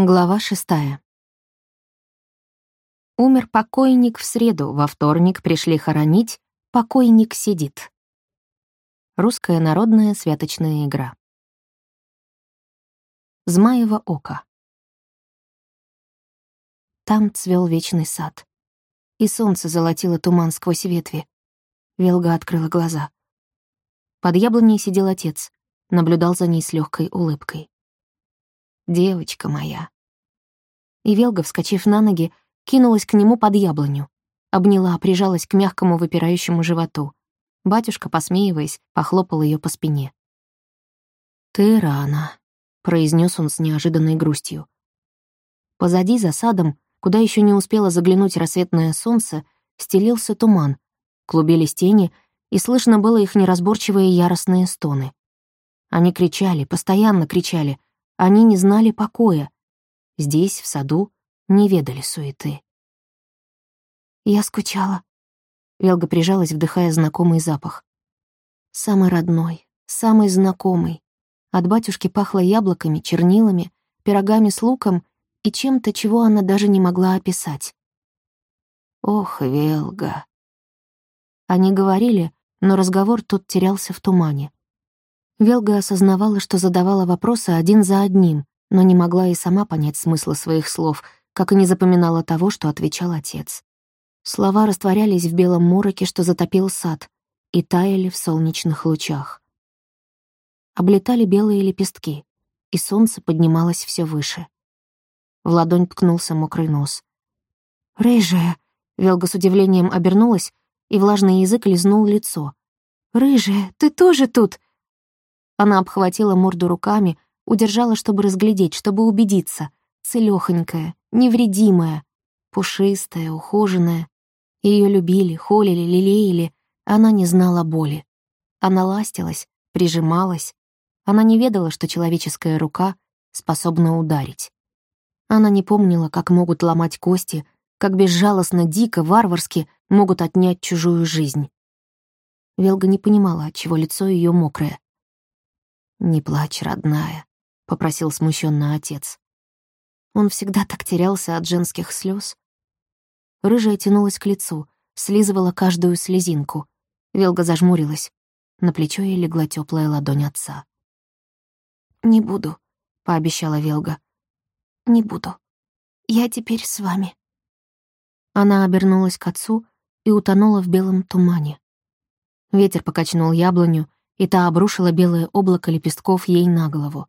Глава шестая. Умер покойник в среду, во вторник пришли хоронить, покойник сидит. Русская народная святочная игра. Змаево око. Там цвел вечный сад. И солнце золотило туман сквозь ветви. Велга открыла глаза. Под яблоней сидел отец, наблюдал за ней с легкой улыбкой девочка моя». И Велга, вскочив на ноги, кинулась к нему под яблоню. Обняла, прижалась к мягкому выпирающему животу. Батюшка, посмеиваясь, похлопал ее по спине. «Ты рано», — произнес он с неожиданной грустью. Позади, за садом, куда еще не успело заглянуть рассветное солнце, стелился туман, клубились тени, и слышно было их неразборчивые яростные стоны. Они кричали, постоянно кричали, они не знали покоя. Здесь, в саду, не ведали суеты. Я скучала. Велга прижалась, вдыхая знакомый запах. Самый родной, самый знакомый. От батюшки пахло яблоками, чернилами, пирогами с луком и чем-то, чего она даже не могла описать. «Ох, Велга!» Они говорили, но разговор тут терялся в тумане. Велга осознавала, что задавала вопросы один за одним, но не могла и сама понять смысла своих слов, как и не запоминала того, что отвечал отец. Слова растворялись в белом мороке, что затопил сад, и таяли в солнечных лучах. Облетали белые лепестки, и солнце поднималось все выше. В ладонь ткнулся мокрый нос. «Рыжая!» — Велга с удивлением обернулась, и влажный язык лизнул лицо. «Рыжая, ты тоже тут?» Она обхватила морду руками, удержала, чтобы разглядеть, чтобы убедиться. Целёхонькая, невредимая, пушистая, ухоженная. Ее любили, холили, лелеяли. Она не знала боли. Она ластилась, прижималась. Она не ведала, что человеческая рука способна ударить. Она не помнила, как могут ломать кости, как безжалостно, дико, варварски могут отнять чужую жизнь. Велга не понимала, отчего лицо ее мокрое. «Не плачь, родная», — попросил смущенно отец. Он всегда так терялся от женских слез. Рыжая тянулась к лицу, слизывала каждую слезинку. Велга зажмурилась. На плечо ей легла теплая ладонь отца. «Не буду», — пообещала Велга. «Не буду. Я теперь с вами». Она обернулась к отцу и утонула в белом тумане. Ветер покачнул яблоню, и та обрушила белое облако лепестков ей на голову.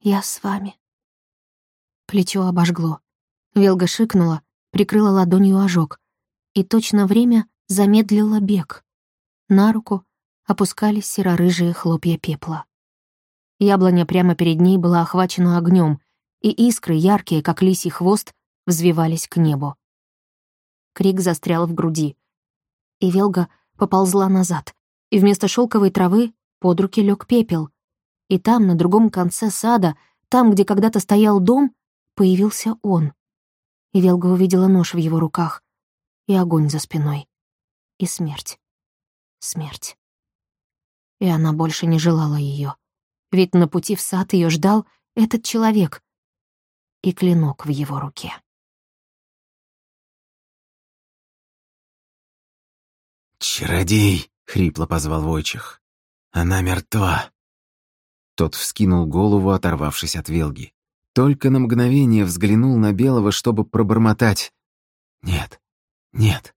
«Я с вами». Плечо обожгло. Велга шикнула, прикрыла ладонью ожог, и точно время замедлила бег. На руку опускались серо-рыжие хлопья пепла. Яблоня прямо перед ней была охвачена огнем, и искры, яркие, как лисий хвост, взвивались к небу. Крик застрял в груди, и Велга поползла назад, и вместо шелковой травы под руки лег пепел. И там, на другом конце сада, там, где когда-то стоял дом, появился он. И Велга увидела нож в его руках, и огонь за спиной, и смерть. Смерть. И она больше не желала ее, ведь на пути в сад ее ждал этот человек и клинок в его руке. «Чародей!» — хрипло позвал Войчих. «Она мертва!» Тот вскинул голову, оторвавшись от Велги. Только на мгновение взглянул на Белого, чтобы пробормотать. «Нет, нет».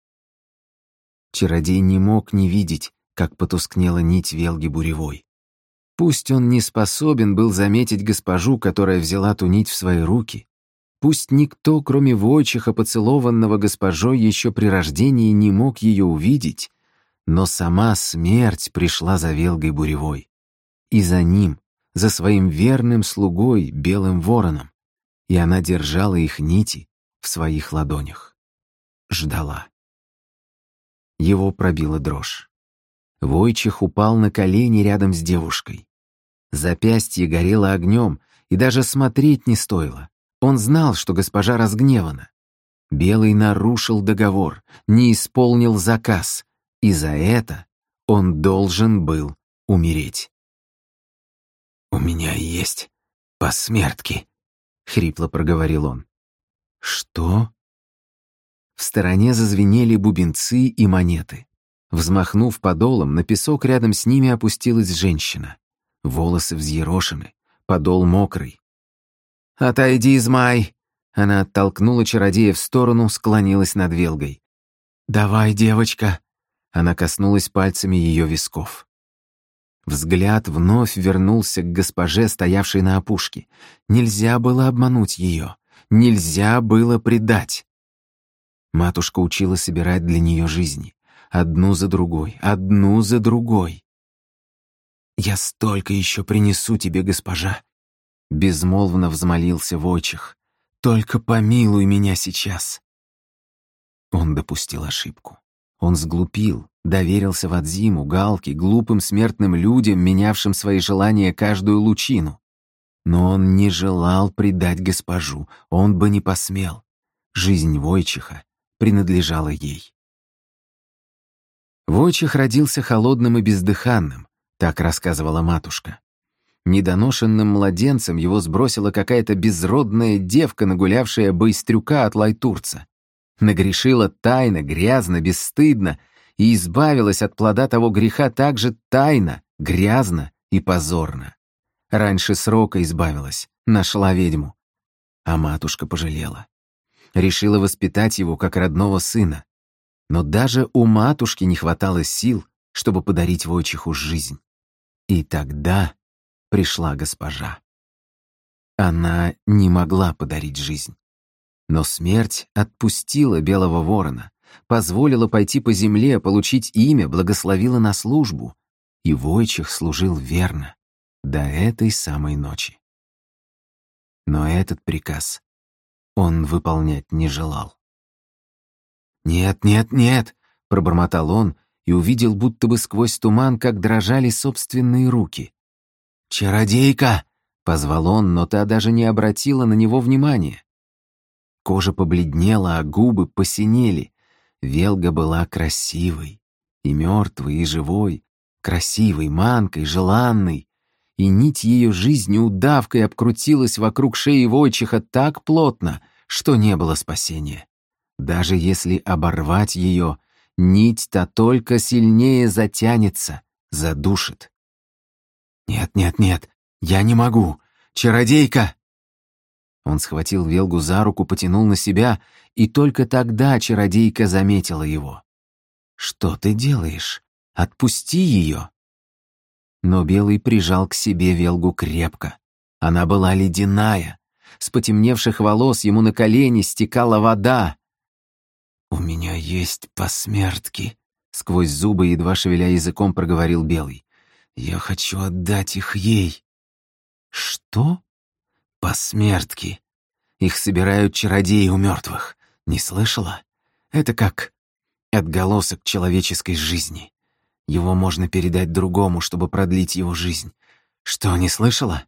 Чародей не мог не видеть, как потускнела нить Велги буревой. Пусть он не способен был заметить госпожу, которая взяла ту нить в свои руки, пусть никто, кроме Войчиха, поцелованного госпожой еще при рождении, не мог ее увидеть, но сама смерть пришла за Велгой Буревой. И за ним, за своим верным слугой, Белым Вороном. И она держала их нити в своих ладонях. Ждала. Его пробила дрожь. Войчих упал на колени рядом с девушкой. Запястье горело огнем, и даже смотреть не стоило. Он знал, что госпожа разгневана. Белый нарушил договор, не исполнил заказ, и за это он должен был умереть. «У меня есть посмертки», — хрипло проговорил он. «Что?» В стороне зазвенели бубенцы и монеты. Взмахнув подолом, на песок рядом с ними опустилась женщина. Волосы взъерошены, подол мокрый. «Отойди, Измай!» Она оттолкнула чародея в сторону, склонилась над Велгой. «Давай, девочка!» Она коснулась пальцами ее висков. Взгляд вновь вернулся к госпоже, стоявшей на опушке. Нельзя было обмануть ее. Нельзя было предать. Матушка учила собирать для нее жизни. Одну за другой, одну за другой. «Я столько еще принесу тебе, госпожа!» Безмолвно взмолился Войчих. «Только помилуй меня сейчас!» Он допустил ошибку. Он сглупил, доверился Вадзиму, Галке, глупым смертным людям, менявшим свои желания каждую лучину. Но он не желал предать госпожу, он бы не посмел. Жизнь Войчиха принадлежала ей. Войчих родился холодным и бездыханным, так рассказывала матушка. Недоношенным младенцем его сбросила какая-то безродная девка, нагулявшая быстрюка от лайтурца. Нагрешила тайно, грязно, бесстыдно и избавилась от плода того греха так же тайно, грязно и позорно. Раньше срока избавилась, нашла ведьму. А матушка пожалела. Решила воспитать его как родного сына. Но даже у матушки не хватало сил, чтобы подарить Войчиху жизнь. И тогда пришла госпожа. Она не могла подарить жизнь. Но смерть отпустила белого ворона, позволила пойти по земле, получить имя, благословила на службу. И Войчих служил верно до этой самой ночи. Но этот приказ он выполнять не желал. «Нет, нет, нет!» — пробормотал он и увидел будто бы сквозь туман, как дрожали собственные руки. «Чародейка!» — позвал он, но та даже не обратила на него внимания. Кожа побледнела, а губы посинели. Велга была красивой, и мертвой, и живой, красивой, манкой, желанной. И нить ее жизни удавкой обкрутилась вокруг шеи Войчиха так плотно, что не было спасения. Даже если оборвать ее, нить-то только сильнее затянется, задушит. «Нет, нет, нет, я не могу! Чародейка!» Он схватил Велгу за руку, потянул на себя, и только тогда чародейка заметила его. «Что ты делаешь? Отпусти ее!» Но Белый прижал к себе Велгу крепко. Она была ледяная. С потемневших волос ему на колени стекала вода. «У меня есть посмертки», — сквозь зубы, едва шевеля языком, проговорил Белый. «Я хочу отдать их ей». «Что?» «Посмертки. Их собирают чародеи у мертвых. Не слышала? Это как отголосок человеческой жизни. Его можно передать другому, чтобы продлить его жизнь. Что, не слышала?»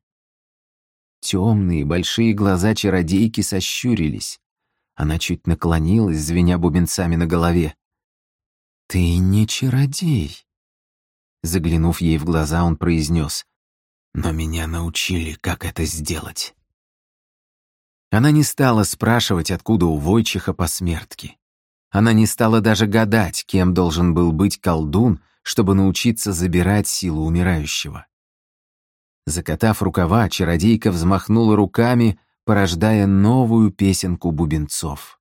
Темные большие глаза чародейки сощурились. Она чуть наклонилась, звеня бубенцами на голове. «Ты не чародей!» Заглянув ей в глаза, он произнес. «Но меня научили, как это сделать». Она не стала спрашивать, откуда у Войчиха посмертки. Она не стала даже гадать, кем должен был быть колдун, чтобы научиться забирать силу умирающего. Закатав рукава, чародейка взмахнула руками, порождая новую песенку бубенцов.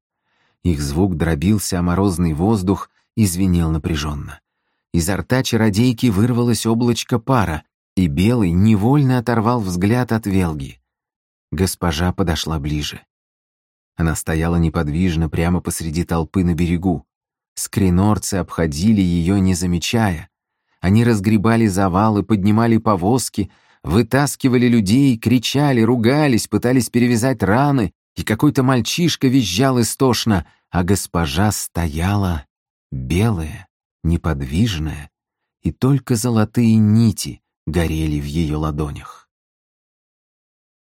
Их звук дробился о морозный воздух и звенел напряженно. Изо рта чародейки вырвалось облачко пара, и Белый невольно оторвал взгляд от Велги. Госпожа подошла ближе. Она стояла неподвижно прямо посреди толпы на берегу. Скринорцы обходили ее, не замечая. Они разгребали завалы, поднимали повозки — Вытаскивали людей, кричали, ругались, пытались перевязать раны, и какой-то мальчишка визжал истошно, а госпожа стояла белая, неподвижная, и только золотые нити горели в ее ладонях.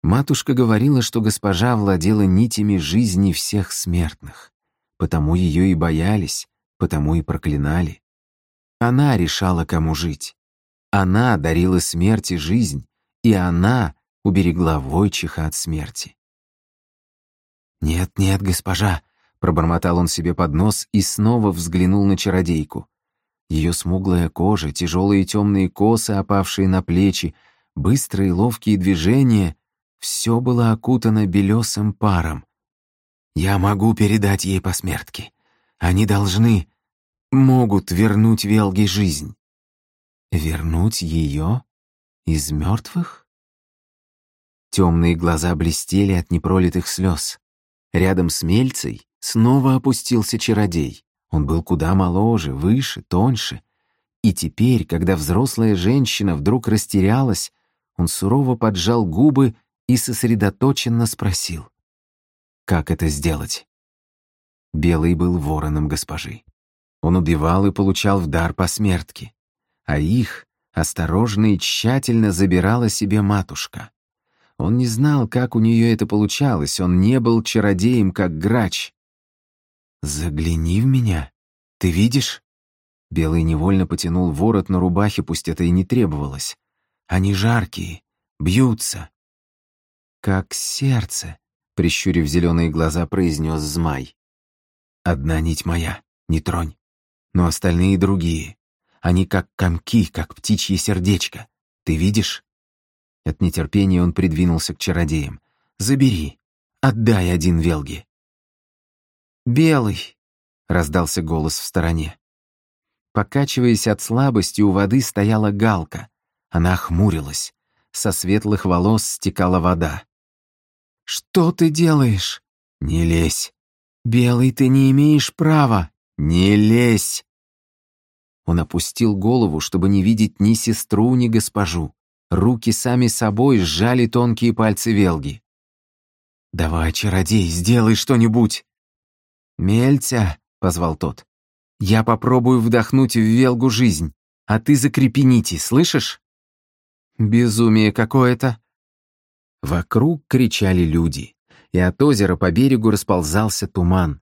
Матушка говорила, что госпожа владела нитями жизни всех смертных, потому ее и боялись, потому и проклинали. Она решала, кому жить. Она дарила смерти жизнь, и она уберегла Войчиха от смерти. «Нет-нет, госпожа», — пробормотал он себе под нос и снова взглянул на чародейку. Ее смуглая кожа, тяжелые темные косы, опавшие на плечи, быстрые ловкие движения — все было окутано белесым паром. «Я могу передать ей посмертки. Они должны, могут вернуть Велге жизнь». «Вернуть ее из мертвых?» Темные глаза блестели от непролитых слез. Рядом с Мельцей снова опустился чародей. Он был куда моложе, выше, тоньше. И теперь, когда взрослая женщина вдруг растерялась, он сурово поджал губы и сосредоточенно спросил. «Как это сделать?» Белый был вороном госпожи. Он убивал и получал в дар посмертки, а их осторожно и тщательно забирала себе матушка. Он не знал, как у нее это получалось, он не был чародеем, как грач. «Загляни в меня. Ты видишь?» Белый невольно потянул ворот на рубахе, пусть это и не требовалось. «Они жаркие, бьются». «Как сердце», — прищурив зеленые глаза, произнес змай. «Одна нить моя, не тронь. Но остальные другие. Они как комки, как птичье сердечко. Ты видишь?» От нетерпения он придвинулся к чародеям. «Забери. Отдай один Велги». «Белый», — раздался голос в стороне. Покачиваясь от слабости, у воды стояла галка. Она хмурилась. Со светлых волос стекала вода. «Что ты делаешь?» «Не лезь». «Белый, ты не имеешь права». «Не лезь». Он опустил голову, чтобы не видеть ни сестру, ни госпожу. Руки сами собой сжали тонкие пальцы Велги. «Давай, чародей, сделай что-нибудь!» «Мельця!» — позвал тот. «Я попробую вдохнуть в Велгу жизнь, а ты закрепи нити, слышишь?» «Безумие какое-то!» Вокруг кричали люди, и от озера по берегу расползался туман.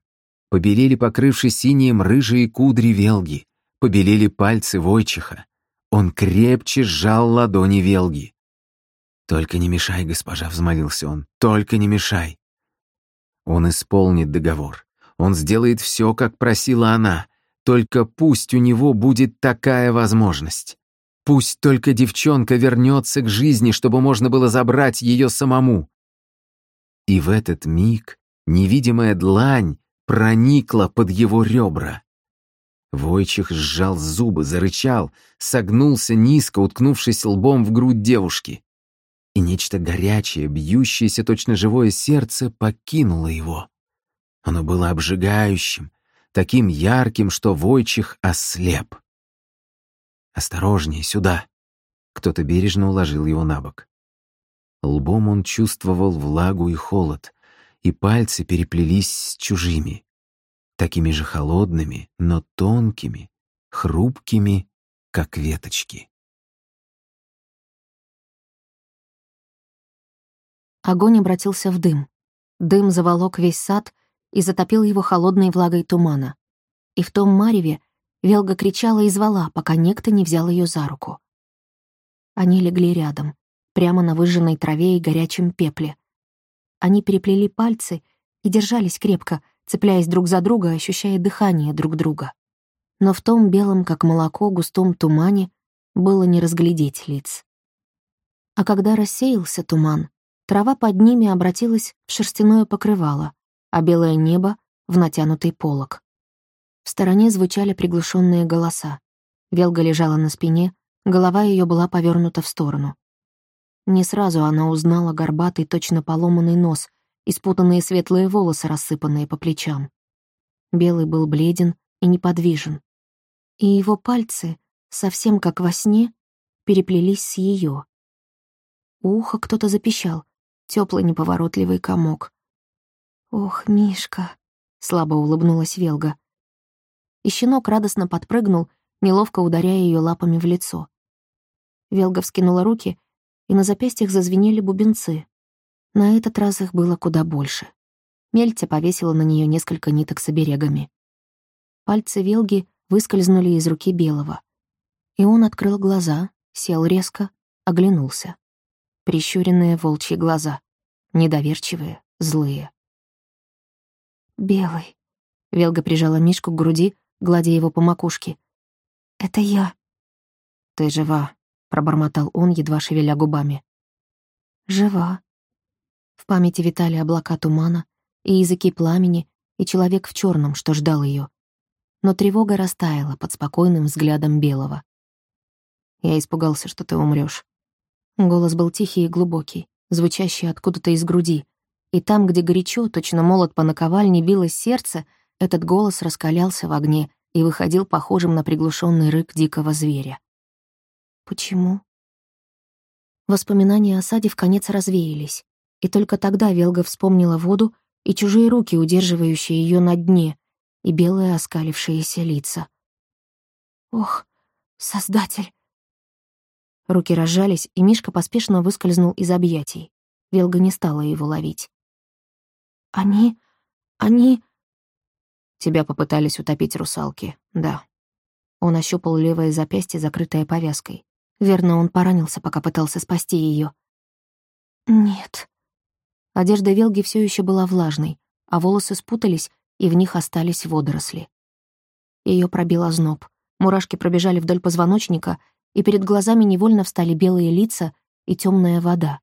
Побелели покрывшись синим рыжие кудри Велги, побелели пальцы Войчиха. Он крепче сжал ладони Велги. «Только не мешай, госпожа», — взмолился он, — «только не мешай». Он исполнит договор. Он сделает все, как просила она. Только пусть у него будет такая возможность. Пусть только девчонка вернется к жизни, чтобы можно было забрать ее самому. И в этот миг невидимая длань проникла под его ребра. Войчих сжал зубы, зарычал, согнулся низко, уткнувшись лбом в грудь девушки. И нечто горячее, бьющееся точно живое сердце покинуло его. Оно было обжигающим, таким ярким, что Войчих ослеп. «Осторожнее, сюда!» Кто-то бережно уложил его на бок. Лбом он чувствовал влагу и холод, и пальцы переплелись с чужими такими же холодными, но тонкими, хрупкими, как веточки. Огонь обратился в дым. Дым заволок весь сад и затопил его холодной влагой тумана. И в том мареве Велга кричала и звала, пока некто не взял ее за руку. Они легли рядом, прямо на выжженной траве и горячем пепле. Они переплели пальцы и держались крепко, цепляясь друг за друга, ощущая дыхание друг друга. Но в том белом, как молоко, густом тумане было не разглядеть лиц. А когда рассеялся туман, трава под ними обратилась в шерстяное покрывало, а белое небо — в натянутый полог. В стороне звучали приглушенные голоса. Велга лежала на спине, голова ее была повернута в сторону. Не сразу она узнала горбатый, точно поломанный нос, и спутанные светлые волосы, рассыпанные по плечам. Белый был бледен и неподвижен. И его пальцы, совсем как во сне, переплелись с ее. Ухо кто-то запищал, теплый неповоротливый комок. «Ох, Мишка!» — слабо улыбнулась Велга. И щенок радостно подпрыгнул, неловко ударяя ее лапами в лицо. Велга вскинула руки, и на запястьях зазвенели бубенцы. На этот раз их было куда больше. Мельтя повесила на нее несколько ниток с оберегами. Пальцы Велги выскользнули из руки Белого. И он открыл глаза, сел резко, оглянулся. Прищуренные волчьи глаза. Недоверчивые, злые. «Белый». Велга прижала Мишку к груди, гладя его по макушке. «Это я». «Ты жива», — пробормотал он, едва шевеля губами. «Жива». В памяти витали облака тумана и языки пламени, и человек в черном, что ждал ее. Но тревога растаяла под спокойным взглядом Белого. «Я испугался, что ты умрешь. Голос был тихий и глубокий, звучащий откуда-то из груди. И там, где горячо, точно молот по наковальне, билось сердце, этот голос раскалялся в огне и выходил похожим на приглушенный рык дикого зверя. Почему? Воспоминания о саде в конец развеялись, и только тогда Велга вспомнила воду и чужие руки, удерживающие ее на дне, и белые оскалившиеся лица. «Ох, Создатель!» Руки разжались, и Мишка поспешно выскользнул из объятий. Велга не стала его ловить. «Они... они...» Тебя попытались утопить русалки, да. Он ощупал левое запястье, закрытое повязкой. Верно, он поранился, пока пытался спасти ее. «Нет». Одежда Велги все еще была влажной, а волосы спутались, и в них остались водоросли. Ее пробил озноб. Мурашки пробежали вдоль позвоночника, и перед глазами невольно встали белые лица и темная вода.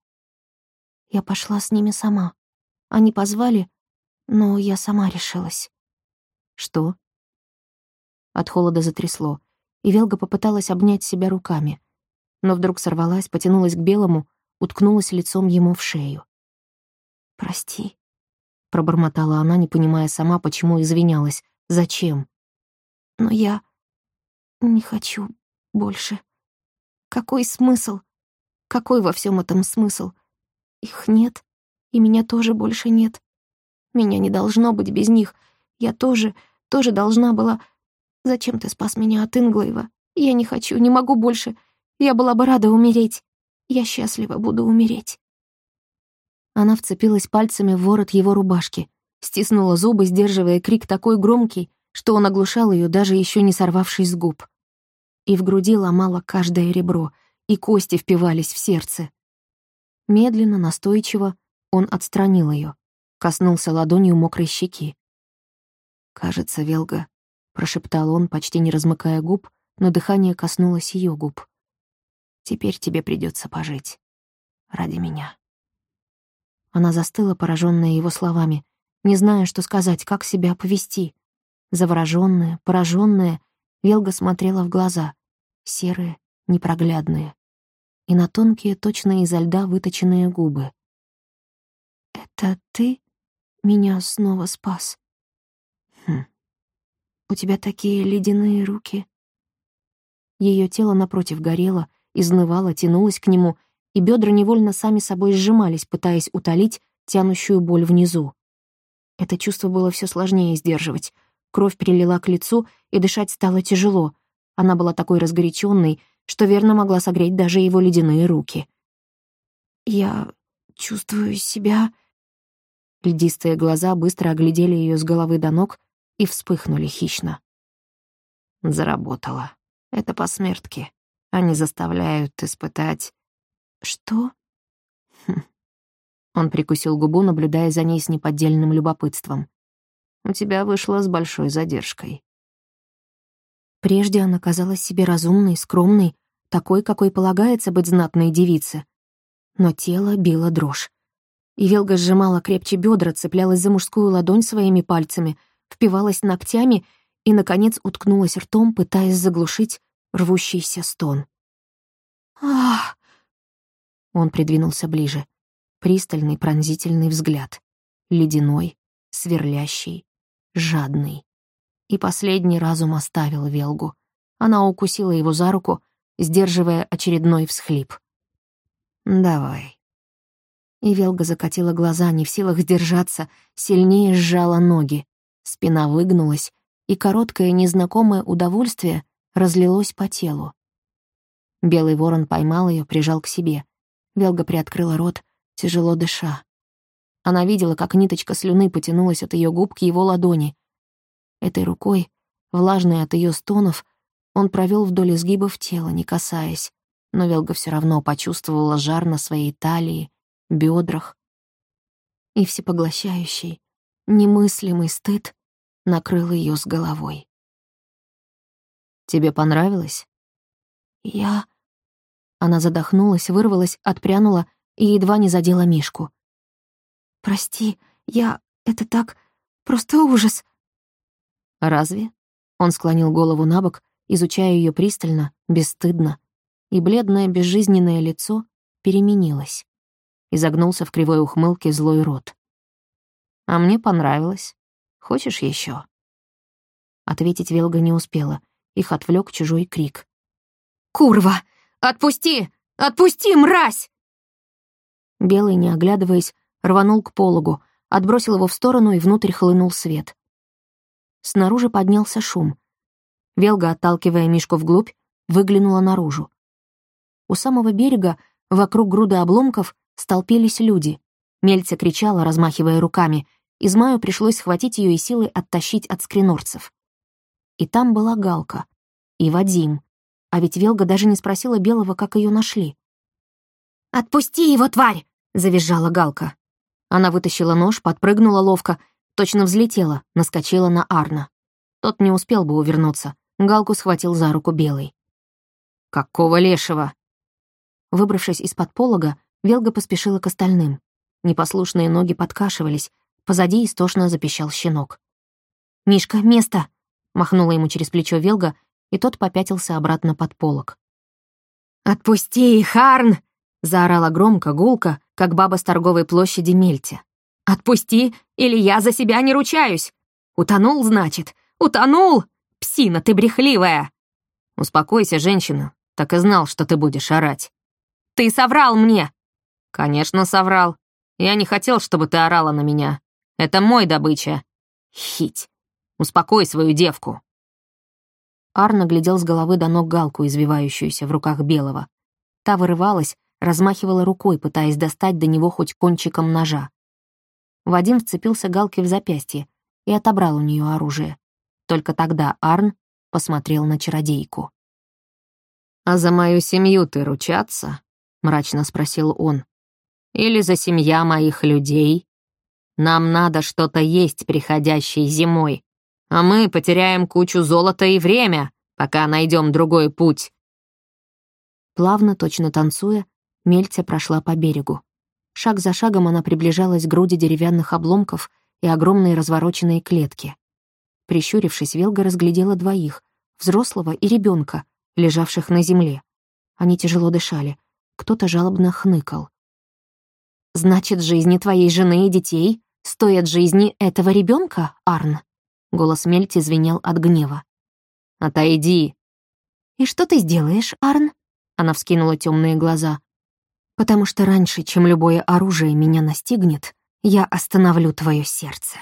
Я пошла с ними сама. Они позвали, но я сама решилась. Что? От холода затрясло, и Велга попыталась обнять себя руками, но вдруг сорвалась, потянулась к белому, уткнулась лицом ему в шею. «Прости», — пробормотала она, не понимая сама, почему извинялась. «Зачем?» «Но я не хочу больше». Какой смысл? Какой во всем этом смысл? Их нет, и меня тоже больше нет. Меня не должно быть без них. Я тоже, тоже должна была... Зачем ты спас меня от Инглоева? Я не хочу, не могу больше. Я была бы рада умереть. Я счастлива буду умереть. Она вцепилась пальцами в ворот его рубашки, стиснула зубы, сдерживая крик такой громкий, что он оглушал ее, даже еще не сорвавшись с губ и в груди ломало каждое ребро, и кости впивались в сердце. Медленно, настойчиво он отстранил ее, коснулся ладонью мокрой щеки. «Кажется, Велга», — прошептал он, почти не размыкая губ, но дыхание коснулось ее губ. «Теперь тебе придется пожить. Ради меня». Она застыла, пораженная его словами, не зная, что сказать, как себя повести. Заворожённая, пораженная Велга смотрела в глаза, серые, непроглядные, и на тонкие, точно изо льда выточенные губы. «Это ты меня снова спас?» «Хм, у тебя такие ледяные руки». Ее тело напротив горело, изнывало, тянулось к нему, и бедра невольно сами собой сжимались, пытаясь утолить тянущую боль внизу. Это чувство было все сложнее сдерживать. Кровь прилила к лицу, и дышать стало тяжело. Она была такой разгоряченной, что верно могла согреть даже его ледяные руки. «Я чувствую себя...» Льдистые глаза быстро оглядели ее с головы до ног и вспыхнули хищно. Заработала. Это посмертки. Они заставляют испытать... Что? Хм. Он прикусил губу, наблюдая за ней с неподдельным любопытством. У тебя вышло с большой задержкой. Прежде она казалась себе разумной, скромной, такой, какой полагается быть знатной девице. Но тело било дрожь. И Велга сжимала крепче бедра, цеплялась за мужскую ладонь своими пальцами, впивалась ногтями и, наконец, уткнулась ртом, пытаясь заглушить рвущийся стон. «Ах!» Он придвинулся ближе. Пристальный пронзительный взгляд. Ледяной, сверлящий, жадный. И последний разум оставил Велгу. Она укусила его за руку, сдерживая очередной всхлип. «Давай». И Велга закатила глаза, не в силах сдержаться, сильнее сжала ноги. Спина выгнулась, и короткое незнакомое удовольствие разлилось по телу. Белый ворон поймал ее, прижал к себе. Велга приоткрыла рот, тяжело дыша. Она видела, как ниточка слюны потянулась от ее губ к его ладони. Этой рукой, влажной от ее стонов, он провел вдоль изгибов тела, не касаясь, но Велга все равно почувствовала жар на своей талии, бедрах и всепоглощающий, Немыслимый стыд накрыл ее с головой. «Тебе понравилось?» «Я...» Она задохнулась, вырвалась, отпрянула и едва не задела Мишку. «Прости, я... Это так... Просто ужас!» «Разве?» Он склонил голову на бок, изучая ее пристально, бесстыдно, и бледное безжизненное лицо переменилось. Изогнулся в кривой ухмылке злой рот. «А мне понравилось. Хочешь еще? Ответить Велга не успела. Их отвлек чужой крик. «Курва! Отпусти! Отпусти, мразь!» Белый, не оглядываясь, рванул к пологу, отбросил его в сторону и внутрь хлынул свет. Снаружи поднялся шум. Велга, отталкивая Мишку вглубь, выглянула наружу. У самого берега, вокруг груды обломков, столпились люди. Мельца кричала, размахивая руками. Измаю пришлось схватить ее и силой оттащить от скринорцев. И там была Галка. И Вадим. А ведь Велга даже не спросила Белого, как ее нашли. «Отпусти его, тварь!» — завизжала Галка. Она вытащила нож, подпрыгнула ловко, точно взлетела, наскочила на Арна. Тот не успел бы увернуться. Галку схватил за руку Белый. «Какого лешего?» Выбравшись из-под полога, Велга поспешила к остальным. Непослушные ноги подкашивались, позади истошно запищал щенок. «Мишка, место!» — махнула ему через плечо Велга, и тот попятился обратно под полог. «Отпусти, Харн!» — заорала громко, гулко, как баба с торговой площади Мельте. «Отпусти, или я за себя не ручаюсь! Утонул, значит? Утонул! Псина ты брехливая!» «Успокойся, женщина, так и знал, что ты будешь орать». «Ты соврал мне!» «Конечно, соврал. Я не хотел, чтобы ты орала на меня. Это мой добыча. Хить. Успокой свою девку». Арна глядел с головы до ног галку, извивающуюся в руках белого. Та вырывалась, размахивала рукой, пытаясь достать до него хоть кончиком ножа. Вадим вцепился галке в запястье и отобрал у нее оружие. Только тогда Арн посмотрел на чародейку. «А за мою семью ты ручаться?» — мрачно спросил он. «Или за семья моих людей? Нам надо что-то есть приходящей зимой, а мы потеряем кучу золота и время, пока найдем другой путь». Плавно, точно танцуя, Мельтя прошла по берегу. Шаг за шагом она приближалась к груди деревянных обломков и огромной развороченной клетки. Прищурившись, Велга разглядела двоих, взрослого и ребенка, лежавших на земле. Они тяжело дышали, кто-то жалобно хныкал. «Значит, жизни твоей жены и детей стоят жизни этого ребенка, Арн?» Голос Мельти звенел от гнева. «Отойди!» «И что ты сделаешь, Арн?» Она вскинула темные глаза потому что раньше, чем любое оружие меня настигнет, я остановлю твое сердце.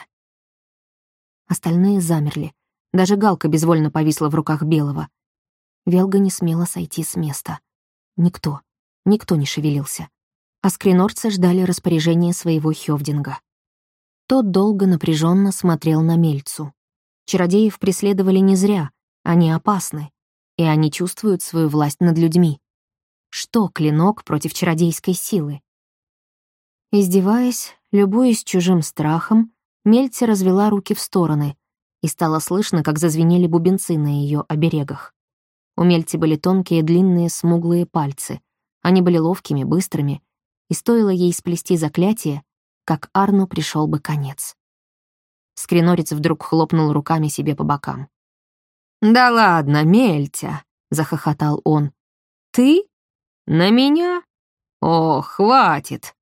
Остальные замерли. Даже галка безвольно повисла в руках Белого. Велга не смела сойти с места. Никто, никто не шевелился. А скринорцы ждали распоряжения своего Хёвдинга. Тот долго напряженно смотрел на Мельцу. Чародеев преследовали не зря, они опасны, и они чувствуют свою власть над людьми. Что клинок против чародейской силы? Издеваясь, любуясь чужим страхом, Мельце развела руки в стороны, и стало слышно, как зазвенели бубенцы на ее оберегах. У Мельти были тонкие, длинные, смуглые пальцы. Они были ловкими, быстрыми, и стоило ей сплести заклятие, как Арну пришел бы конец. Скринорец вдруг хлопнул руками себе по бокам. «Да ладно, Мельтя!» — захохотал он. «Ты «На меня? О, хватит!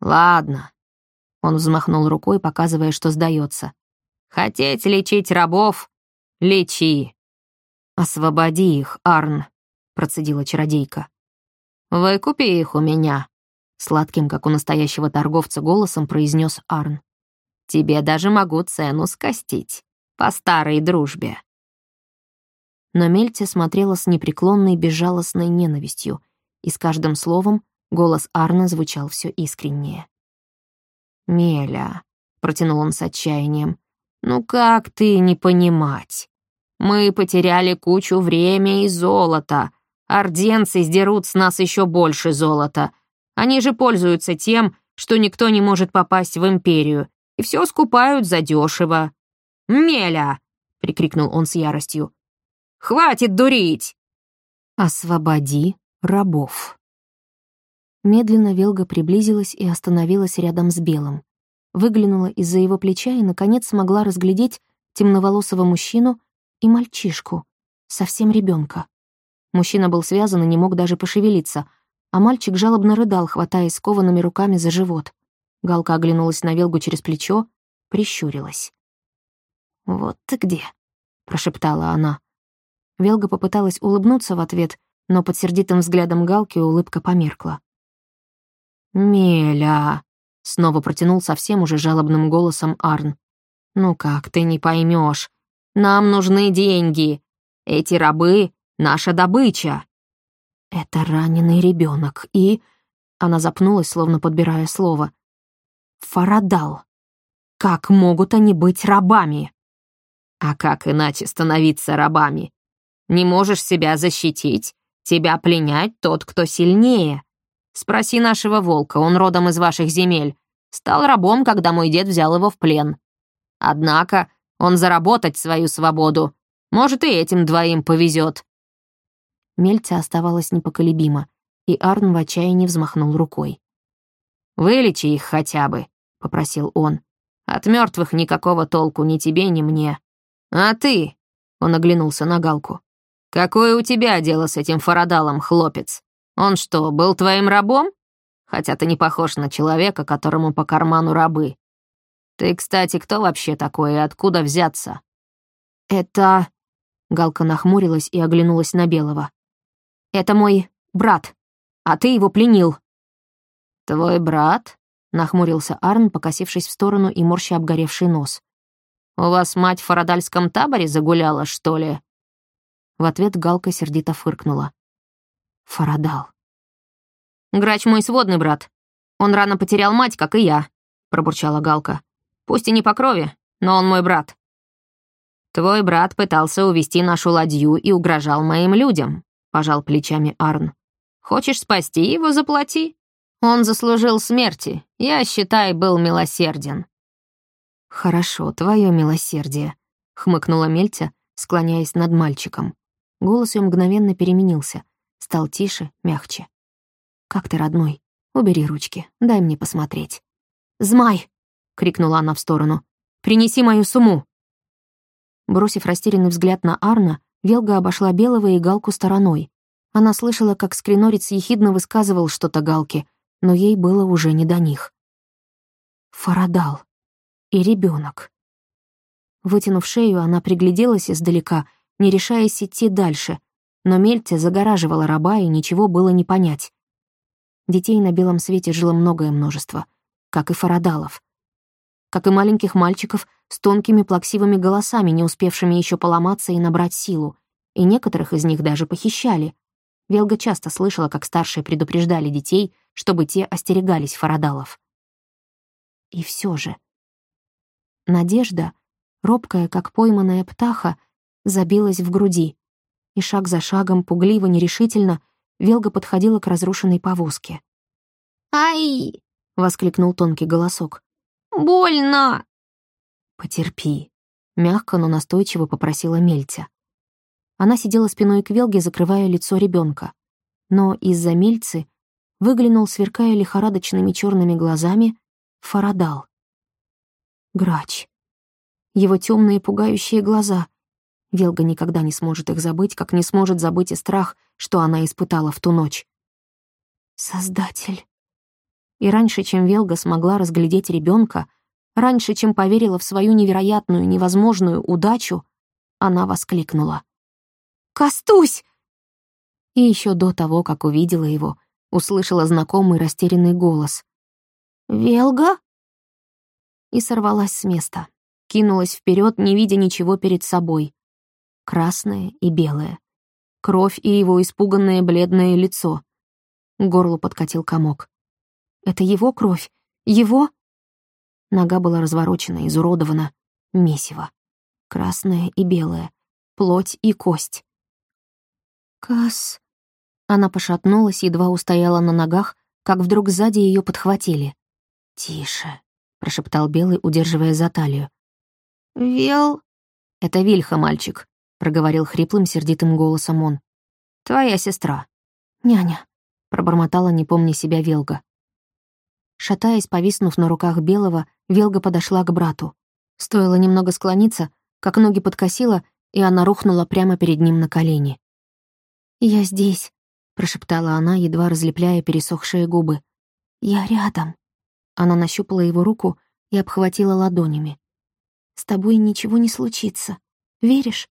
Ладно». Он взмахнул рукой, показывая, что сдается. «Хотеть лечить рабов? Лечи!» «Освободи их, Арн», — процедила чародейка. «Выкупи их у меня», — сладким, как у настоящего торговца, голосом произнес Арн. «Тебе даже могу цену скостить, по старой дружбе». Но Мельте смотрела с непреклонной безжалостной ненавистью, и с каждым словом голос Арна звучал все искреннее. «Меля», — протянул он с отчаянием, — «ну как ты не понимать? Мы потеряли кучу времени и золота. Орденцы сдерут с нас еще больше золота. Они же пользуются тем, что никто не может попасть в Империю. и все скупают задешево. «Меля!» — прикрикнул он с яростью. «Хватит дурить!» «Освободи рабов». Медленно Велга приблизилась и остановилась рядом с Белым. Выглянула из-за его плеча и, наконец, смогла разглядеть темноволосого мужчину и мальчишку, совсем ребенка. Мужчина был связан и не мог даже пошевелиться, а мальчик жалобно рыдал, хватаясь скованными руками за живот. Галка оглянулась на Велгу через плечо, прищурилась. «Вот ты где», — прошептала она. Велга попыталась улыбнуться в ответ, но под сердитым взглядом Галки улыбка померкла. «Меля!» — снова протянул совсем уже жалобным голосом Арн. «Ну как, ты не поймешь? Нам нужны деньги. Эти рабы — наша добыча». «Это раненый ребенок и...» Она запнулась, словно подбирая слово. «Фарадал. Как могут они быть рабами?» «А как иначе становиться рабами? Не можешь себя защитить, тебя пленять тот, кто сильнее. Спроси нашего волка, он родом из ваших земель. Стал рабом, когда мой дед взял его в плен. Однако он заработать свою свободу. Может, и этим двоим повезет. Мельца оставалась непоколебима, и Арн в отчаянии взмахнул рукой. «Вылечи их хотя бы», — попросил он. «От мертвых никакого толку ни тебе, ни мне». «А ты?» — он оглянулся на Галку. «Какое у тебя дело с этим фарадалом, хлопец? Он что, был твоим рабом? Хотя ты не похож на человека, которому по карману рабы. Ты, кстати, кто вообще такой и откуда взяться?» «Это...» — Галка нахмурилась и оглянулась на Белого. Это мой брат, а ты его пленил». «Твой брат?» — нахмурился Арн, покосившись в сторону и морща обгоревший нос. «У вас мать в фарадальском таборе загуляла, что ли?» В ответ Галка сердито фыркнула. «Фарадал». «Грач мой сводный брат. Он рано потерял мать, как и я», — пробурчала Галка. «Пусть и не по крови, но он мой брат». «Твой брат пытался увести нашу ладью и угрожал моим людям. — пожал плечами Арн. «Хочешь спасти его, заплати. Он заслужил смерти. Я, считай, был милосерден». «Хорошо, твое милосердие», — хмыкнула Мельтя, склоняясь над мальчиком. Голос ее мгновенно переменился, стал тише, мягче. «Как ты, родной? Убери ручки, дай мне посмотреть». «Змай!» — крикнула она в сторону. «Принеси мою сумму!» Бросив растерянный взгляд на Арна, Велга обошла Белого и Галку стороной. Она слышала, как скринорец ехидно высказывал что-то Галке, но ей было уже не до них. Фарадал. И ребенок. Вытянув шею, она пригляделась издалека, не решаясь идти дальше, но Мельте загораживала раба, и ничего было не понять. Детей на белом свете жило многое множество, как и фарадалов. Как и маленьких мальчиков, с тонкими плаксивыми голосами, не успевшими еще поломаться и набрать силу, и некоторых из них даже похищали. Велга часто слышала, как старшие предупреждали детей, чтобы те остерегались фарадалов. И все же. Надежда, робкая, как пойманная птаха, забилась в груди, и шаг за шагом, пугливо, нерешительно, Велга подходила к разрушенной повозке. «Ай!» — воскликнул тонкий голосок. «Больно!» «Потерпи», — мягко, но настойчиво попросила Мельтя. Она сидела спиной к Велге, закрывая лицо ребенка. Но из-за Мельцы выглянул, сверкая лихорадочными черными глазами, Фарадал. Грач. Его темные пугающие глаза. Велга никогда не сможет их забыть, как не сможет забыть и страх, что она испытала в ту ночь. Создатель. И раньше, чем Велга смогла разглядеть ребенка, Раньше, чем поверила в свою невероятную, невозможную удачу, она воскликнула. «Костусь!» И еще до того, как увидела его, услышала знакомый растерянный голос. «Велга?» И сорвалась с места, кинулась вперед, не видя ничего перед собой. Красное и белое. Кровь и его испуганное бледное лицо. К горлу подкатил комок. «Это его кровь? Его?» Нога была разворочена, изуродована. Месиво. Красное и белое. Плоть и кость. «Кас...» Она пошатнулась, едва устояла на ногах, как вдруг сзади ее подхватили. «Тише, — прошептал Белый, удерживая за талию. «Вел...» «Это Вильха, мальчик», — проговорил хриплым, сердитым голосом он. «Твоя сестра». «Няня», — пробормотала, не помня себя Велга. Шатаясь, повиснув на руках Белого, Велга подошла к брату. Стоило немного склониться, как ноги подкосила, и она рухнула прямо перед ним на колени. «Я здесь», — прошептала она, едва разлепляя пересохшие губы. «Я рядом». Она нащупала его руку и обхватила ладонями. «С тобой ничего не случится. Веришь?»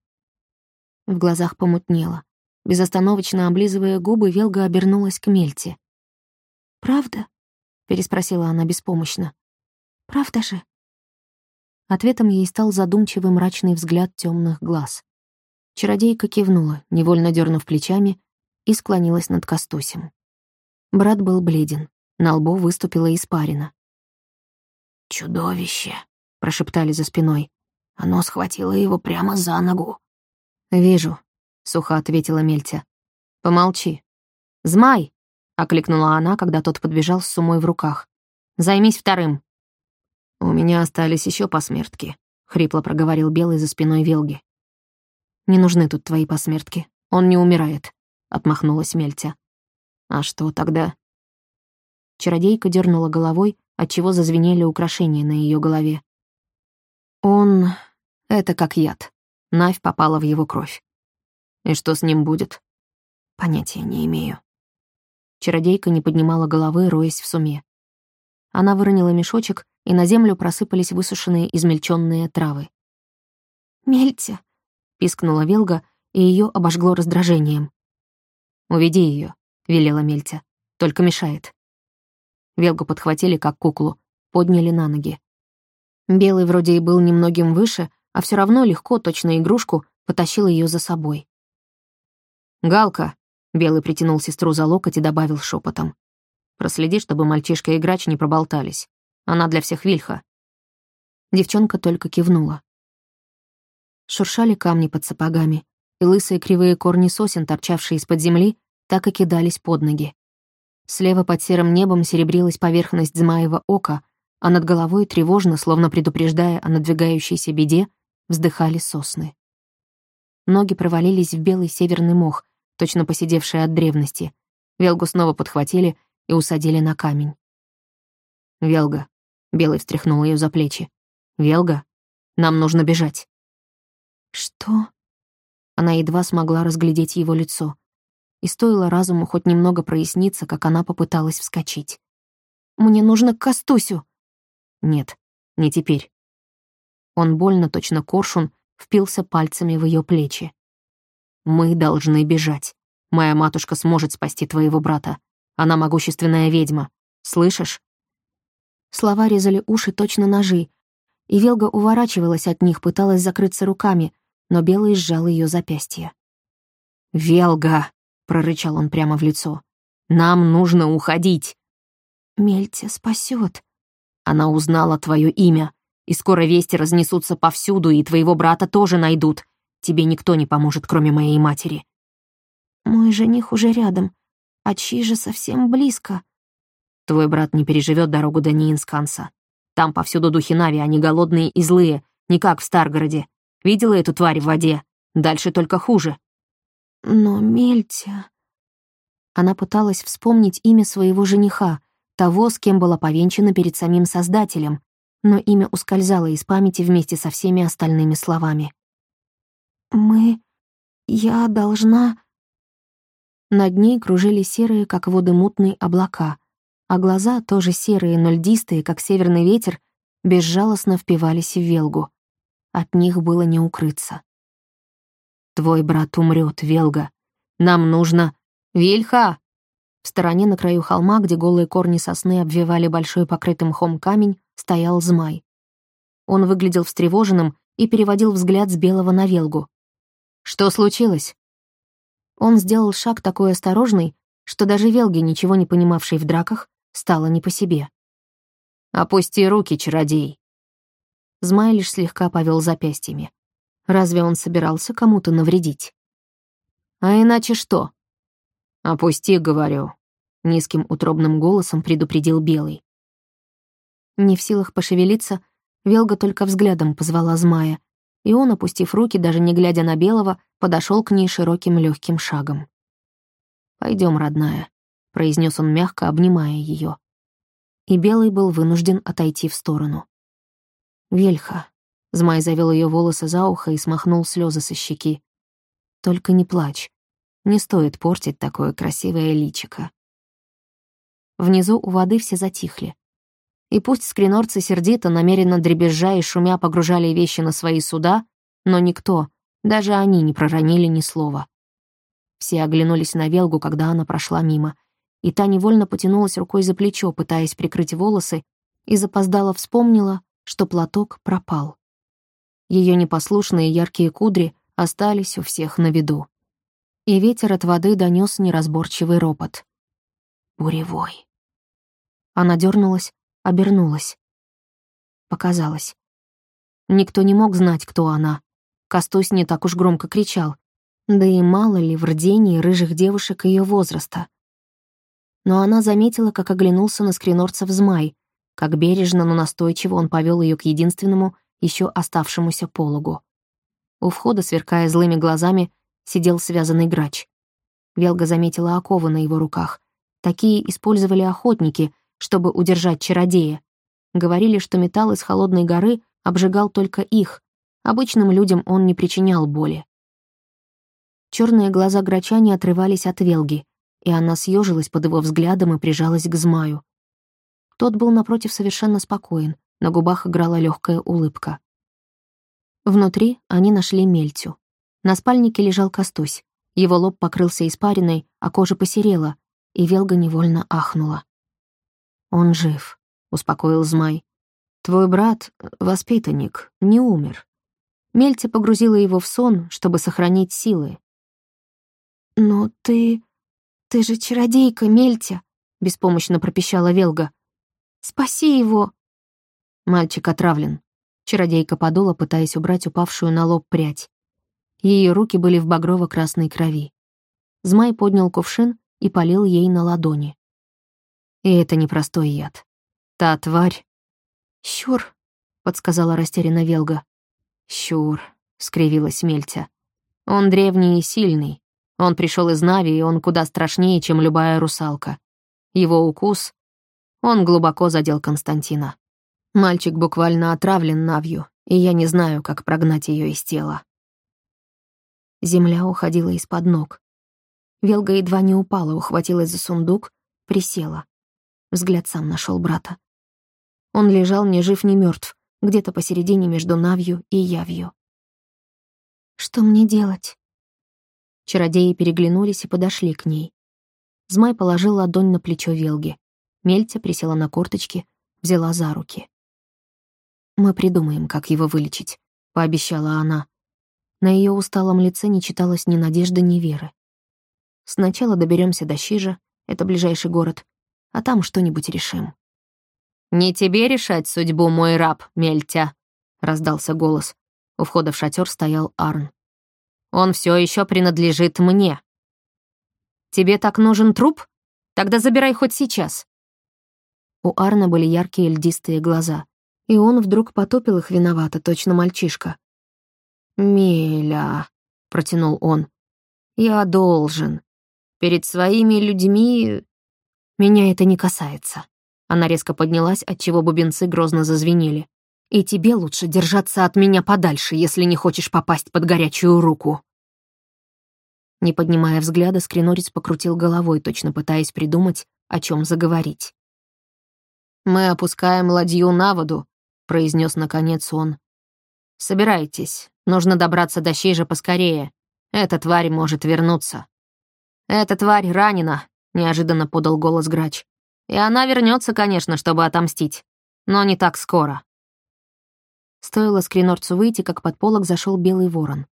В глазах помутнело. Безостановочно облизывая губы, Велга обернулась к Мельте. «Правда?» — переспросила она беспомощно. «Правда же?» Ответом ей стал задумчивый мрачный взгляд темных глаз. Чародейка кивнула, невольно дернув плечами, и склонилась над Костусем. Брат был бледен, на лбу выступила испарина. «Чудовище!» — прошептали за спиной. Оно схватило его прямо за ногу. «Вижу», — сухо ответила Мельтя. «Помолчи». «Змай!» — окликнула она, когда тот подбежал с сумой в руках. «Займись вторым». «У меня остались еще посмертки», — хрипло проговорил Белый за спиной Велги. «Не нужны тут твои посмертки. Он не умирает», — отмахнулась Мельтя. «А что тогда?» Чародейка дернула головой, отчего зазвенели украшения на ее голове. «Он... это как яд. Навь попала в его кровь. И что с ним будет? Понятия не имею». Чародейка не поднимала головы, роясь в суме. Она выронила мешочек, и на землю просыпались высушенные измельченные травы. «Мельтя!» — пискнула Велга, и ее обожгло раздражением. «Уведи ее, велела Мельтя. «Только мешает». Велгу подхватили как куклу, подняли на ноги. Белый вроде и был немногим выше, а все равно легко, точно игрушку, потащил ее за собой. «Галка!» — Белый притянул сестру за локоть и добавил шепотом. «Проследи, чтобы мальчишка и грач не проболтались. Она для всех вильха». Девчонка только кивнула. Шуршали камни под сапогами, и лысые кривые корни сосен, торчавшие из-под земли, так и кидались под ноги. Слева под серым небом серебрилась поверхность змаева ока, а над головой, тревожно, словно предупреждая о надвигающейся беде, вздыхали сосны. Ноги провалились в белый северный мох, точно посидевший от древности. Велгу снова подхватили и усадили на камень. «Велга», — Белый встряхнул ее за плечи. «Велга, нам нужно бежать». «Что?» Она едва смогла разглядеть его лицо и стоило разуму хоть немного проясниться, как она попыталась вскочить. «Мне нужно к Костусю!» «Нет, не теперь». Он больно, точно коршун, впился пальцами в ее плечи. «Мы должны бежать. Моя матушка сможет спасти твоего брата. Она могущественная ведьма. Слышишь?» Слова резали уши точно ножи, и Велга уворачивалась от них, пыталась закрыться руками, но Белый сжал ее запястье. «Велга!» прорычал он прямо в лицо. «Нам нужно уходить!» «Мельте спасет. Она узнала твое имя, и скоро вести разнесутся повсюду, и твоего брата тоже найдут. Тебе никто не поможет, кроме моей матери». «Мой жених уже рядом, а чьи же совсем близко». «Твой брат не переживет дорогу до Ниинсканса. Там повсюду духи Нави, они голодные и злые, не как в Старгороде. Видела эту тварь в воде? Дальше только хуже. Но Мельтя... Она пыталась вспомнить имя своего жениха, того, с кем была повенчана перед самим Создателем, но имя ускользало из памяти вместе со всеми остальными словами. «Мы... я должна...» Над ней кружили серые, как воды мутные, облака, а глаза, тоже серые, но льдистые, как северный ветер, безжалостно впивались в Велгу. От них было не укрыться. Твой брат умрет, Велга. Нам нужно... Вильха!» В стороне на краю холма, где голые корни сосны обвивали большой покрытым мхом камень, стоял змай. Он выглядел встревоженным и переводил взгляд с белого на Велгу. «Что случилось?» Он сделал шаг такой осторожный, что даже Велге, ничего не понимавшей в драках, стало не по себе. «Опусти руки, чародей!» Змай лишь слегка повел запястьями. Разве он собирался кому-то навредить? А иначе что? «Опусти, — говорю», — низким утробным голосом предупредил Белый. Не в силах пошевелиться, Велга только взглядом позвала змая, и он, опустив руки, даже не глядя на Белого, подошел к ней широким легким шагом. Пойдем, родная», — произнес он мягко, обнимая ее. И Белый был вынужден отойти в сторону. «Вельха», — Змай завел ее волосы за ухо и смахнул слезы со щеки. «Только не плачь. Не стоит портить такое красивое личико». Внизу у воды все затихли. И пусть скринорцы сердито, намеренно дребезжа и шумя погружали вещи на свои суда, но никто, даже они, не проронили ни слова. Все оглянулись на Велгу, когда она прошла мимо, и та невольно потянулась рукой за плечо, пытаясь прикрыть волосы, и запоздала вспомнила, что платок пропал. Ее непослушные яркие кудри остались у всех на виду. И ветер от воды донес неразборчивый ропот. Буревой. Она дернулась, обернулась. Показалось. Никто не мог знать, кто она. Костусь не так уж громко кричал, да и мало ли в рдении рыжих девушек ее возраста. Но она заметила, как оглянулся на скринорцев змай, как бережно, но настойчиво он повел ее к единственному, еще оставшемуся пологу. У входа, сверкая злыми глазами, сидел связанный грач. Велга заметила оковы на его руках. Такие использовали охотники, чтобы удержать чародея. Говорили, что металл из холодной горы обжигал только их. Обычным людям он не причинял боли. Черные глаза грача не отрывались от Велги, и она съежилась под его взглядом и прижалась к змаю. Тот был напротив совершенно спокоен, на губах играла легкая улыбка. Внутри они нашли мельтю. На спальнике лежал Костусь. Его лоб покрылся испариной, а кожа посерела, и Велга невольно ахнула. «Он жив», — успокоил Змай. «Твой брат, воспитанник, не умер. Мельтя погрузила его в сон, чтобы сохранить силы, «Но ты... ты же чародейка, Мельтя!» — беспомощно пропищала Велга. «Спаси его!» Мальчик отравлен. Чародейка подула, пытаясь убрать упавшую на лоб прядь. Ее руки были в багрово-красной крови. Змай поднял кувшин и полил ей на ладони. И это не простой яд. Та тварь... «Щур», — подсказала растерянно Велга. «Щур», — скривилась Мельтя. «Он древний и сильный, он пришел из Нави, и он куда страшнее, чем любая русалка. Его укус... Он глубоко задел Константина. Мальчик буквально отравлен Навью, и я не знаю, как прогнать ее из тела. Земля уходила из-под ног. Велга едва не упала, ухватилась за сундук, присела. Взгляд сам нашел брата. Он лежал ни жив, ни мертв, где-то посередине между Навью и Явью. «Что мне делать?» Чародеи переглянулись и подошли к ней. Змай положил ладонь на плечо Велги. Мельтя присела на корточки, взяла за руки. «Мы придумаем, как его вылечить», — пообещала она. На ее усталом лице не читалось ни надежды, ни веры. «Сначала доберемся до Щижа, это ближайший город, а там что-нибудь решим». «Не тебе решать судьбу, мой раб, Мельтя», — раздался голос. У входа в шатер стоял Арн. Он все еще принадлежит мне. Тебе так нужен труп? Тогда забирай хоть сейчас. У Арна были яркие льдистые глаза, и он вдруг потопил их виновато, точно мальчишка. «Миля», — протянул он, — «я должен. Перед своими людьми меня это не касается». Она резко поднялась, отчего бубенцы грозно зазвенели. И тебе лучше держаться от меня подальше, если не хочешь попасть под горячую руку». Не поднимая взгляда, скринорец покрутил головой, точно пытаясь придумать, о чем заговорить. «Мы опускаем ладью на воду», — произнес наконец он. «Собирайтесь, нужно добраться до Щижа поскорее. Эта тварь может вернуться». «Эта тварь ранена», — неожиданно подал голос Грач. «И она вернется, конечно, чтобы отомстить, но не так скоро». Стоило скринорцу выйти, как под полок зашел белый ворон.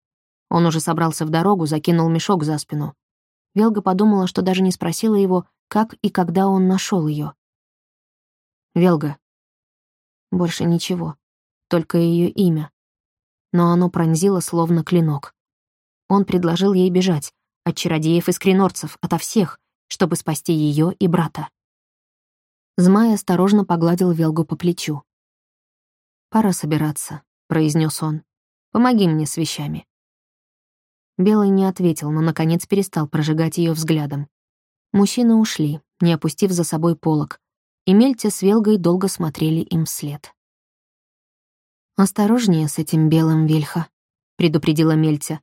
Он уже собрался в дорогу, закинул мешок за спину. Велга подумала, что даже не спросила его, как и когда он нашел ее. Велга. Больше ничего, только ее имя. Но оно пронзило словно клинок. Он предложил ей бежать, от чародеев и скринорцев, ото всех, чтобы спасти ее и брата. Змай осторожно погладил Велгу по плечу. «Пора собираться», — произнес он. «Помоги мне с вещами». Белый не ответил, но, наконец, перестал прожигать ее взглядом. Мужчины ушли, не опустив за собой полок, и Мельте с Велгой долго смотрели им вслед. «Осторожнее с этим белым Вильха», — предупредила Мельте.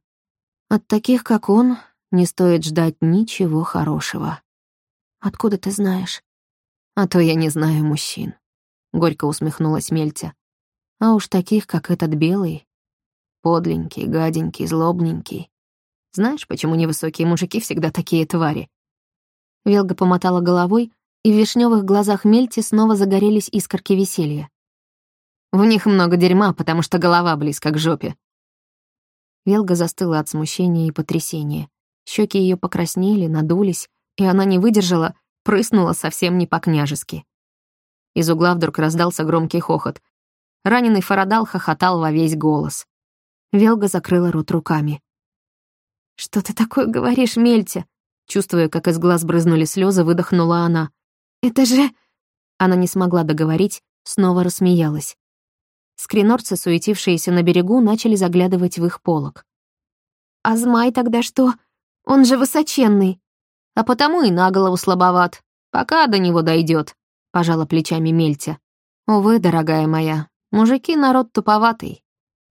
«От таких, как он, не стоит ждать ничего хорошего». «Откуда ты знаешь?» «А то я не знаю мужчин», — горько усмехнулась Мельтя. «А уж таких, как этот белый, подленький, гаденький, злобненький. Знаешь, почему невысокие мужики всегда такие твари?» Велга помотала головой, и в вишневых глазах Мельти снова загорелись искорки веселья. В них много дерьма, потому что голова близко к жопе. Велга застыла от смущения и потрясения. Щеки ее покраснели, надулись, и она не выдержала, прыснула совсем не по-княжески. Из угла вдруг раздался громкий хохот. Раненый Фарадал хохотал во весь голос. Велга закрыла рот руками. «Что ты такое говоришь, Мельте?» Чувствуя, как из глаз брызнули слезы, выдохнула она. «Это же...» Она не смогла договорить, снова рассмеялась. Скринорцы, суетившиеся на берегу, начали заглядывать в их полог. «А змай тогда что? Он же высоченный!» «А потому и на голову слабоват. Пока до него дойдет, пожала плечами Мельтя. «Увы, дорогая моя, мужики народ туповатый.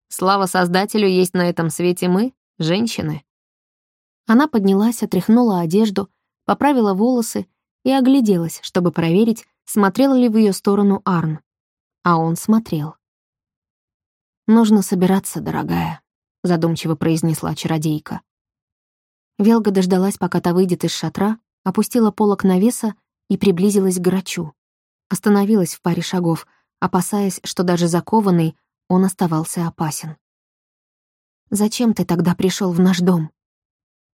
Слава Создателю есть на этом свете мы, женщины». Она поднялась, отряхнула одежду, поправила волосы и огляделась, чтобы проверить, смотрел ли в ее сторону Арн. А он смотрел. «Нужно собираться, дорогая», — задумчиво произнесла чародейка. Велга дождалась, пока та выйдет из шатра, опустила полок навеса и приблизилась к грачу. Остановилась в паре шагов, опасаясь, что даже закованный он оставался опасен. «Зачем ты тогда пришел в наш дом?»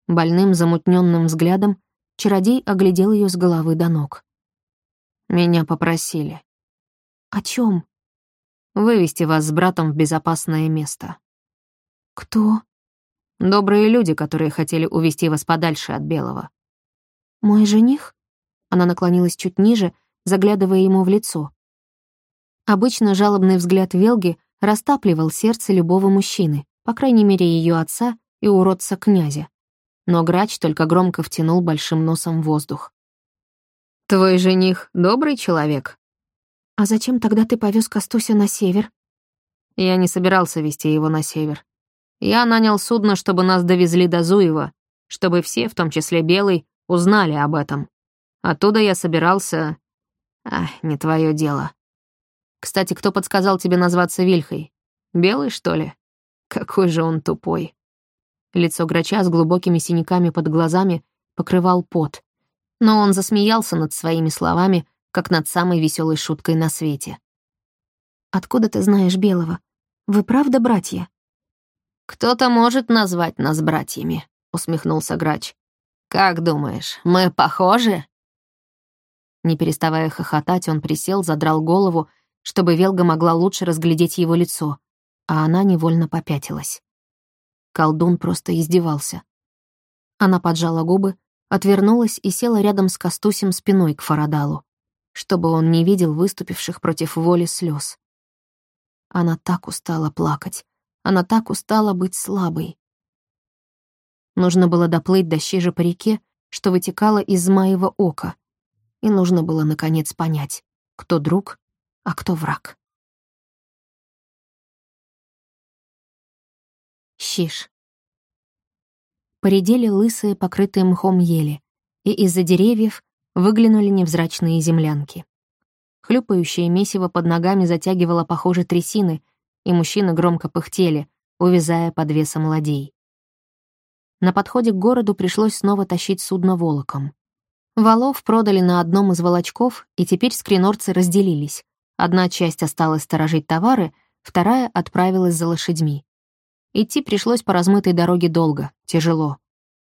Больным, замутненным взглядом чародей оглядел ее с головы до ног. «Меня попросили». «О чем? вывести вас с братом в безопасное место». «Кто?» «Добрые люди, которые хотели увести вас подальше от Белого». «Мой жених?» Она наклонилась чуть ниже, заглядывая ему в лицо. Обычно жалобный взгляд Велги растапливал сердце любого мужчины, по крайней мере, ее отца и уродца князя. Но грач только громко втянул большим носом воздух. «Твой жених — добрый человек?» «А зачем тогда ты повез Костуся на север?» Я не собирался вести его на север. Я нанял судно, чтобы нас довезли до Зуева, чтобы все, в том числе Белый, узнали об этом. Оттуда я собирался... Ах, не твое дело. Кстати, кто подсказал тебе назваться Вильхой? Белый, что ли? Какой же он тупой. Лицо грача с глубокими синяками под глазами покрывал пот. Но он засмеялся над своими словами, как над самой веселой шуткой на свете. «Откуда ты знаешь Белого? Вы правда братья?» «Кто-то может назвать нас братьями», — усмехнулся Грач. «Как думаешь, мы похожи?» Не переставая хохотать, он присел, задрал голову, чтобы Велга могла лучше разглядеть его лицо, а она невольно попятилась. Колдун просто издевался. Она поджала губы, отвернулась и села рядом с Костусем спиной к Фарадалу чтобы он не видел выступивших против воли слез. Она так устала плакать, она так устала быть слабой. Нужно было доплыть до щижи по реке, что вытекало из Змаева ока, и нужно было, наконец, понять, кто друг, а кто враг. Щиж. Поредели лысые, покрытые мхом ели, и из-за деревьев выглянули невзрачные землянки. Хлюпающее месиво под ногами затягивало, похоже, трясины, и мужчины громко пыхтели, увязая под весом ладей. На подходе к городу пришлось снова тащить судно волоком. Валов продали на одном из волочков, и теперь скринорцы разделились. Одна часть осталась сторожить товары, вторая отправилась за лошадьми. Идти пришлось по размытой дороге долго, тяжело.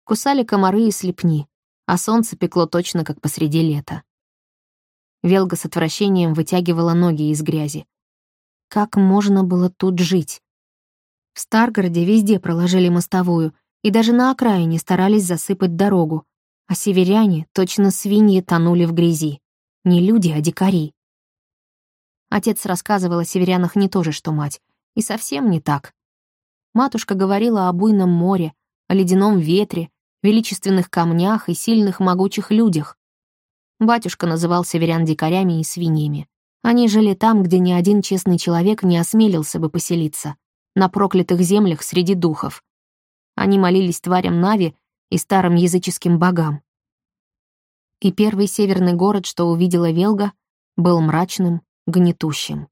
Кусали комары и слепни, а солнце пекло точно, как посреди лета. Велга с отвращением вытягивала ноги из грязи. Как можно было тут жить? В Старгороде везде проложили мостовую, и даже на окраине старались засыпать дорогу, а северяне, точно свиньи, тонули в грязи. не люди, а дикари. Отец рассказывал о северянах не то же, что мать, и совсем не так. Матушка говорила о буйном море, о ледяном ветре, величественных камнях и сильных могучих людях. Батюшка называл северян дикарями и свиньями. Они жили там, где ни один честный человек не осмелился бы поселиться, на проклятых землях среди духов. Они молились тварям Нави и старым языческим богам. И первый северный город, что увидела Велга, был мрачным, гнетущим.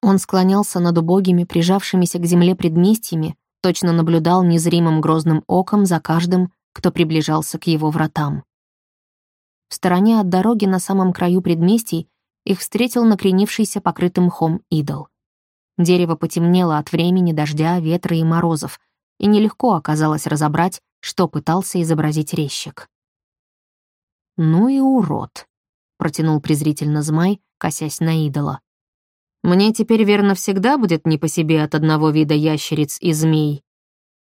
Он склонялся над убогими, прижавшимися к земле предместьями, точно наблюдал незримым грозным оком за каждым, кто приближался к его вратам. В стороне от дороги на самом краю предместий их встретил накренившийся покрытым мхом идол. Дерево потемнело от времени, дождя, ветра и морозов, и нелегко оказалось разобрать, что пытался изобразить резчик. «Ну и урод», — протянул презрительно змай, косясь на идола. «Мне теперь, верно, всегда будет не по себе от одного вида ящериц и змей».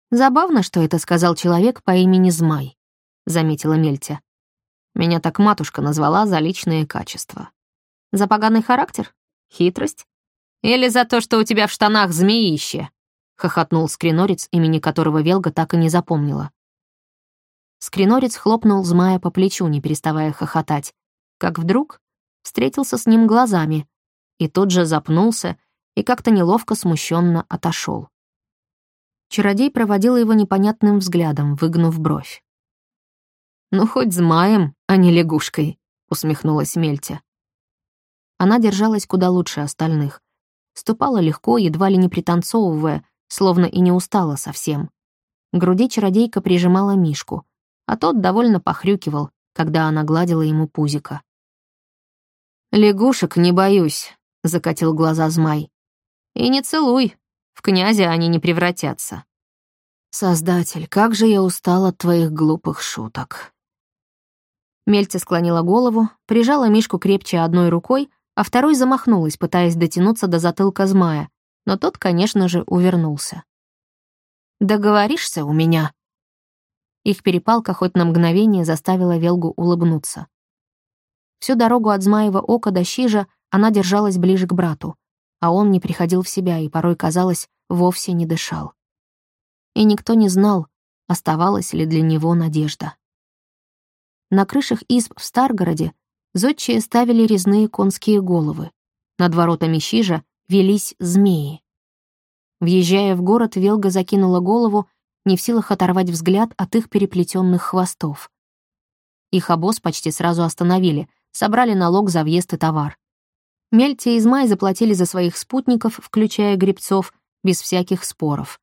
«Забавно, что это сказал человек по имени Змай», — заметила Мельтя. «Меня так матушка назвала за личные качества». «За поганый характер? Хитрость? Или за то, что у тебя в штанах змеище?» — хохотнул скринорец, имени которого Велга так и не запомнила. Скринорец хлопнул змая по плечу, не переставая хохотать, как вдруг встретился с ним глазами, и тут же запнулся и как-то неловко смущенно отошел. Чародей проводил его непонятным взглядом, выгнув бровь. «Ну, хоть змаем, а не лягушкой», — усмехнулась Мельтя. Она держалась куда лучше остальных. Ступала легко, едва ли не пританцовывая, словно и не устала совсем. К груди чародейка прижимала Мишку, а тот довольно похрюкивал, когда она гладила ему пузико. «Лягушек не боюсь», — закатил глаза змай. «И не целуй, в князя они не превратятся». «Создатель, как же я устал от твоих глупых шуток». Мельца склонила голову, прижала Мишку крепче одной рукой, а второй замахнулась, пытаясь дотянуться до затылка змая, но тот, конечно же, увернулся. «Договоришься у меня?» Их перепалка хоть на мгновение заставила Велгу улыбнуться. Всю дорогу от Змаева ока до Щижа она держалась ближе к брату, а он не приходил в себя и порой, казалось, вовсе не дышал. И никто не знал, оставалась ли для него надежда. На крышах изб в Старгороде зодчие ставили резные конские головы. Над воротами Щижа велись змеи. Въезжая в город, Велга закинула голову, не в силах оторвать взгляд от их переплетенных хвостов. Их обоз почти сразу остановили, собрали налог за въезд и товар. Мельте и Измай заплатили за своих спутников, включая гребцов, без всяких споров.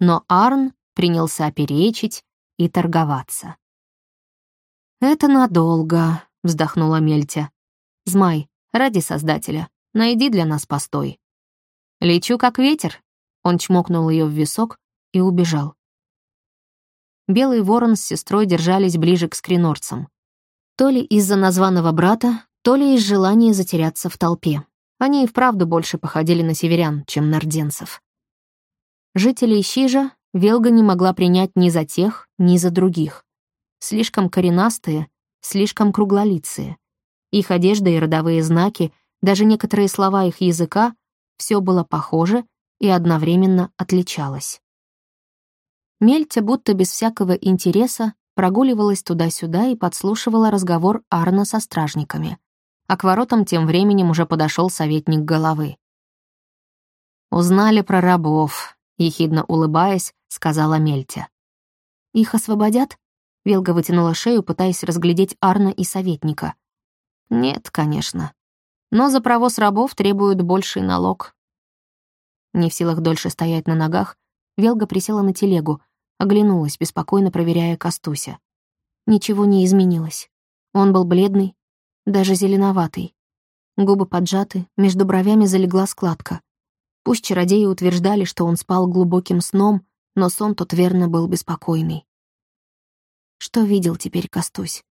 Но Арн принялся перечить и торговаться. «Это надолго», — вздохнула Мельтя. «Змай, ради Создателя, найди для нас постой». «Лечу как ветер», — он чмокнул ее в висок и убежал. Белый ворон с сестрой держались ближе к скринорцам. То ли из-за названного брата, то ли из желания затеряться в толпе. Они и вправду больше походили на северян, чем на рденцев. Жителей Щижа Велга не могла принять ни за тех, ни за других. Слишком коренастые, слишком круглолицые. Их одежда и родовые знаки, даже некоторые слова их языка — все было похоже и одновременно отличалось. Мельтя будто без всякого интереса прогуливалась туда-сюда и подслушивала разговор Арна со стражниками. А к воротам тем временем уже подошел советник головы. «Узнали про рабов», — ехидно улыбаясь, сказала Мельтя. «Их освободят?» — Велга вытянула шею, пытаясь разглядеть Арна и советника. «Нет, конечно. Но за провоз рабов требуют больший налог». Не в силах дольше стоять на ногах, Велга присела на телегу, Оглянулась, беспокойно проверяя Костуся. Ничего не изменилось. Он был бледный, даже зеленоватый. Губы поджаты, между бровями залегла складка. Пусть чародеи утверждали, что он спал глубоким сном, но сон тот верно был беспокойный. Что видел теперь Костусь?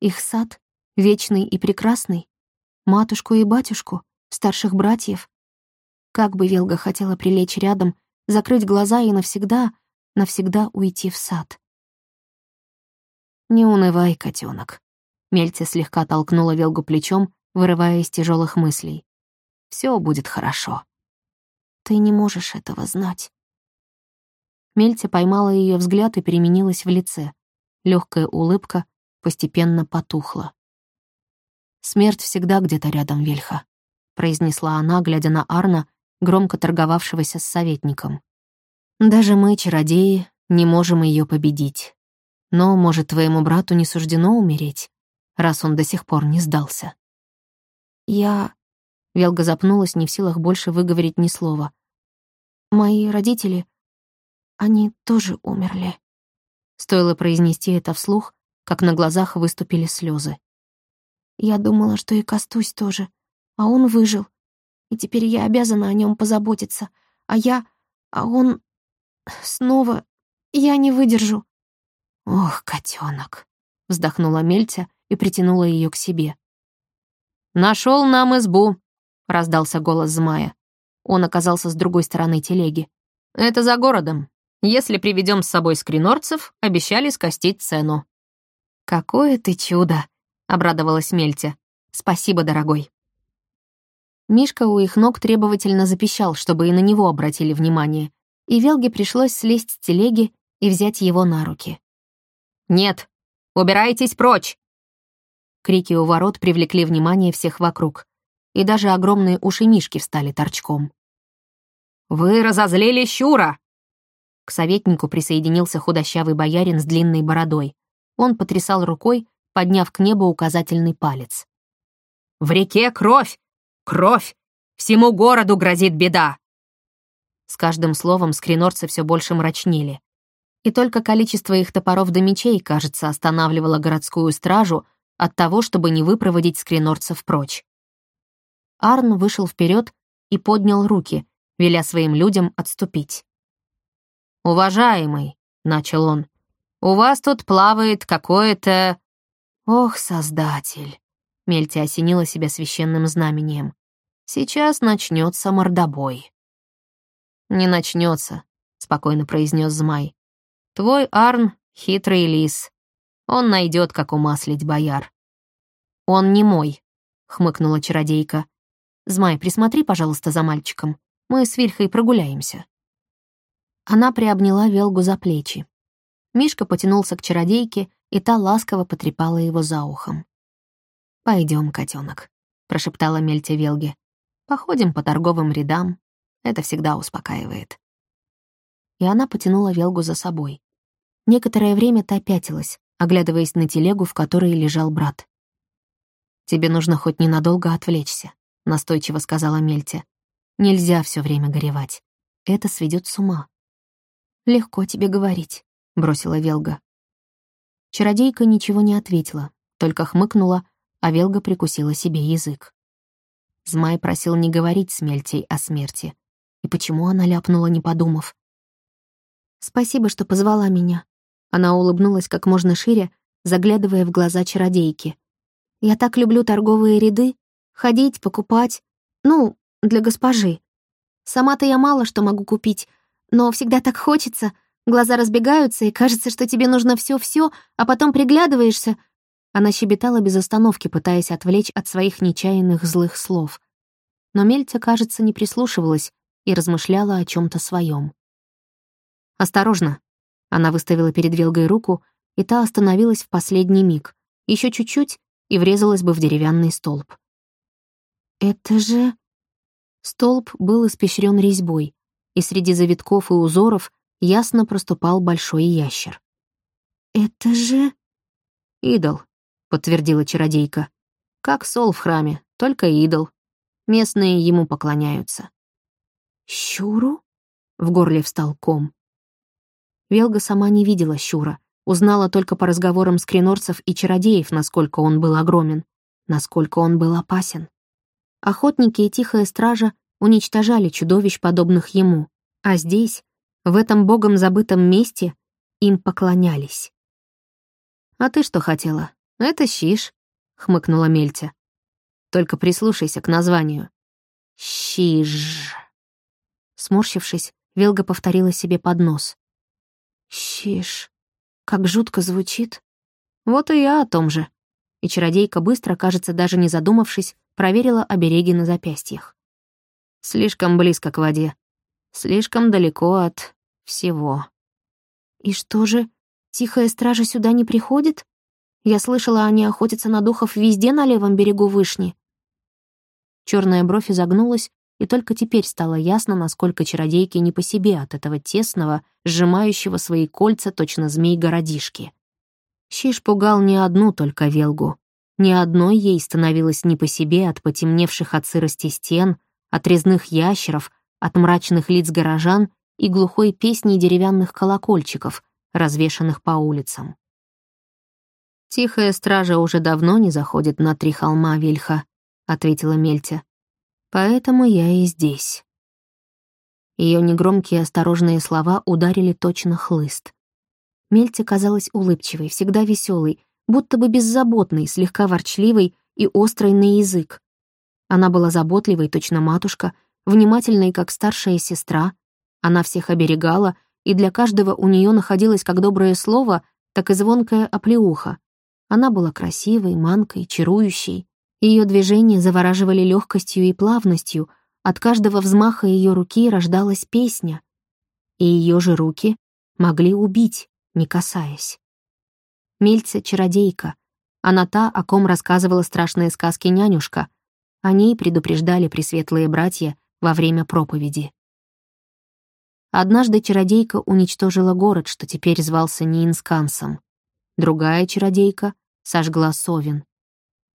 Их сад, вечный и прекрасный? Матушку и батюшку, старших братьев? Как бы Велга хотела прилечь рядом, закрыть глаза и навсегда навсегда уйти в сад. «Не унывай, котенок. Мельте слегка толкнула Велгу плечом, вырывая из тяжелых мыслей. Все будет хорошо. Ты не можешь этого знать. Мельте поймала ее взгляд и переменилась в лице. Легкая улыбка постепенно потухла. «Смерть всегда где-то рядом, Вельха», — произнесла она, глядя на Арна, громко торговавшегося с советником. «Даже мы, чародеи, не можем ее победить. Но, может, твоему брату не суждено умереть, раз он до сих пор не сдался». «Я...» — Велга запнулась, не в силах больше выговорить ни слова. «Мои родители, они тоже умерли». Стоило произнести это вслух, как на глазах выступили слезы. «Я думала, что и Костусь тоже, а он выжил, и теперь я обязана о нем позаботиться, а я... а он... снова... я не выдержу». «Ох, котенок, вздохнула Мельтя и притянула ее к себе. Нашел нам избу», — раздался голос Змая. Он оказался с другой стороны телеги. «Это за городом. Если приведем с собой скринорцев, обещали скостить цену». «Какое ты чудо!» — обрадовалась Мельтя. «Спасибо, дорогой». Мишка у их ног требовательно запищал, чтобы и на него обратили внимание, и Велге пришлось слезть с телеги и взять его на руки. «Нет, убирайтесь прочь!» Крики у ворот привлекли внимание всех вокруг, и даже огромные уши Мишки встали торчком. «Вы разозлили Щура!» К советнику присоединился худощавый боярин с длинной бородой. Он потрясал рукой, подняв к небу указательный палец. «В реке кровь! Кровь! Всему городу грозит беда!» С каждым словом скринорцы все больше мрачнели. И только количество их топоров до мечей, кажется, останавливало городскую стражу от того, чтобы не выпроводить скринорцев прочь. Арн вышел вперед и поднял руки, веля своим людям отступить. «Уважаемый», — начал он, — «у вас тут плавает какое-то...» «Ох, Создатель!» — Мельти осенила себя священным знамением. Сейчас начнется мордобой. Не начнется, спокойно произнес Змай. Твой Арн — хитрый лис. Он найдет, как умаслить бояр. Он не мой, хмыкнула чародейка. Змай, присмотри, пожалуйста, за мальчиком. Мы с Вильхой прогуляемся. Она приобняла Велгу за плечи. Мишка потянулся к чародейке, и та ласково потрепала его за ухом. Пойдем, котенок, прошептала Мельте Велге. Походим по торговым рядам. Это всегда успокаивает. И она потянула Велгу за собой. Некоторое время та пятилась, оглядываясь на телегу, в которой лежал брат. «Тебе нужно хоть ненадолго отвлечься», — настойчиво сказала Мельте. «Нельзя все время горевать. Это сведет с ума». «Легко тебе говорить», — бросила Велга. Чародейка ничего не ответила, только хмыкнула, а Велга прикусила себе язык. Змай просил не говорить с Мельтей о смерти. И почему она ляпнула, не подумав? «Спасибо, что позвала меня». Она улыбнулась как можно шире, заглядывая в глаза чародейки. «Я так люблю торговые ряды, ходить, покупать. Ну, для госпожи. Сама-то я мало что могу купить, но всегда так хочется. Глаза разбегаются, и кажется, что тебе нужно все-все, а потом приглядываешься, она щебетала без остановки, пытаясь отвлечь от своих нечаянных злых слов. Но Мельца, кажется, не прислушивалась и размышляла о чем то своем. «Осторожно!» Она выставила перед Велгой руку, и та остановилась в последний миг. Еще чуть-чуть и врезалась бы в деревянный столб. «Это же...» Столб был испещрен резьбой, и среди завитков и узоров ясно проступал большой ящер. «Это же...» «Идол», — подтвердила чародейка. «Как сол в храме, только идол. Местные ему поклоняются». «Щуру?» — в горле встал ком. Велга сама не видела Щура, узнала только по разговорам скринорцев и чародеев, насколько он был огромен, насколько он был опасен. Охотники и тихая стража уничтожали чудовищ, подобных ему, а здесь, в этом богом забытом месте, им поклонялись. «А ты что хотела?» «Это щиш», — хмыкнула Мельтя. «Только прислушайся к названию». «Щиж». Сморщившись, Велга повторила себе под нос. «Щиш. Как жутко звучит». «Вот и я о том же». и чародейка быстро, кажется, даже не задумавшись, проверила обереги на запястьях. Слишком близко к воде. Слишком далеко от всего. И что же, тихая стража сюда не приходит? Я слышала, они охотятся на духов везде на левом берегу вышни. Черная бровь изогнулась, и только теперь стало ясно, насколько чародейки не по себе от этого тесного, сжимающего свои кольца точно змей-городишки. Щиш пугал не одну только Велгу. Ни одной ей становилось не по себе от потемневших от сырости стен, от резных ящеров, от мрачных лиц горожан и глухой песни деревянных колокольчиков, развешанных по улицам. «Тихая стража уже давно не заходит на три холма Вильха», — ответила Мельтя. «Поэтому я и здесь». Ее негромкие осторожные слова ударили точно хлыст. Мельте казалась улыбчивой, всегда веселой, будто бы беззаботной, слегка ворчливой и острой на язык. Она была заботливой, точно матушка, внимательной, как старшая сестра. Она всех оберегала, и для каждого у нее находилось как доброе слово, так и звонкая оплеуха. Она была красивой, манкой, чарующей. Ее движения завораживали легкостью и плавностью, от каждого взмаха ее руки рождалась песня. И ее же руки могли убить не касаясь. Мельца — чародейка. Она та, о ком рассказывала страшные сказки нянюшка. О ней предупреждали пресветлые братья во время проповеди. Однажды чародейка уничтожила город, что теперь звался Нинскансом. Другая чародейка сожгла Совин.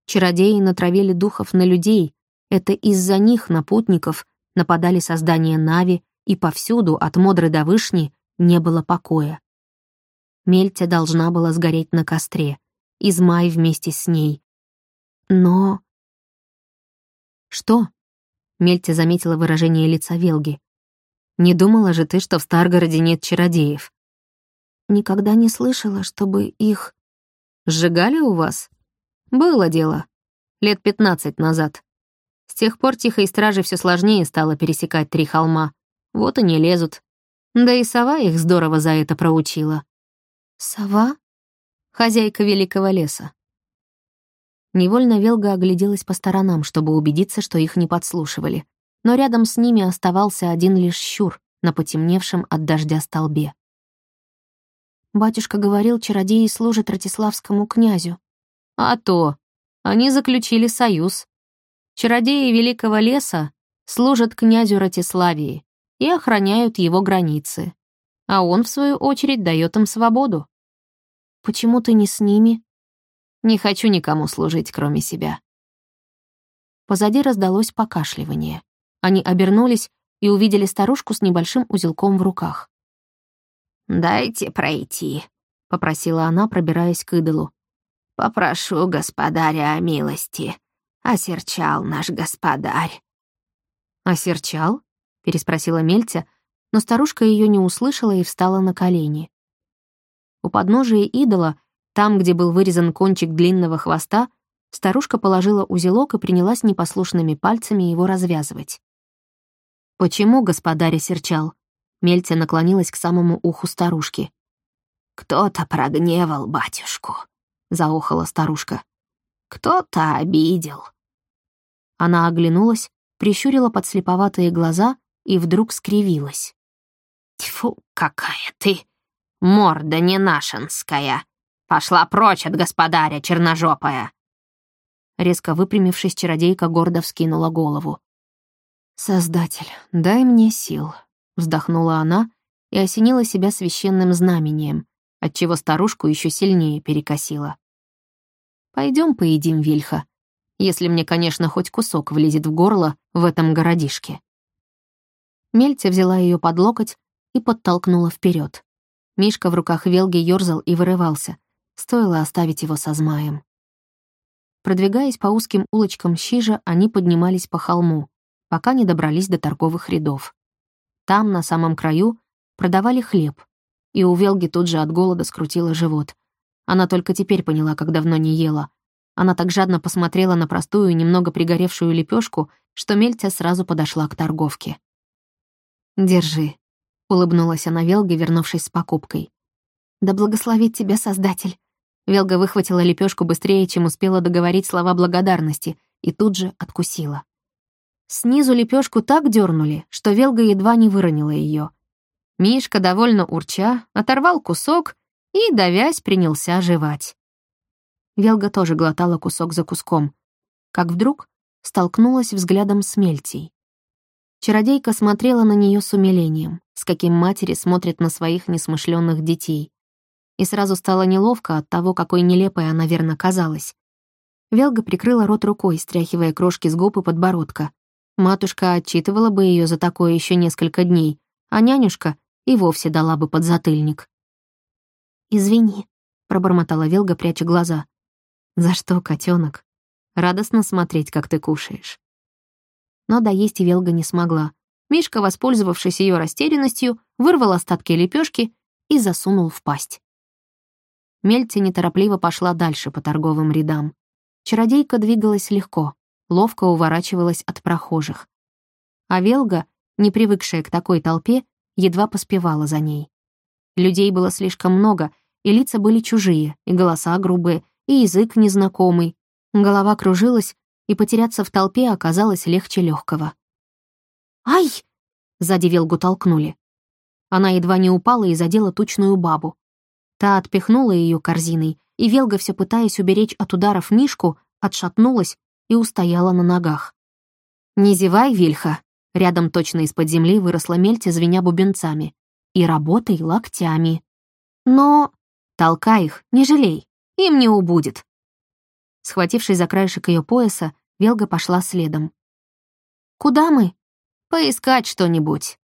Чародеи натравили духов на людей. Это из-за них, на путников, нападали создания Нави, и повсюду, от Модры до Вышни, не было покоя. Мельтя должна была сгореть на костре, Измай вместе с ней. Но... «Что?» — Мельтя заметила выражение лица Велги. «Не думала же ты, что в Старгороде нет чародеев?» «Никогда не слышала, чтобы их...» «Сжигали у вас?» «Было дело. Лет пятнадцать назад. С тех пор тихой страже все сложнее стало пересекать три холма. Вот и не лезут. Да и сова их здорово за это проучила. «Сова?» «Хозяйка великого леса». Невольно Велга огляделась по сторонам, чтобы убедиться, что их не подслушивали. Но рядом с ними оставался один лишь щур на потемневшем от дождя столбе. Батюшка говорил, чародеи служат Ратиславскому князю. А то, они заключили союз. Чародеи Великого леса служат князю Ратиславии и охраняют его границы. А он, в свою очередь, дает им свободу. Почему ты не с ними? Не хочу никому служить, кроме себя. Позади раздалось покашливание. Они обернулись и увидели старушку с небольшим узелком в руках. «Дайте пройти», — попросила она, пробираясь к идолу. «Попрошу господаря о милости. Осерчал наш господарь». «Осерчал?» — переспросила Мельтя, но старушка ее не услышала и встала на колени. У подножия идола, там, где был вырезан кончик длинного хвоста, старушка положила узелок и принялась непослушными пальцами его развязывать. «Почему господарь серчал?» Мельтя наклонилась к самому уху старушки. «Кто-то прогневал батюшку», — заохала старушка. «Кто-то обидел». Она оглянулась, прищурила подслеповатые глаза и вдруг скривилась. «Тьфу, какая ты!» Морда не нашинская. Пошла прочь от господаря, черножопая!» Резко выпрямившись, чародейка гордо вскинула голову. «Создатель, дай мне сил», — вздохнула она и осенила себя священным знамением, отчего старушку еще сильнее перекосила. Пойдем поедим вильха, если мне, конечно, хоть кусок влезет в горло в этом городишке». Мельтя взяла ее под локоть и подтолкнула вперед. Мишка в руках Велги ёрзал и вырывался. Стоило оставить его со змаем. Продвигаясь по узким улочкам Щижа, они поднимались по холму, пока не добрались до торговых рядов. Там, на самом краю, продавали хлеб, и у Велги тут же от голода скрутило живот. Она только теперь поняла, как давно не ела. Она так жадно посмотрела на простую, немного пригоревшую лепешку, что Мельтя сразу подошла к торговке. «Держи», — улыбнулась она Велге, вернувшись с покупкой. «Да благословит тебя Создатель. Велга выхватила лепешку быстрее, чем успела договорить слова благодарности, и тут же откусила. Снизу лепешку так дернули, что Велга едва не выронила ее. Мишка, довольно урча, оторвал кусок и, давясь, принялся жевать. Велга тоже глотала кусок за куском, как вдруг столкнулась взглядом с Мельтей. Чародейка смотрела на нее с умилением, с каким матери смотрят на своих несмышленных детей. И сразу стало неловко от того, какой нелепой она верно казалась. Велга прикрыла рот рукой, стряхивая крошки с губ и подбородка. Матушка отчитывала бы ее за такое еще несколько дней, а нянюшка и вовсе дала бы подзатыльник. «Извини», — пробормотала Велга, пряча глаза. «За что, котенок? Радостно смотреть, как ты кушаешь» но доесть Велга не смогла. Мишка, воспользовавшись ее растерянностью, вырвал остатки лепешки и засунул в пасть. Мельти неторопливо пошла дальше по торговым рядам. Чародейка двигалась легко, ловко уворачивалась от прохожих. А Велга, не привыкшая к такой толпе, едва поспевала за ней. Людей было слишком много, и лица были чужие, и голоса грубые, и язык незнакомый. Голова кружилась, и потеряться в толпе оказалось легче легкого. «Ай!» — сзади Велгу толкнули. Она едва не упала и задела тучную бабу. Та отпихнула ее корзиной, и Велга, все пытаясь уберечь от ударов Мишку, отшатнулась и устояла на ногах. «Не зевай, Вильха!» Рядом точно из-под земли выросла мельтя, звеня бубенцами. «И работай локтями!» «Но...» «Толкай их, не жалей, им не убудет!» Схватившись за краешек ее пояса, Велга пошла следом. «Куда мы?» «Поискать что-нибудь».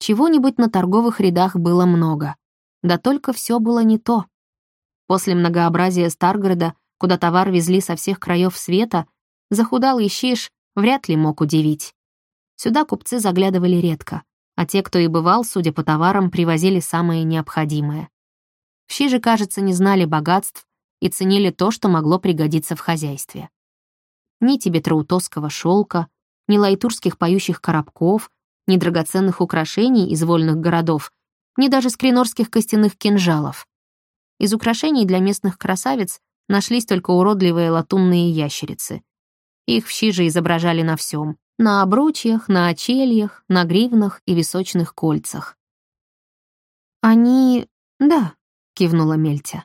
Чего-нибудь на торговых рядах было много. Да только все было не то. После многообразия Старгорода, куда товар везли со всех краев света, захудалый щиш вряд ли мог удивить. Сюда купцы заглядывали редко, а те, кто и бывал, судя по товарам, привозили самое необходимое. В Щиже, кажется, не знали богатств, и ценили то, что могло пригодиться в хозяйстве. Ни тибетроутосского шелка, ни лайтурских поющих коробков, ни драгоценных украшений из вольных городов, ни даже скринорских костяных кинжалов. Из украшений для местных красавиц нашлись только уродливые латунные ящерицы. Их в щиже изображали на всем: на обручьях, на очельях, на гривнах и височных кольцах. «Они... да», — кивнула Мельтя.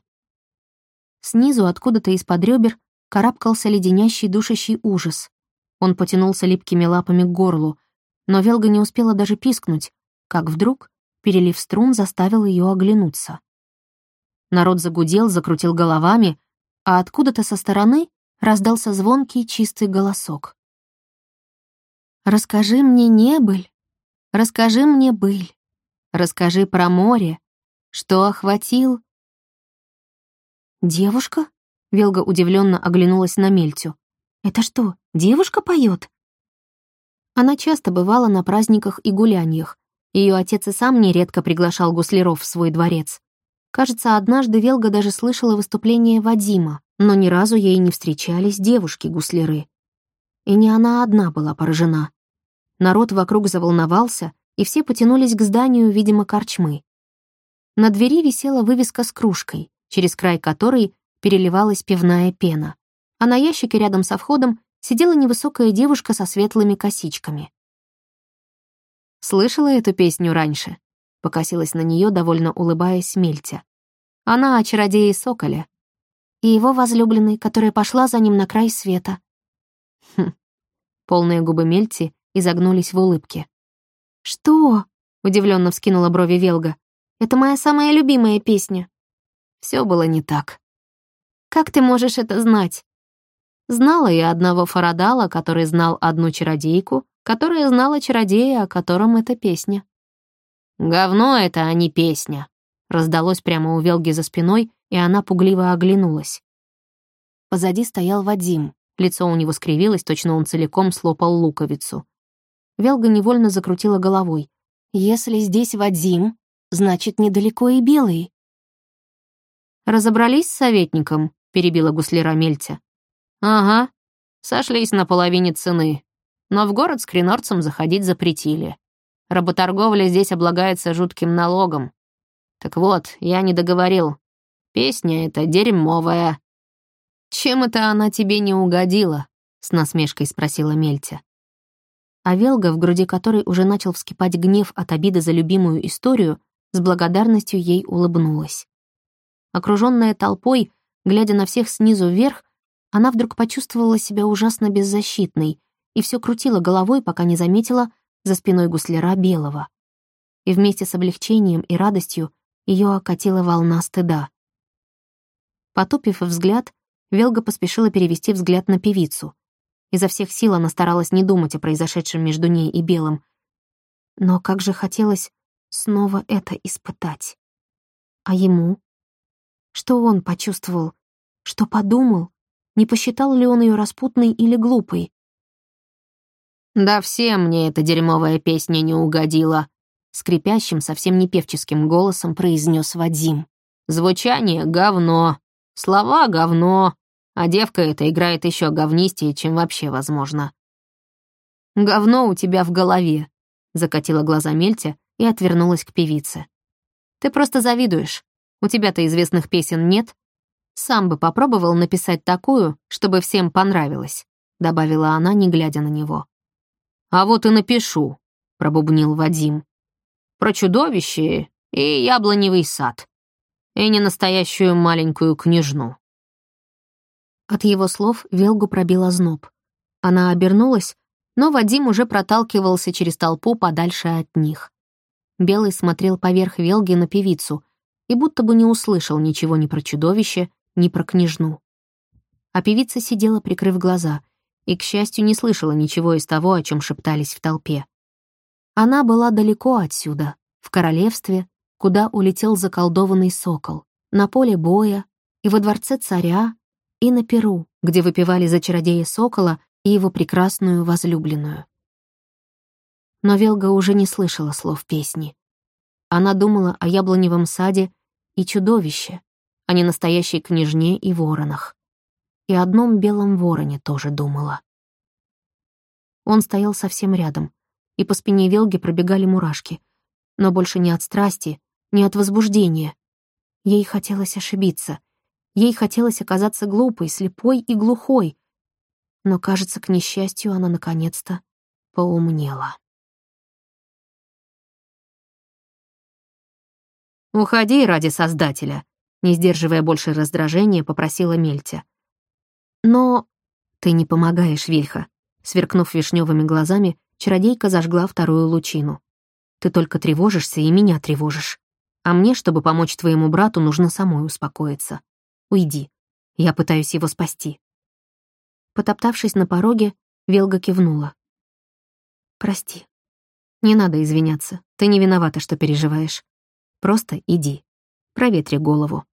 Снизу, откуда-то из-под ребер, карабкался леденящий душащий ужас. Он потянулся липкими лапами к горлу, но Велга не успела даже пискнуть, как вдруг перелив струн заставил ее оглянуться. Народ загудел, закрутил головами, а откуда-то со стороны раздался звонкий чистый голосок. «Расскажи мне, небыль, расскажи мне, быль, расскажи про море, что охватил «Девушка?» — Велга удивленно оглянулась на Мельтю. «Это что, девушка поет? Она часто бывала на праздниках и гуляниях. Ее отец и сам нередко приглашал гусляров в свой дворец. Кажется, однажды Велга даже слышала выступление Вадима, но ни разу ей не встречались девушки-гусляры. И не она одна была поражена. Народ вокруг заволновался, и все потянулись к зданию, видимо, корчмы. На двери висела вывеска с кружкой через край которой переливалась пивная пена, а на ящике рядом со входом сидела невысокая девушка со светлыми косичками. «Слышала эту песню раньше?» — покосилась на нее, довольно улыбаясь Мельтя. «Она о чародее Соколе и его возлюбленной, которая пошла за ним на край света». Хм. Полные губы Мельти изогнулись в улыбке. «Что?» — удивленно вскинула брови Велга. «Это моя самая любимая песня». Все было не так. «Как ты можешь это знать?» Знала я одного Фарадала, который знал одну чародейку, которая знала чародея, о котором эта песня. «Говно это, а не песня», — раздалось прямо у Велги за спиной, и она пугливо оглянулась. Позади стоял Вадим, лицо у него скривилось, точно он целиком слопал луковицу. Велга невольно закрутила головой. «Если здесь Вадим, значит, недалеко и Белый. «Разобрались с советником?» — перебила гусляра Мельтя. «Ага, сошлись на половине цены. Но в город с кринорцем заходить запретили. Работорговля здесь облагается жутким налогом. Так вот, я не договорил. Песня эта дерьмовая». «Чем это она тебе не угодила?» — с насмешкой спросила Мельтя. А Велга, в груди которой уже начал вскипать гнев от обиды за любимую историю, с благодарностью ей улыбнулась. Окруженная толпой, глядя на всех снизу вверх, она вдруг почувствовала себя ужасно беззащитной и все крутила головой, пока не заметила за спиной гусляра белого. И вместе с облегчением и радостью ее окатила волна стыда. Потупив взгляд, Велга поспешила перевести взгляд на певицу. Изо всех сил она старалась не думать о произошедшем между ней и Белым. Но как же хотелось снова это испытать. А ему? Что он почувствовал? Что подумал? Не посчитал ли он ее распутной или глупой? «Да всем мне эта дерьмовая песня не угодила», — скрипящим, совсем не певческим голосом произнес Вадим. «Звучание — говно, слова — говно, а девка эта играет еще говнистее, чем вообще возможно. «Говно у тебя в голове», — закатила глаза Мельтя и отвернулась к певице. «Ты просто завидуешь. У тебя-то известных песен нет. Сам бы попробовал написать такую, чтобы всем понравилось», — добавила она, не глядя на него. «А вот и напишу», — пробубнил Вадим. «Про чудовище и яблоневый сад. И не настоящую маленькую княжну». От его слов Велгу пробил озноб. Она обернулась, но Вадим уже проталкивался через толпу подальше от них. Белый смотрел поверх Велги на певицу и будто бы не услышал ничего ни про чудовище, ни про княжну. А певица сидела, прикрыв глаза, и, к счастью, не слышала ничего из того, о чем шептались в толпе. Она была далеко отсюда, в королевстве, куда улетел заколдованный сокол, на поле боя и во дворце царя, и на Перу, где выпивали за чародея Сокола и его прекрасную возлюбленную. Но Велга уже не слышала слов песни. Она думала о яблоневом саде и чудовище, а не настоящей княжне и воронах. И одном белом вороне тоже думала. Он стоял совсем рядом, и по спине Велги пробегали мурашки, но больше не от страсти, не от возбуждения. Ей хотелось ошибиться — Ей хотелось оказаться глупой, слепой и глухой. Но, кажется, к несчастью, она наконец-то поумнела. «Уходи ради Создателя», — не сдерживая больше раздражения, попросила Мельтя. «Но ты не помогаешь, Вильха», — сверкнув вишневыми глазами, чародейка зажгла вторую лучину. «Ты только тревожишься и меня тревожишь. А мне, чтобы помочь твоему брату, нужно самой успокоиться. Уйди. Я пытаюсь его спасти». Потоптавшись на пороге, Велга кивнула. «Прости. Не надо извиняться. Ты не виновата, что переживаешь. Просто иди. Проветри голову».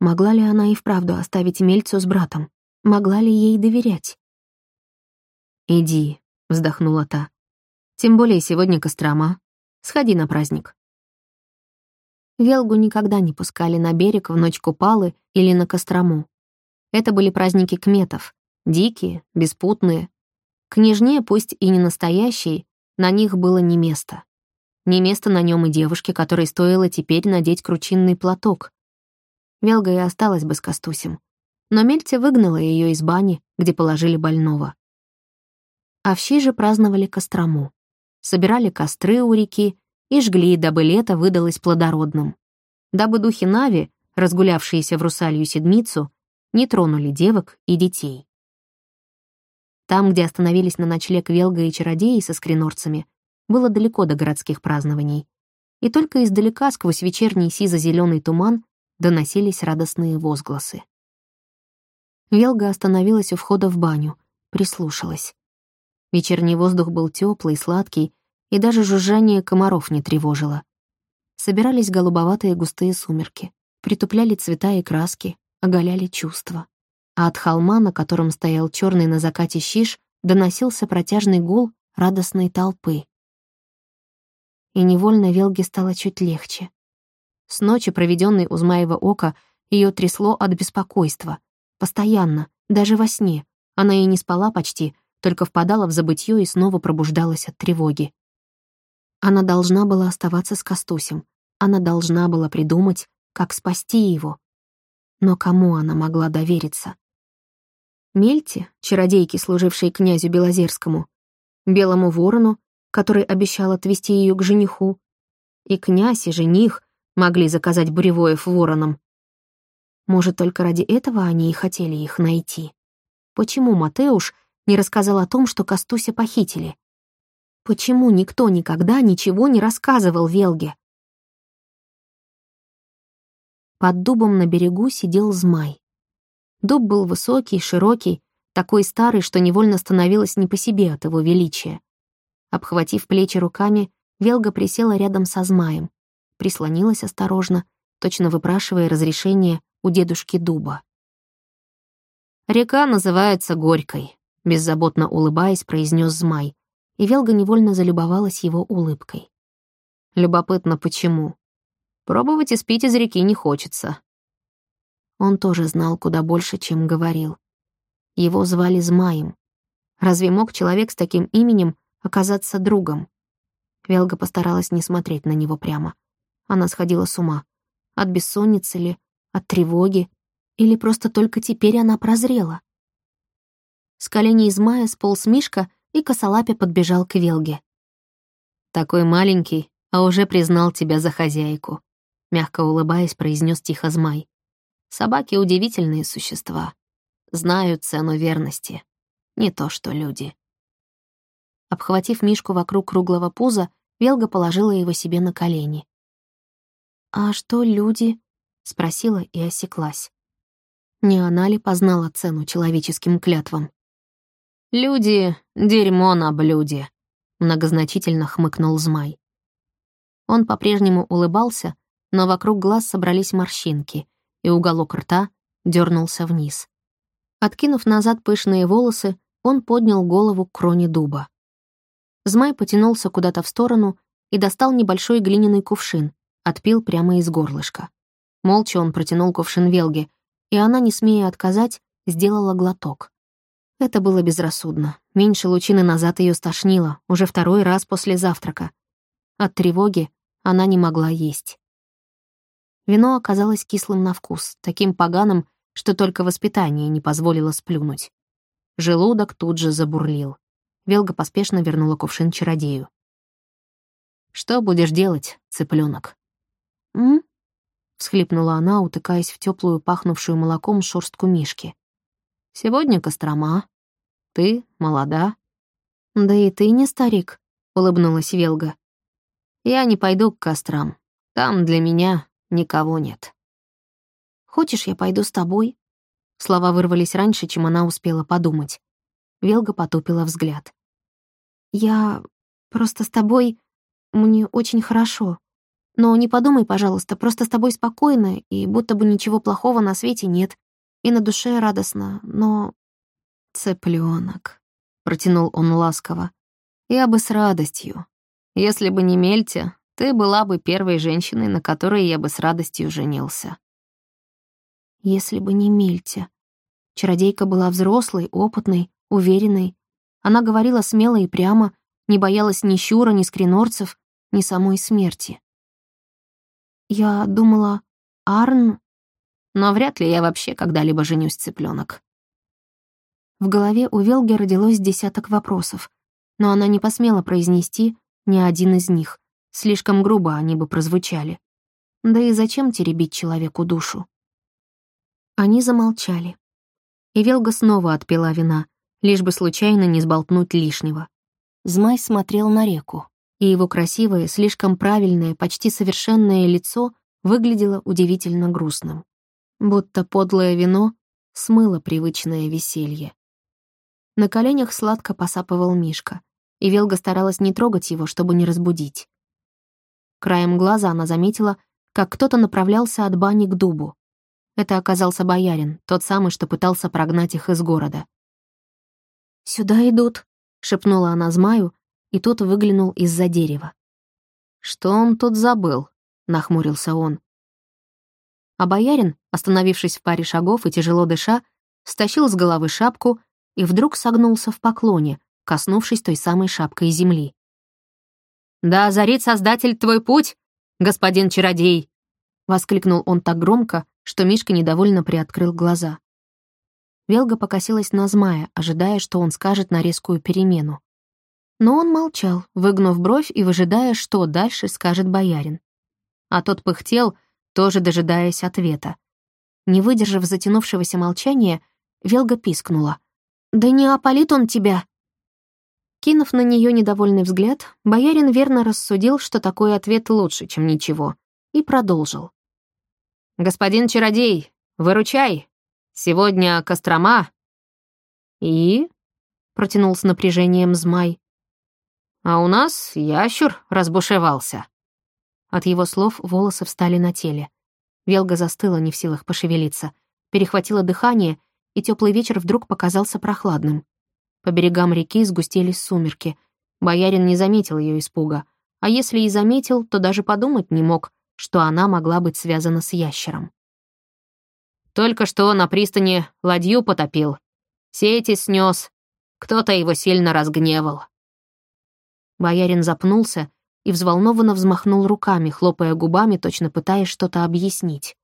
Могла ли она и вправду оставить Мельцу с братом? Могла ли ей доверять? «Иди», — вздохнула та. «Тем более сегодня Кострома. Сходи на праздник. Велгу никогда не пускали на берег в ночь Купалы или на Кострому. Это были праздники кметов, дикие, беспутные. Княжне, пусть и не настоящей, на них было не место. Не место на нем и девушке, которой стоило теперь надеть кручинный платок. Велга и осталась бы с Костусем. Но Мельте выгнала ее из бани, где положили больного. Овщи же праздновали Кострому. Собирали костры у реки и жгли, дабы лето выдалось плодородным. Дабы духи Нави, разгулявшиеся в русалью седмицу, не тронули девок и детей. Там, где остановились на ночлег Велга и чародеи со скринорцами, было далеко до городских празднований. И только издалека, сквозь вечерний сизо-зеленый туман, доносились радостные возгласы. Велга остановилась у входа в баню, прислушалась. Вечерний воздух был теплый, сладкий, и даже жужжание комаров не тревожило. Собирались голубоватые густые сумерки, притупляли цвета и краски, оголяли чувства. А от холма, на котором стоял черный на закате щиш, доносился протяжный гул радостной толпы. И невольно Велге стало чуть легче. С ночи, проведенной у Змаева ока, ее трясло от беспокойства. Постоянно, даже во сне. Она и не спала почти, только впадала в забытье и снова пробуждалась от тревоги. Она должна была оставаться с Костусем. Она должна была придумать, как спасти его. Но кому она могла довериться? Мельте, чародейке, служившей князю Белозерскому, белому ворону, который обещал отвести ее к жениху, и князь, и жених могли заказать буревоев воронам. Может, только ради этого они и хотели их найти. Почему Матеуш не рассказал о том, что Костуся похитили? Почему никто никогда ничего не рассказывал Велге? Под дубом на берегу сидел змай. Дуб был высокий, широкий, такой старый, что невольно становилось не по себе от его величия. Обхватив плечи руками, Велга присела рядом со змаем, прислонилась осторожно, точно выпрашивая разрешение у дедушки дуба. «Река называется Горькой», — беззаботно улыбаясь, произнес змай, и Велга невольно залюбовалась его улыбкой. «Любопытно, почему?» Пробовать испить из реки не хочется. Он тоже знал куда больше, чем говорил. Его звали Змаем. Разве мог человек с таким именем оказаться другом? Велга постаралась не смотреть на него прямо. Она сходила с ума. От бессонницы ли, от тревоги, или просто только теперь она прозрела. С коленей Змая сполз Мишка, и косолапе подбежал к Велге. «Такой маленький, а уже признал тебя за хозяйку мягко улыбаясь, произнес тихо змай. Собаки — удивительные существа. Знают цену верности. Не то что люди. Обхватив Мишку вокруг круглого пуза, Велга положила его себе на колени. «А что люди?» — спросила и осеклась. Не она ли познала цену человеческим клятвам? «Люди — дерьмо на блюде», — многозначительно хмыкнул Змай. Он по-прежнему улыбался, но вокруг глаз собрались морщинки, и уголок рта дернулся вниз. Откинув назад пышные волосы, он поднял голову к кроне дуба. Змай потянулся куда-то в сторону и достал небольшой глиняный кувшин, отпил прямо из горлышка. Молча он протянул кувшин Велге, и она, не смея отказать, сделала глоток. Это было безрассудно. Меньше лучины назад ее стошнило, уже второй раз после завтрака. От тревоги она не могла есть. Вино оказалось кислым на вкус, таким поганым, что только воспитание не позволило сплюнуть. Желудок тут же забурлил. Велга поспешно вернула кувшин чародею. «Что будешь делать, цыпленок? «М?» — всхлипнула она, утыкаясь в теплую, пахнувшую молоком шорстку Мишки. «Сегодня Кострома. Ты молода». «Да и ты не старик», — улыбнулась Велга. «Я не пойду к кострам. Там для меня никого нет. «Хочешь, я пойду с тобой?» Слова вырвались раньше, чем она успела подумать. Велга потупила взгляд. «Я просто с тобой... Мне очень хорошо. Но не подумай, пожалуйста, просто с тобой спокойно, и будто бы ничего плохого на свете нет. И на душе радостно, но...» «Цыплёнок», — протянул он ласково. «Я бы с радостью. Если бы не Мельтя, ты была бы первой женщиной, на которой я бы с радостью женился. Если бы не Мельтя. Чародейка была взрослой, опытной, уверенной. Она говорила смело и прямо, не боялась ни Щура, ни скринорцев, ни самой смерти. Я думала, Арн... Но вряд ли я вообще когда-либо женюсь, цыпленок. В голове у Велги родилось десяток вопросов, но она не посмела произнести ни один из них. Слишком грубо они бы прозвучали. Да и зачем теребить человеку душу? Они замолчали. И Велга снова отпила вина, лишь бы случайно не сболтнуть лишнего. Змай смотрел на реку, и его красивое, слишком правильное, почти совершенное лицо выглядело удивительно грустным. Будто подлое вино смыло привычное веселье. На коленях сладко посапывал Мишка, и Велга старалась не трогать его, чтобы не разбудить. Краем глаза она заметила, как кто-то направлялся от бани к дубу. Это оказался боярин, тот самый, что пытался прогнать их из города. «Сюда идут», — шепнула она змаю, и тот выглянул из-за дерева. «Что он тут забыл?» — нахмурился он. А боярин, остановившись в паре шагов и тяжело дыша, стащил с головы шапку и вдруг согнулся в поклоне, коснувшись той самой шапкой земли. «Да озарит Создатель твой путь, господин чародей!» воскликнул он так громко, что Мишка недовольно приоткрыл глаза. Велга покосилась на змея, ожидая, что он скажет на резкую перемену. Но он молчал, выгнув бровь и выжидая, что дальше скажет боярин. А тот пыхтел, тоже дожидаясь ответа. Не выдержав затянувшегося молчания, Велга пискнула. «Да не опалит он тебя!» Кинув на нее недовольный взгляд, боярин верно рассудил, что такой ответ лучше, чем ничего, и продолжил. «Господин чародей, выручай! Сегодня Кострома!» «И?» — протянул с напряжением Змай. «А у нас ящур разбушевался». От его слов волосы встали на теле. Велга застыла, не в силах пошевелиться, перехватила дыхание, и теплый вечер вдруг показался прохладным. По берегам реки сгустились сумерки. Боярин не заметил ее испуга. А если и заметил, то даже подумать не мог, что она могла быть связана с ящером. «Только что на пристани ладью потопил. Сети снес. Кто-то его сильно разгневал». Боярин запнулся и взволнованно взмахнул руками, хлопая губами, точно пытаясь что-то объяснить.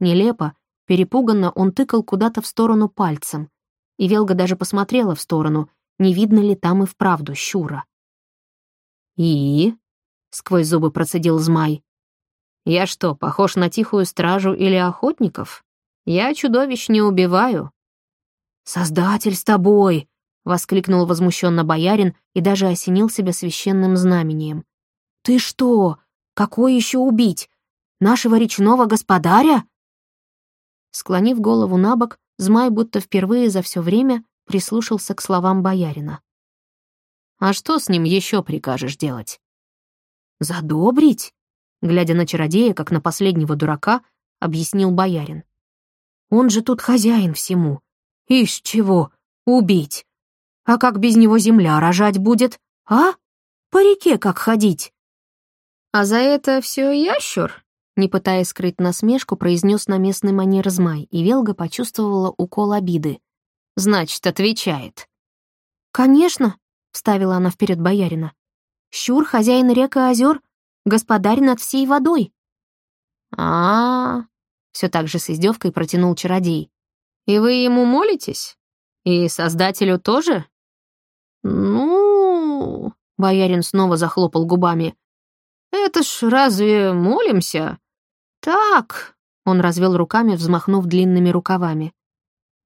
Нелепо, перепуганно он тыкал куда-то в сторону пальцем, и Велга даже посмотрела в сторону, не видно ли там и вправду щура. «И?» — сквозь зубы процедил Змай. «Я что, похож на тихую стражу или охотников? Я чудовищ не убиваю». «Создатель с тобой!» — воскликнул возмущенно боярин и даже осенил себя священным знамением. «Ты что? Какой еще убить? Нашего речного господаря?» Склонив голову на бок, Змай будто впервые за все время прислушался к словам боярина. «А что с ним еще прикажешь делать?» «Задобрить?» Глядя на чародея, как на последнего дурака, объяснил боярин. «Он же тут хозяин всему. Ишь чего, убить. А как без него земля рожать будет, а? По реке как ходить?» «А за это все ящур?» Не пытаясь скрыть насмешку, произнес на местный манер Змай, и Велга почувствовала укол обиды. «Значит, отвечает». «Конечно», — вставила она вперед боярина. «Щур — хозяин рек и озер, господарь над всей водой». А, -а, -а все так же с издевкой протянул чародей. «И вы ему молитесь? И Создателю тоже?» «Ну...» — боярин снова захлопал губами. «Это ж разве молимся? «Так», — он развел руками, взмахнув длинными рукавами.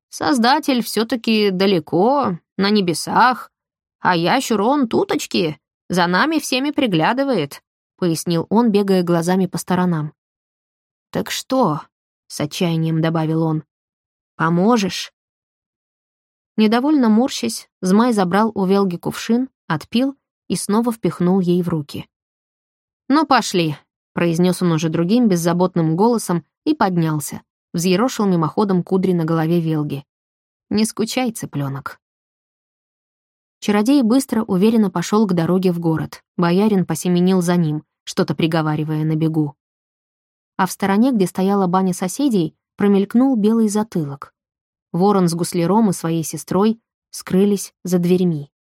«Создатель все-таки далеко, на небесах, а ящур он туточки, за нами всеми приглядывает», — пояснил он, бегая глазами по сторонам. «Так что?» — с отчаянием добавил он. «Поможешь?» Недовольно морщась, Змай забрал у Велги кувшин, отпил и снова впихнул ей в руки. «Ну, пошли, произнес он уже другим беззаботным голосом и поднялся, взъерошил мимоходом кудри на голове Велги. «Не скучай, цыпленок. Чародей быстро, уверенно пошел к дороге в город. Боярин посеменил за ним, что-то приговаривая на бегу. А в стороне, где стояла баня соседей, промелькнул белый затылок. Ворон с гусляром и своей сестрой скрылись за дверьми.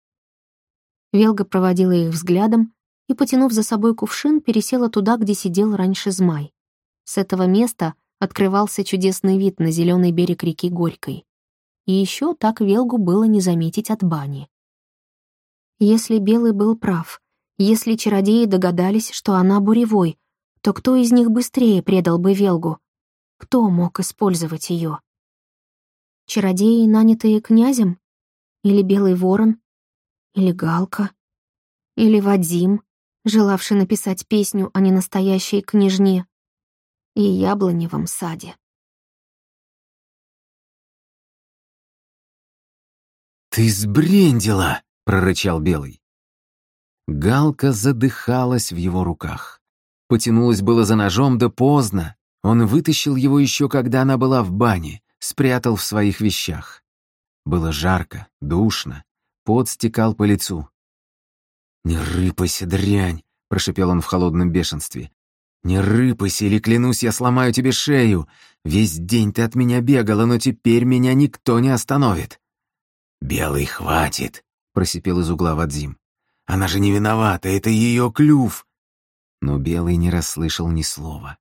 Велга проводила их взглядом, и, потянув за собой кувшин, пересела туда, где сидел раньше змай. С этого места открывался чудесный вид на зеленый берег реки Горькой. И еще так Велгу было не заметить от бани. Если Белый был прав, если чародеи догадались, что она буревой, то кто из них быстрее предал бы Велгу? Кто мог использовать ее? Чародеи, нанятые князем? Или Белый Ворон? Или Галка? Или Вадим? желавший написать песню о ненастоящей княжне и яблоневом саде. «Ты сбрендила!» — прорычал Белый. Галка задыхалась в его руках. Потянулась было за ножом, да поздно. Он вытащил его еще, когда она была в бане, спрятал в своих вещах. Было жарко, душно, пот стекал по лицу. «Не рыпайся, дрянь!» — прошипел он в холодном бешенстве. «Не рыпайся, или, клянусь, я сломаю тебе шею. Весь день ты от меня бегала, но теперь меня никто не остановит». «Белый, хватит!» — просипел из угла Вадзим. «Она же не виновата, это ее клюв!» Но Белый не расслышал ни слова.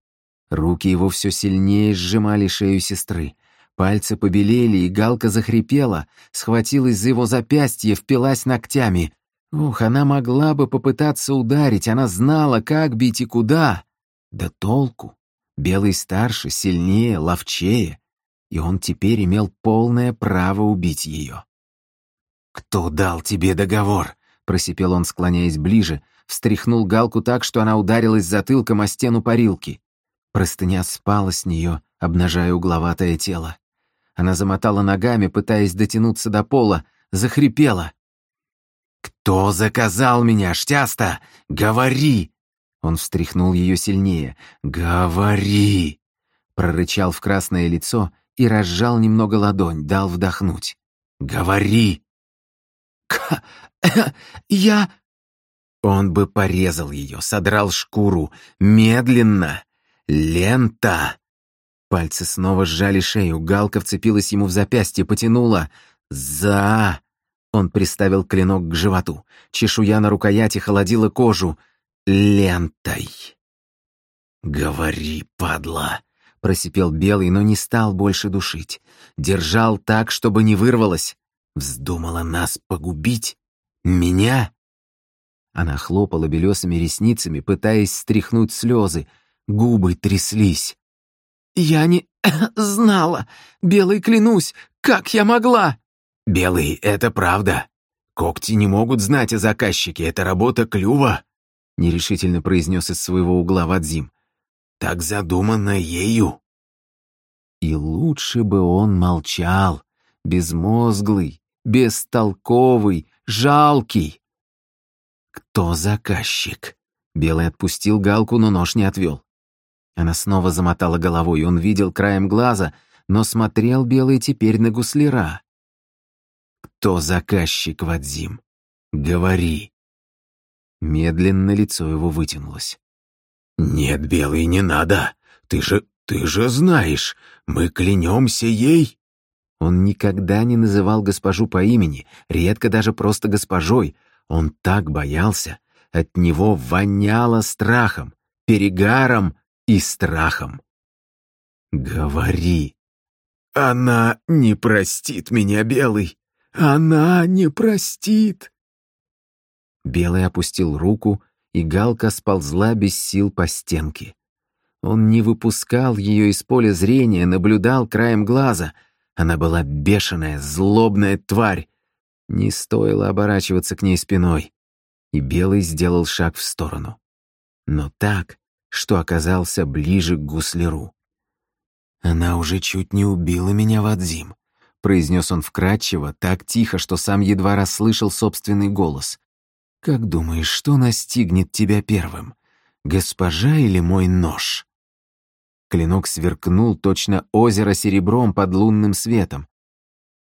Руки его все сильнее сжимали шею сестры. Пальцы побелели, и Галка захрипела, схватилась за его запястье, впилась ногтями. Ух, она могла бы попытаться ударить, она знала, как бить и куда. Да толку. Белый старше, сильнее, ловчее, и он теперь имел полное право убить ее. «Кто дал тебе договор?» — просипел он, склоняясь ближе, встряхнул Галку так, что она ударилась затылком о стену парилки. Простыня спала с нее, обнажая угловатое тело. Она замотала ногами, пытаясь дотянуться до пола, захрипела. «Кто заказал меня, Штяста? Говори!» Он встряхнул ее сильнее. «Говори!» Прорычал в красное лицо и разжал немного ладонь, дал вдохнуть. «Говори!» К «Я...» Он бы порезал ее, содрал шкуру. Медленно. Лента. Пальцы снова сжали шею, галка вцепилась ему в запястье, потянула. «За...» Он приставил клинок к животу. Чешуя на рукояти холодила кожу. «Лентой». «Говори, падла!» — просипел Белый, но не стал больше душить. Держал так, чтобы не вырвалось. Вздумала нас погубить? Меня? Она хлопала белесыми ресницами, пытаясь стряхнуть слезы. Губы тряслись. «Я не знала! Белый, клянусь! Как я могла?» «Белый, это правда. Когти не могут знать о заказчике, это работа клюва», — нерешительно произнес из своего угла Вадзим. «Так задумано ею». И лучше бы он молчал, безмозглый, бестолковый, жалкий. «Кто заказчик?» Белый отпустил галку, но нож не отвел. Она снова замотала головой, он видел краем глаза, но смотрел Белый теперь на гусляра. «Кто заказчик, Вадзим? Говори!» Медленно лицо его вытянулось. «Нет, Белый, не надо. Ты же, ты же знаешь, мы клянемся ей». Он никогда не называл госпожу по имени, редко даже просто госпожой. Он так боялся. От него воняло страхом, перегаром и страхом. «Говори». «Она не простит меня, Белый. Она не простит». Белый опустил руку, и галка сползла без сил по стенке. Он не выпускал ее из поля зрения, наблюдал краем глаза. Она была бешеная, злобная тварь. Не стоило оборачиваться к ней спиной. И Белый сделал шаг в сторону. Но так, что оказался ближе к гусляру. «Она уже чуть не убила меня, Вадзим», — произнес он вкратчиво, так тихо, что сам едва расслышал собственный голос. «Как думаешь, что настигнет тебя первым? Госпожа или мой нож?» Клинок сверкнул точно озеро серебром под лунным светом.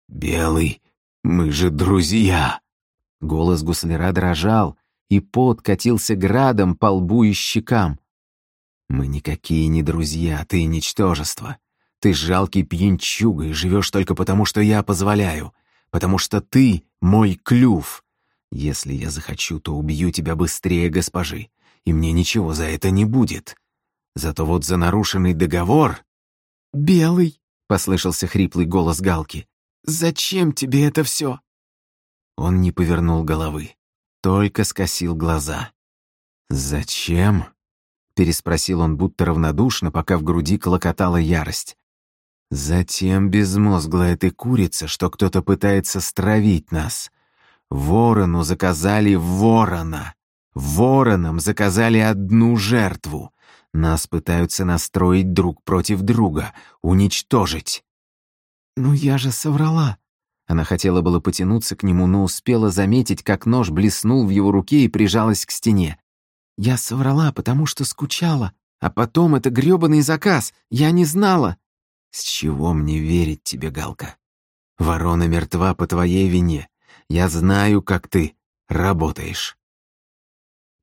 «Белый, мы же друзья!» Голос гусляра дрожал, и пот катился градом по лбу и щекам. «Мы никакие не друзья, ты ничтожество. Ты жалкий пьянчуга и живешь только потому, что я позволяю, потому что ты мой клюв. Если я захочу, то убью тебя быстрее госпожи, и мне ничего за это не будет. Зато вот за нарушенный договор...» «Белый», — послышался хриплый голос Галки, — «зачем тебе это все?» Он не повернул головы, только скосил глаза. «Зачем?» Переспросил он будто равнодушно, пока в груди клокотала ярость. Затем безмозглая ты курица, что кто-то пытается стравить нас. Ворону заказали ворона. Воронам заказали одну жертву. Нас пытаются настроить друг против друга, уничтожить. «Ну я же соврала». Она хотела было потянуться к нему, но успела заметить, как нож блеснул в его руке и прижалась к стене. Я соврала, потому что скучала. А потом это грёбаный заказ. Я не знала. С чего мне верить тебе, Галка? Ворона мертва по твоей вине. Я знаю, как ты работаешь.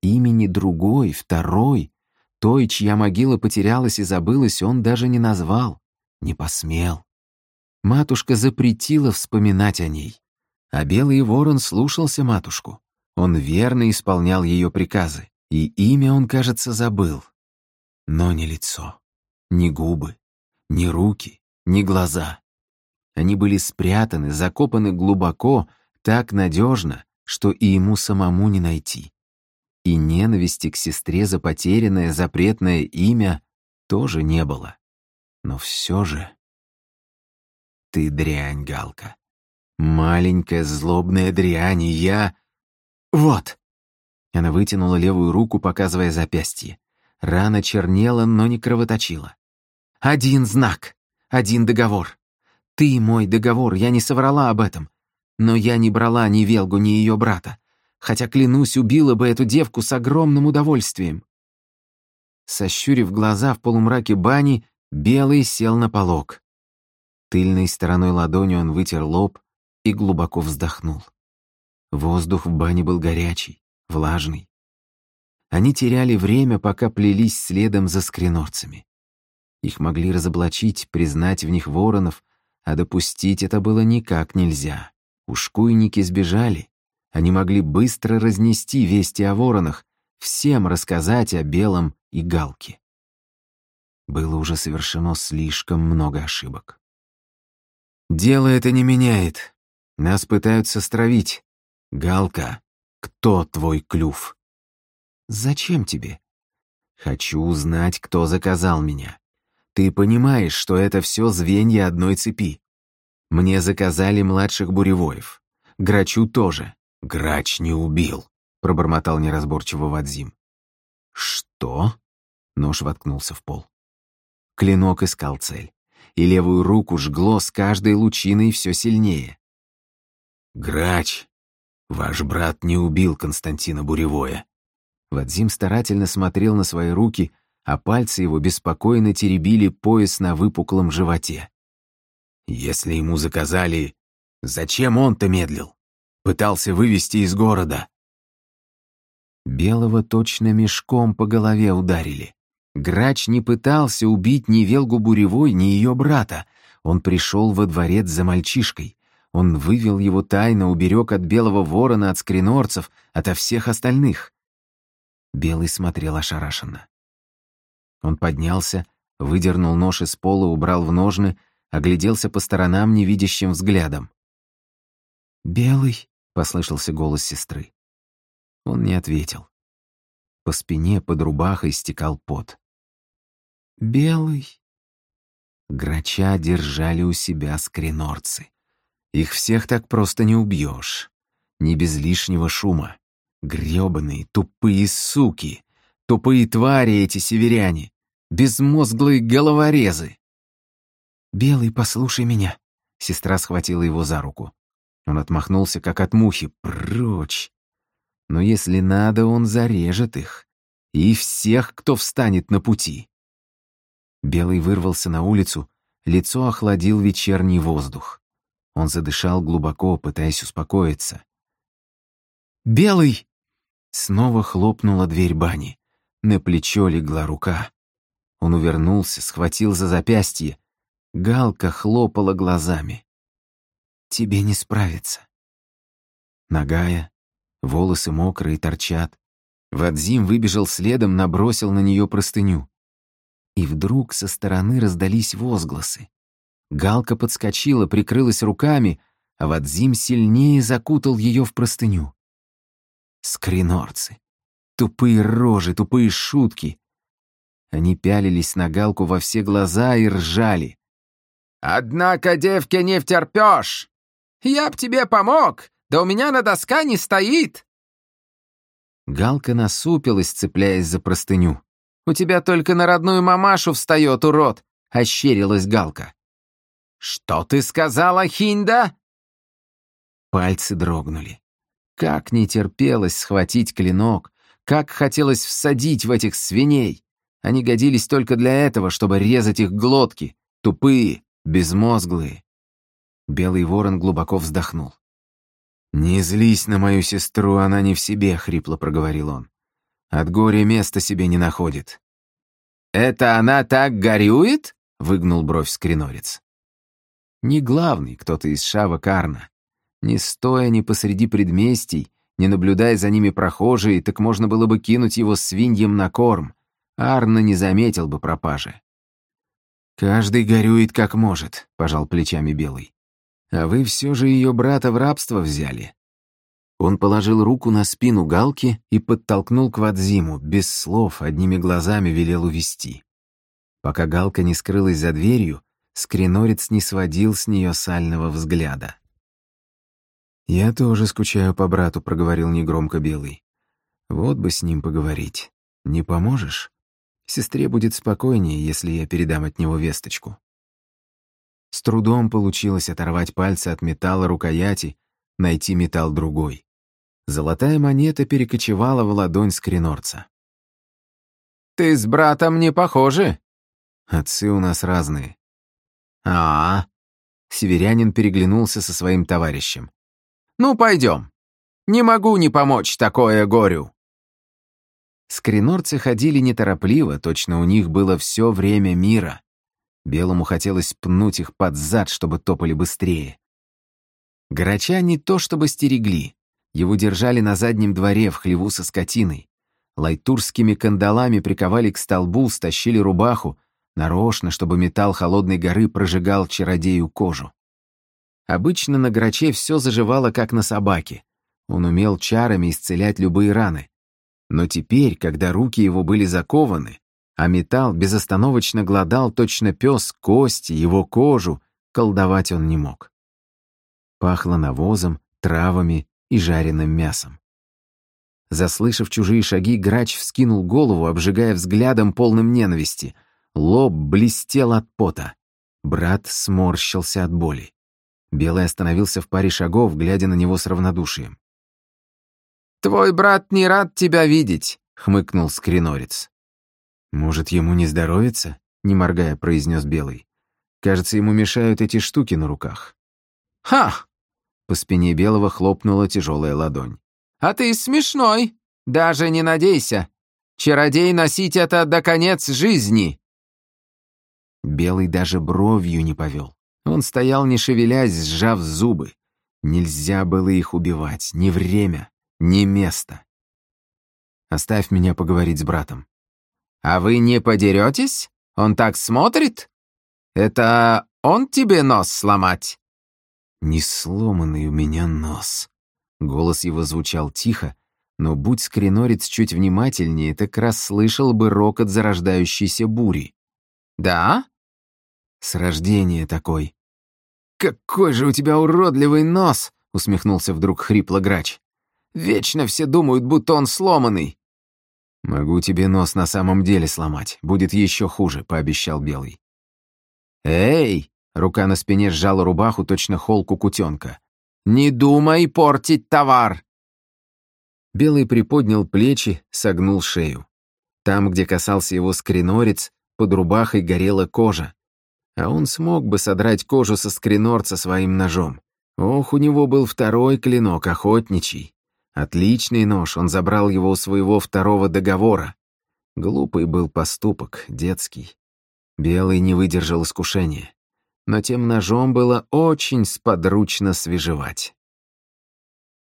Имени другой, второй, той, чья могила потерялась и забылась, он даже не назвал, не посмел. Матушка запретила вспоминать о ней. А Белый Ворон слушался матушку. Он верно исполнял ее приказы. И имя он, кажется, забыл. Но не лицо. Ни губы, ни руки, ни глаза. Они были спрятаны, закопаны глубоко, так надежно, что и ему самому не найти. И ненависти к сестре за потерянное запретное имя тоже не было. Но все же... Ты дрянь, Галка. Маленькая злобная дрянь, и я... Вот! Она вытянула левую руку, показывая запястье. Рана чернела, но не кровоточила. Один знак, один договор. Ты мой договор, я не соврала об этом. Но я не брала ни Велгу, ни ее брата. Хотя, клянусь, убила бы эту девку с огромным удовольствием. Сощурив глаза в полумраке бани, Белый сел на полок. Тыльной стороной ладони он вытер лоб и глубоко вздохнул. Воздух в бане был горячий, влажный. Они теряли время, пока плелись следом за скринорцами. Их могли разоблачить, признать в них воронов, а допустить это было никак нельзя. Ушкуйники сбежали. Они могли быстро разнести вести о воронах, всем рассказать о белом и галке. Было уже совершено слишком много ошибок. «Дело это не меняет. Нас пытаются стравить. Галка, кто твой клюв?» «Зачем тебе?» «Хочу узнать, кто заказал меня. Ты понимаешь, что это все звенья одной цепи. Мне заказали младших буревоев. Грачу тоже. Грач не убил», — пробормотал неразборчиво Вадзим. «Что?» — нож воткнулся в пол. Клинок искал цель, и левую руку жгло с каждой лучиной все сильнее. «Грач, ваш брат не убил Константина Буревоя». Вадзим старательно смотрел на свои руки, а пальцы его беспокойно теребили пояс на выпуклом животе. Если ему заказали, зачем он-то медлил? Пытался вывести из города. Белого точно мешком по голове ударили. Грач не пытался убить ни Велгу Буревой, ни ее брата. Он пришел во дворец за мальчишкой. Он вывел его тайно, уберег от белого ворона, от скринорцев, ото всех остальных. Белый смотрел ошарашенно. Он поднялся, выдернул нож из пола, убрал в ножны, огляделся по сторонам невидящим взглядом. «Белый?» — послышался голос сестры. Он не ответил. По спине под рубахой стекал пот. «Белый?» Грача держали у себя скринорцы. Их всех так просто не убьешь. Не без лишнего шума. Грёбаные, тупые суки. Тупые твари эти северяне. Безмозглые головорезы. «Белый, послушай меня!» Сестра схватила его за руку. Он отмахнулся, как от мухи. «Прочь!» Но если надо, он зарежет их. И всех, кто встанет на пути. Белый вырвался на улицу, лицо охладил вечерний воздух. Он задышал глубоко, пытаясь успокоиться. «Белый!» Снова хлопнула дверь бани. На плечо легла рука. Он увернулся, схватил за запястье. Галка хлопала глазами. «Тебе не справиться». Нагая, волосы мокрые, торчат. Вадзим выбежал следом, набросил на нее простыню. И вдруг со стороны раздались возгласы. Галка подскочила, прикрылась руками, а Вадзим сильнее закутал ее в простыню. Скринорцы. Тупые рожи, тупые шутки. Они пялились на Галку во все глаза и ржали. «Однако, девке, не втерпёшь! Я б тебе помог, да у меня на доска не стоит!» Галка насупилась, цепляясь за простыню. «У тебя только на родную мамашу встает, урод!» — ощерилась Галка. «Что ты сказала, Хинда?» Пальцы дрогнули. Как не терпелось схватить клинок, как хотелось всадить в этих свиней. Они годились только для этого, чтобы резать их глотки, тупые, безмозглые. Белый ворон глубоко вздохнул. «Не злись на мою сестру, она не в себе», — хрипло проговорил он. «От горя места себе не находит». «Это она так горюет?» — выгнул бровь скринорец. Не главный кто-то из Шава Карна. Не стоя ни посреди предместий, не наблюдая за ними прохожие, так можно было бы кинуть его свиньям на корм. Арна не заметил бы пропажи. «Каждый горюет как может», — пожал плечами Белый. «А вы все же ее брата в рабство взяли». Он положил руку на спину Галки и подтолкнул к Вадзиму, без слов, одними глазами велел увести. Пока Галка не скрылась за дверью, скринорец не сводил с нее сального взгляда. «Я тоже скучаю по брату», — проговорил негромко Белый. «Вот бы с ним поговорить. Не поможешь? Сестре будет спокойнее, если я передам от него весточку». С трудом получилось оторвать пальцы от металла рукояти, найти металл другой. Золотая монета перекочевала в ладонь скринорца. «Ты с братом не похожи?» «Отцы у нас разные». «А, -а, -а. Северянин переглянулся со своим товарищем. Ну, пойдем. Не могу не помочь такое горю». Скринорцы ходили неторопливо, точно у них было все время мира. Белому хотелось пнуть их под зад, чтобы топали быстрее. Грача не то чтобы стерегли. Его держали на заднем дворе в хлеву со скотиной. Лайтурскими кандалами приковали к столбу, стащили рубаху, нарочно, чтобы металл холодной горы прожигал чародею кожу. Обычно на граче все заживало, как на собаке. Он умел чарами исцелять любые раны. Но теперь, когда руки его были закованы, а металл безостановочно глодал точно пес кости, его кожу, колдовать он не мог. Пахло навозом, травами и жареным мясом. Заслышав чужие шаги, грач вскинул голову, обжигая взглядом полным ненависти. Лоб блестел от пота. Брат сморщился от боли. Белый остановился в паре шагов, глядя на него с равнодушием. «Твой брат не рад тебя видеть», — хмыкнул скринорец. «Может, ему не здоровится?» — не моргая, произнес Белый. «Кажется, ему мешают эти штуки на руках». «Ха!» По спине Белого хлопнула тяжелая ладонь. «А ты смешной! Даже не надейся! Чародей носить это до конец жизни!» Белый даже бровью не повел. Он стоял, не шевелясь, сжав зубы. Нельзя было их убивать, ни время, ни место. Оставь меня поговорить с братом. А вы не подеретесь? Он так смотрит? Это он тебе нос сломать? Не сломанный у меня нос. Голос его звучал тихо, но будь скринорец чуть внимательнее, так раз слышал бы рокот зарождающейся бури. «Да?» «С рождения такой. «Какой же у тебя уродливый нос!» — усмехнулся вдруг хрипло грач. «Вечно все думают, будто он сломанный». «Могу тебе нос на самом деле сломать. Будет еще хуже», — пообещал Белый. «Эй!» — рука на спине сжала рубаху, точно холку кутенка. «Не думай портить товар!» Белый приподнял плечи, согнул шею. Там, где касался его скринорец, под рубахой горела кожа а он смог бы содрать кожу со скринорца своим ножом. Ох, у него был второй клинок, охотничий. Отличный нож, он забрал его у своего второго договора. Глупый был поступок, детский. Белый не выдержал искушения. Но тем ножом было очень сподручно свежевать.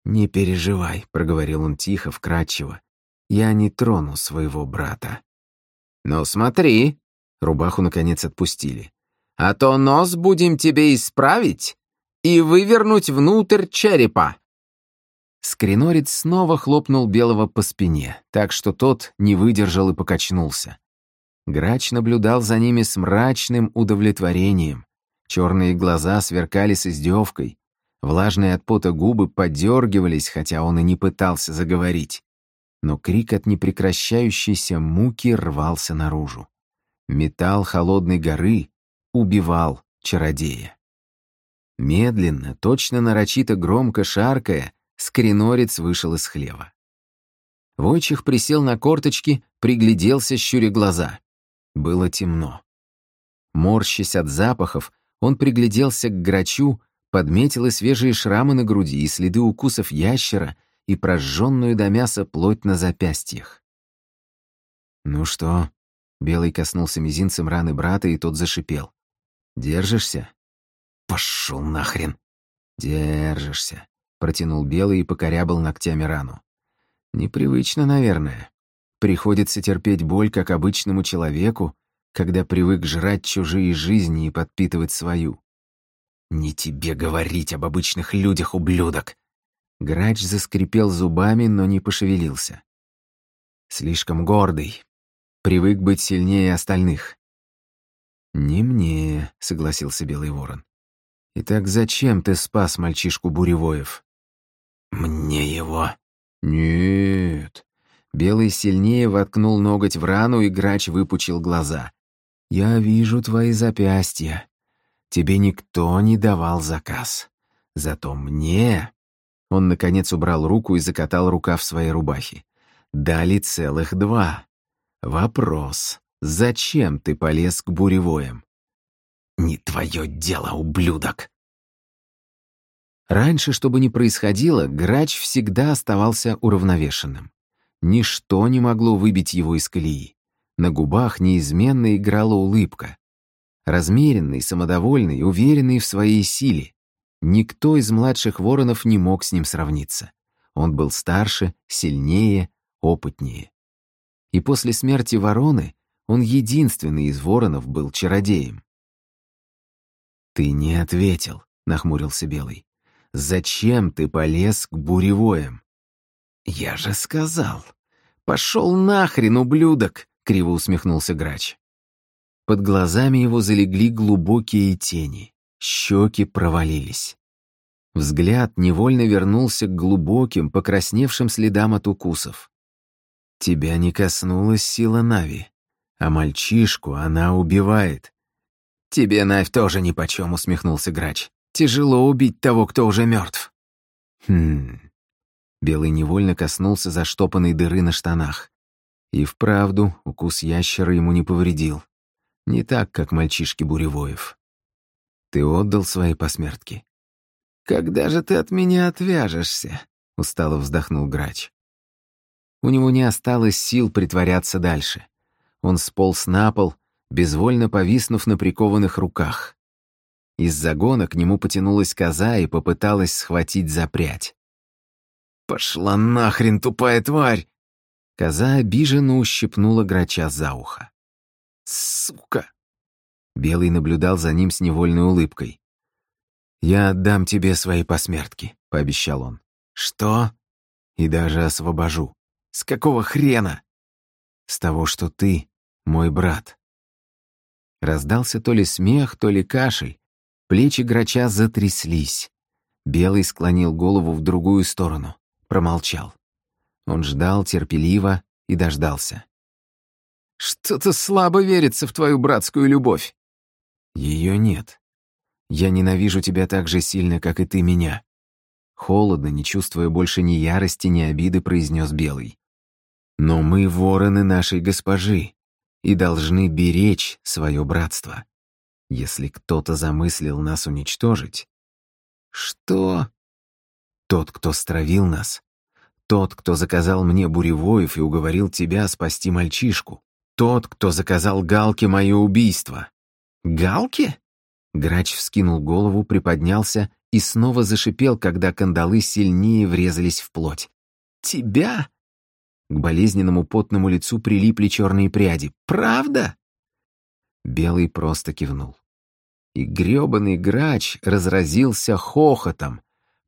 «Не переживай», — проговорил он тихо, вкрадчиво. «Я не трону своего брата». «Ну смотри», — рубаху наконец отпустили а то нос будем тебе исправить и вывернуть внутрь черепа». Скринорец снова хлопнул Белого по спине, так что тот не выдержал и покачнулся. Грач наблюдал за ними с мрачным удовлетворением. Черные глаза сверкали с издевкой, влажные от пота губы подергивались, хотя он и не пытался заговорить. Но крик от непрекращающейся муки рвался наружу. Металл холодной горы убивал чародея. Медленно, точно нарочито громко шаркая, скринорец вышел из хлева. Войчих присел на корточки, пригляделся, щуря глаза. Было темно. Морщась от запахов, он пригляделся к грачу, подметил и свежие шрамы на груди, и следы укусов ящера, и прожженную до мяса плоть на запястьях. «Ну что?» — Белый коснулся мизинцем раны брата, и тот зашипел. Держишься? Пошел нахрен. Держишься. Протянул белый и покорябал ногтями рану. Непривычно, наверное. Приходится терпеть боль, как обычному человеку, когда привык жрать чужие жизни и подпитывать свою. «Не тебе говорить об обычных людях, ублюдок!» Грач заскрипел зубами, но не пошевелился. «Слишком гордый. Привык быть сильнее остальных». «Не мне», — согласился Белый Ворон. «Итак, зачем ты спас мальчишку Буревоев?» «Мне его». «Нет». Белый сильнее воткнул ноготь в рану, и грач выпучил глаза. «Я вижу твои запястья. Тебе никто не давал заказ. Зато мне...» Он, наконец, убрал руку и закатал рукав своей рубахи. «Дали целых два. Вопрос. Зачем ты полез к буревоям?» «Не твое дело, ублюдок!» Раньше, что бы ни происходило, грач всегда оставался уравновешенным. Ничто не могло выбить его из колеи. На губах неизменно играла улыбка. Размеренный, самодовольный, уверенный в своей силе. Никто из младших воронов не мог с ним сравниться. Он был старше, сильнее, опытнее. И после смерти вороны он единственный из воронов был чародеем. «Ты не ответил», — нахмурился Белый. «Зачем ты полез к буревоям?» «Я же сказал. Пошел нахрен, ублюдок!» — криво усмехнулся грач. Под глазами его залегли глубокие тени, щеки провалились. Взгляд невольно вернулся к глубоким, покрасневшим следам от укусов. «Тебя не коснулась сила Нави, а мальчишку она убивает». «Тебе, Навь, тоже нипочем», — усмехнулся грач. «Тяжело убить того, кто уже мертв». «Хм...» Белый невольно коснулся заштопанной дыры на штанах. И вправду укус ящера ему не повредил. Не так, как мальчишки Буревоев. Ты отдал свои посмертки. «Когда же ты от меня отвяжешься?» — устало вздохнул грач. У него не осталось сил притворяться дальше. Он сполз на пол, безвольно повиснув на прикованных руках. Из загона к нему потянулась коза и попыталась схватить за прядь. «Пошла нахрен, тупая тварь!» Коза обиженно ущипнула грача за ухо. «Сука!» Белый наблюдал за ним с невольной улыбкой. «Я отдам тебе свои посмертки», — пообещал он. «Что?» «И даже освобожу». «С какого хрена?» «С того, что ты мой брат». Раздался то ли смех, то ли кашель. Плечи грача затряслись. Белый склонил голову в другую сторону, промолчал. Он ждал терпеливо и дождался. «Что-то слабо верится в твою братскую любовь». «Ее нет. Я ненавижу тебя так же сильно, как и ты меня». Холодно, не чувствуя больше ни ярости, ни обиды, произнес Белый. «Но мы вороны нашей госпожи и должны беречь свое братство. Если кто-то замыслил нас уничтожить...» «Что?» «Тот, кто стравил нас, тот, кто заказал мне буревоев и уговорил тебя спасти мальчишку. Тот, кто заказал Галке мое убийство. Галке? Грач вскинул голову, приподнялся и снова зашипел, когда кандалы сильнее врезались в плоть. «Тебя?» К болезненному потному лицу прилипли черные пряди. «Правда?» Белый просто кивнул. И грёбаный грач разразился хохотом.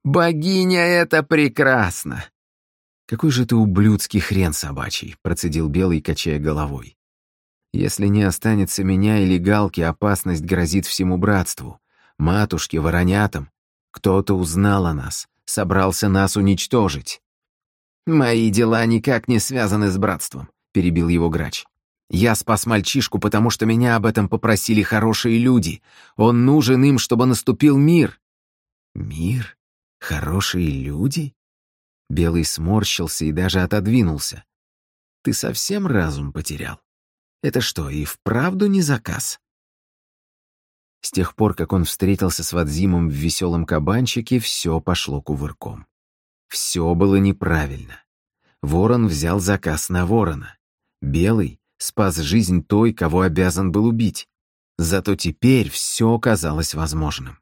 «Богиня, это прекрасно! «Какой же ты ублюдский хрен собачий», — процедил Белый, качая головой. «Если не останется меня или Галки, опасность грозит всему братству. Матушке, воронятам. Кто-то узнал о нас, собрался нас уничтожить». «Мои дела никак не связаны с братством», — перебил его грач. «Я спас мальчишку, потому что меня об этом попросили хорошие люди. Он нужен им, чтобы наступил мир». «Мир? Хорошие люди?» Белый сморщился и даже отодвинулся. «Ты совсем разум потерял? Это что, и вправду не заказ?» С тех пор, как он встретился с Вадзимом в веселом кабанчике, все пошло кувырком. Все было неправильно. Ворон взял заказ на ворона. Белый спас жизнь той, кого обязан был убить. Зато теперь все казалось возможным.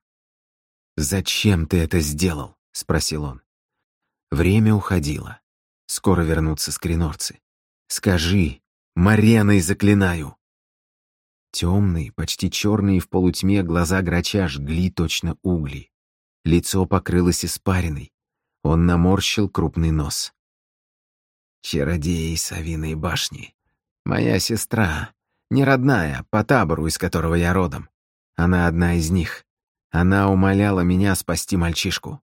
«Зачем ты это сделал?» — спросил он. Время уходило. Скоро вернутся скринорцы. Скажи, Мареной заклинаю, Темные, почти черные в полутьме глаза грача жгли точно угли. Лицо покрылось испариной. Он наморщил крупный нос. «Чародей Савиной башни. Моя сестра. Не родная, по табору, из которого я родом. Она одна из них. Она умоляла меня спасти мальчишку».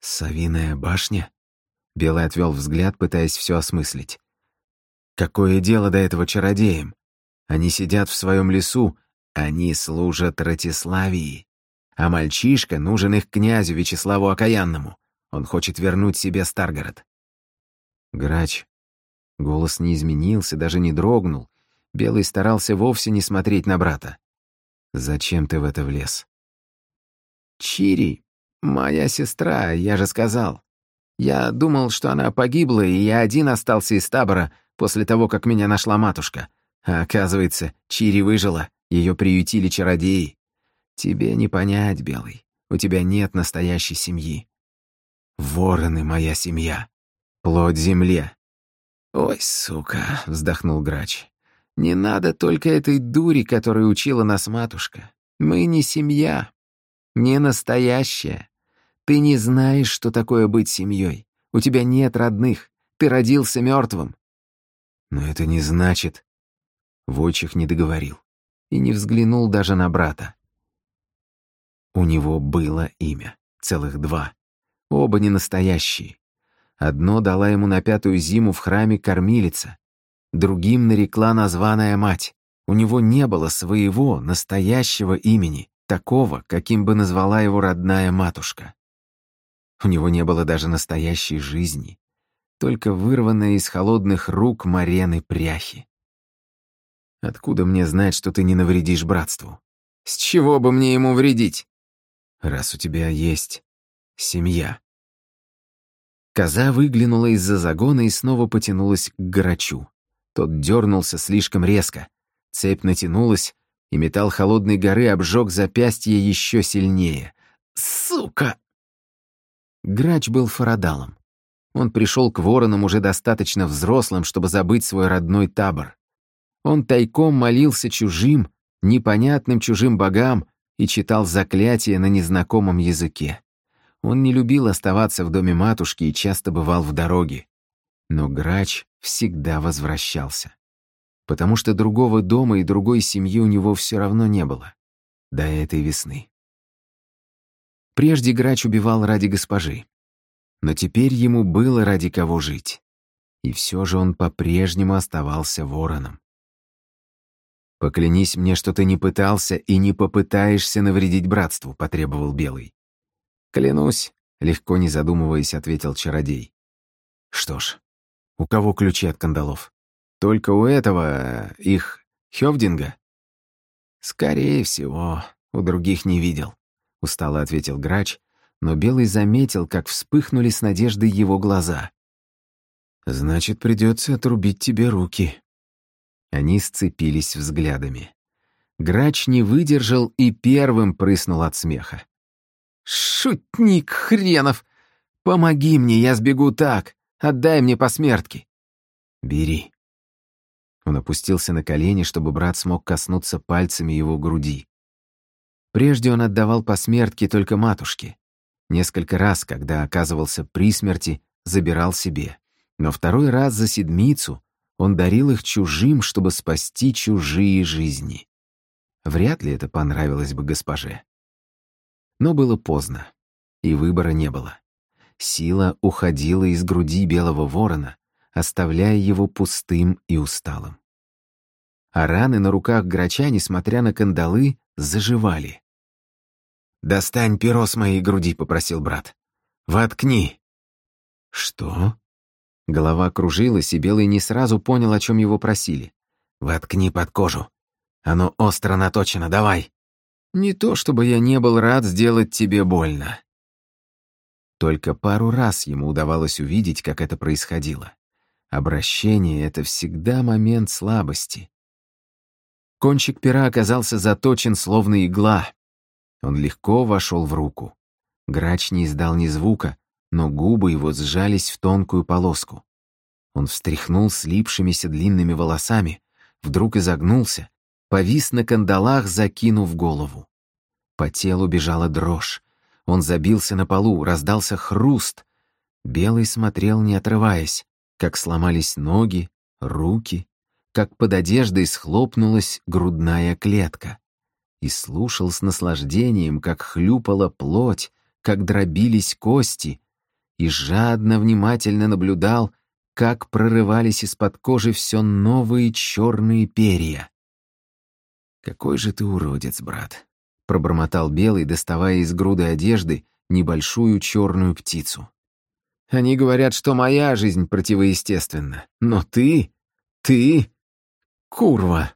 «Савиная башня?» Белый отвел взгляд, пытаясь все осмыслить. «Какое дело до этого чародеям? Они сидят в своем лесу, они служат Ратиславии. А мальчишка нужен их князю Вячеславу Окаянному. Он хочет вернуть себе Старгород. Грач. Голос не изменился, даже не дрогнул. Белый старался вовсе не смотреть на брата. «Зачем ты в это влез?» «Чири, моя сестра, я же сказал. Я думал, что она погибла, и я один остался из табора после того, как меня нашла матушка. А оказывается, Чири выжила, ее приютили чародеи. Тебе не понять, Белый, у тебя нет настоящей семьи. Вороны моя семья, плоть земле. Ой, сука, вздохнул грач. Не надо только этой дури, которая учила нас матушка. Мы не семья, не настоящая. Ты не знаешь, что такое быть семьей. У тебя нет родных. Ты родился мертвым. Но это не значит, Войчих не договорил и не взглянул даже на брата. У него было имя, целых два, оба не настоящие. Одно дала ему на пятую зиму в храме кормилица, другим нарекла названная мать. У него не было своего настоящего имени, такого, каким бы назвала его родная матушка. У него не было даже настоящей жизни, только вырванная из холодных рук Марены пряхи. Откуда мне знать, что ты не навредишь братству? С чего бы мне ему вредить? Раз у тебя есть семья. Коза выглянула из-за загона и снова потянулась к грачу. Тот дернулся слишком резко. Цепь натянулась, и металл холодной горы обжег запястье еще сильнее. «Сука!» Грач был фарадалом. Он пришел к воронам уже достаточно взрослым, чтобы забыть свой родной табор. Он тайком молился чужим, непонятным чужим богам и читал заклятия на незнакомом языке. Он не любил оставаться в доме матушки и часто бывал в дороге. Но грач всегда возвращался. Потому что другого дома и другой семьи у него все равно не было. До этой весны. Прежде грач убивал ради госпожи. Но теперь ему было ради кого жить. И все же он по-прежнему оставался вороном. «Поклянись мне, что ты не пытался и не попытаешься навредить братству», — потребовал Белый. «Клянусь», — легко не задумываясь, ответил чародей. «Что ж, у кого ключи от кандалов? Только у этого, их, Хёвдинга?» «Скорее всего, у других не видел», — устало ответил грач, но Белый заметил, как вспыхнули с надеждой его глаза. «Значит, придется отрубить тебе руки», они сцепились взглядами. Грач не выдержал и первым прыснул от смеха. «Шутник хренов! Помоги мне, я сбегу так! Отдай мне посмертки!» «Бери!» Он опустился на колени, чтобы брат смог коснуться пальцами его груди. Прежде он отдавал посмертки только матушке. Несколько раз, когда оказывался при смерти, забирал себе. Но второй раз за седмицу он дарил их чужим, чтобы спасти чужие жизни. Вряд ли это понравилось бы госпоже. Но было поздно, и выбора не было. Сила уходила из груди белого ворона, оставляя его пустым и усталым. А раны на руках грача, несмотря на кандалы, заживали. «Достань перо с моей груди», — попросил брат. «Воткни». «Что?» Голова кружилась, и Белый не сразу понял, о чем его просили. «Воткни под кожу. Оно остро наточено, давай». «Не то, чтобы я не был рад сделать тебе больно». Только пару раз ему удавалось увидеть, как это происходило. Обращение — это всегда момент слабости. Кончик пера оказался заточен, словно игла. Он легко вошел в руку. Грач не издал ни звука, но губы его сжались в тонкую полоску. Он встряхнул слипшимися длинными волосами, вдруг изогнулся, повис на кандалах, закинув голову. По телу бежала дрожь. Он забился на полу, раздался хруст. Белый смотрел, не отрываясь, как сломались ноги, руки, как под одеждой схлопнулась грудная клетка. И слушал с наслаждением, как хлюпала плоть, как дробились кости, и жадно внимательно наблюдал, как прорывались из-под кожи все новые черные перья. «Какой же ты уродец, брат!» — пробормотал Белый, доставая из груды одежды небольшую черную птицу. «Они говорят, что моя жизнь противоестественна, но ты... ты... курва!»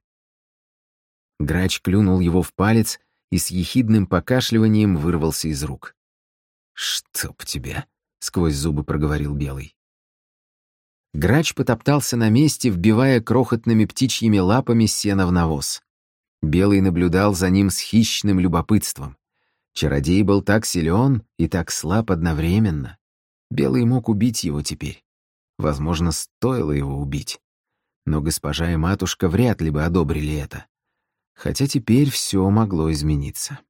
Грач клюнул его в палец и с ехидным покашливанием вырвался из рук. «Чтоб тебя!» — сквозь зубы проговорил Белый. Грач потоптался на месте, вбивая крохотными птичьими лапами сено в навоз. Белый наблюдал за ним с хищным любопытством. Чародей был так силен и так слаб одновременно. Белый мог убить его теперь. Возможно, стоило его убить. Но госпожа и матушка вряд ли бы одобрили это. Хотя теперь все могло измениться.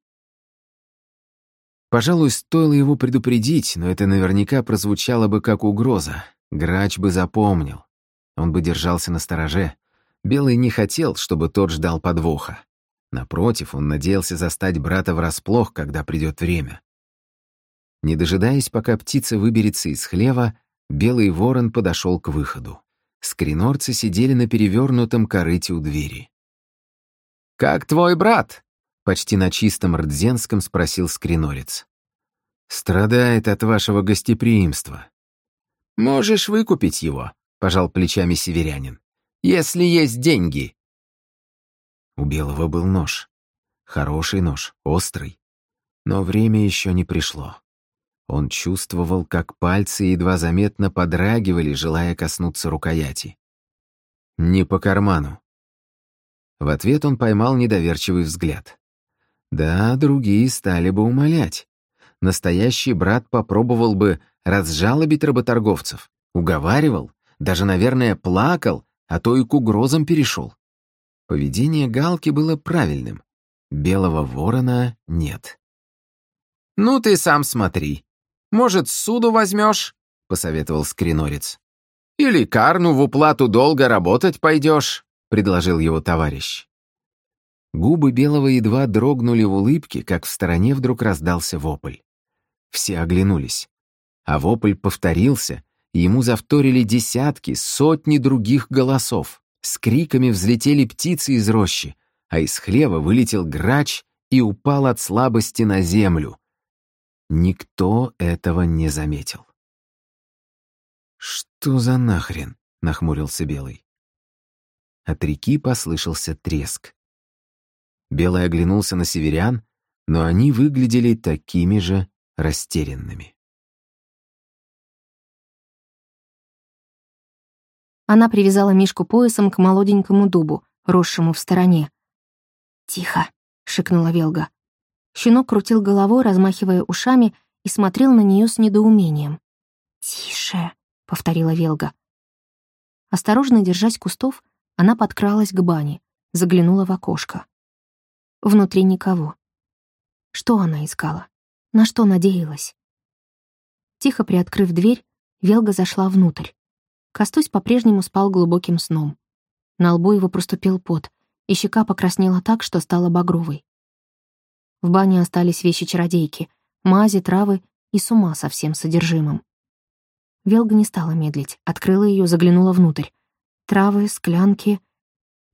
Пожалуй, стоило его предупредить, но это наверняка прозвучало бы как угроза. Грач бы запомнил. Он бы держался на стороже. Белый не хотел, чтобы тот ждал подвоха. Напротив, он надеялся застать брата врасплох, когда придет время. Не дожидаясь, пока птица выберется из хлева, белый ворон подошел к выходу. Скринорцы сидели на перевернутом корыте у двери. «Как твой брат?» — почти на чистом рдзенском спросил скринорец. «Страдает от вашего гостеприимства», «Можешь выкупить его», — пожал плечами северянин. «Если есть деньги». У Белого был нож. Хороший нож, острый. Но время еще не пришло. Он чувствовал, как пальцы едва заметно подрагивали, желая коснуться рукояти. «Не по карману». В ответ он поймал недоверчивый взгляд. Да, другие стали бы умолять. Настоящий брат попробовал бы разжалобить работорговцев, уговаривал, даже, наверное, плакал, а то и к угрозам перешел. Поведение Галки было правильным. Белого ворона нет. «Ну ты сам смотри. Может, суду возьмешь?» — посоветовал скринорец. «Или карну в уплату долго работать пойдешь», — предложил его товарищ. Губы Белого едва дрогнули в улыбке, как в стороне вдруг раздался вопль. Все оглянулись. А вопль повторился, ему завторили десятки, сотни других голосов. С криками взлетели птицы из рощи, а из хлева вылетел грач и упал от слабости на землю. Никто этого не заметил. «Что за нахрен?» — нахмурился Белый. От реки послышался треск. Белый оглянулся на северян, но они выглядели такими же растерянными. Она привязала Мишку поясом к молоденькому дубу, росшему в стороне. «Тихо», — шикнула Велга. Щенок крутил головой, размахивая ушами, и смотрел на нее с недоумением. «Тише», — повторила Велга. Осторожно держась кустов, она подкралась к бане, заглянула в окошко. Внутри никого. Что она искала? На что надеялась? Тихо приоткрыв дверь, Велга зашла внутрь. Костусь по-прежнему спал глубоким сном. На лбу его проступил пот, и щека покраснела так, что стала багровой. В бане остались вещи чародейки, мази, травы и с ума со всем содержимым. Велга не стала медлить, открыла ее, заглянула внутрь. Травы, склянки.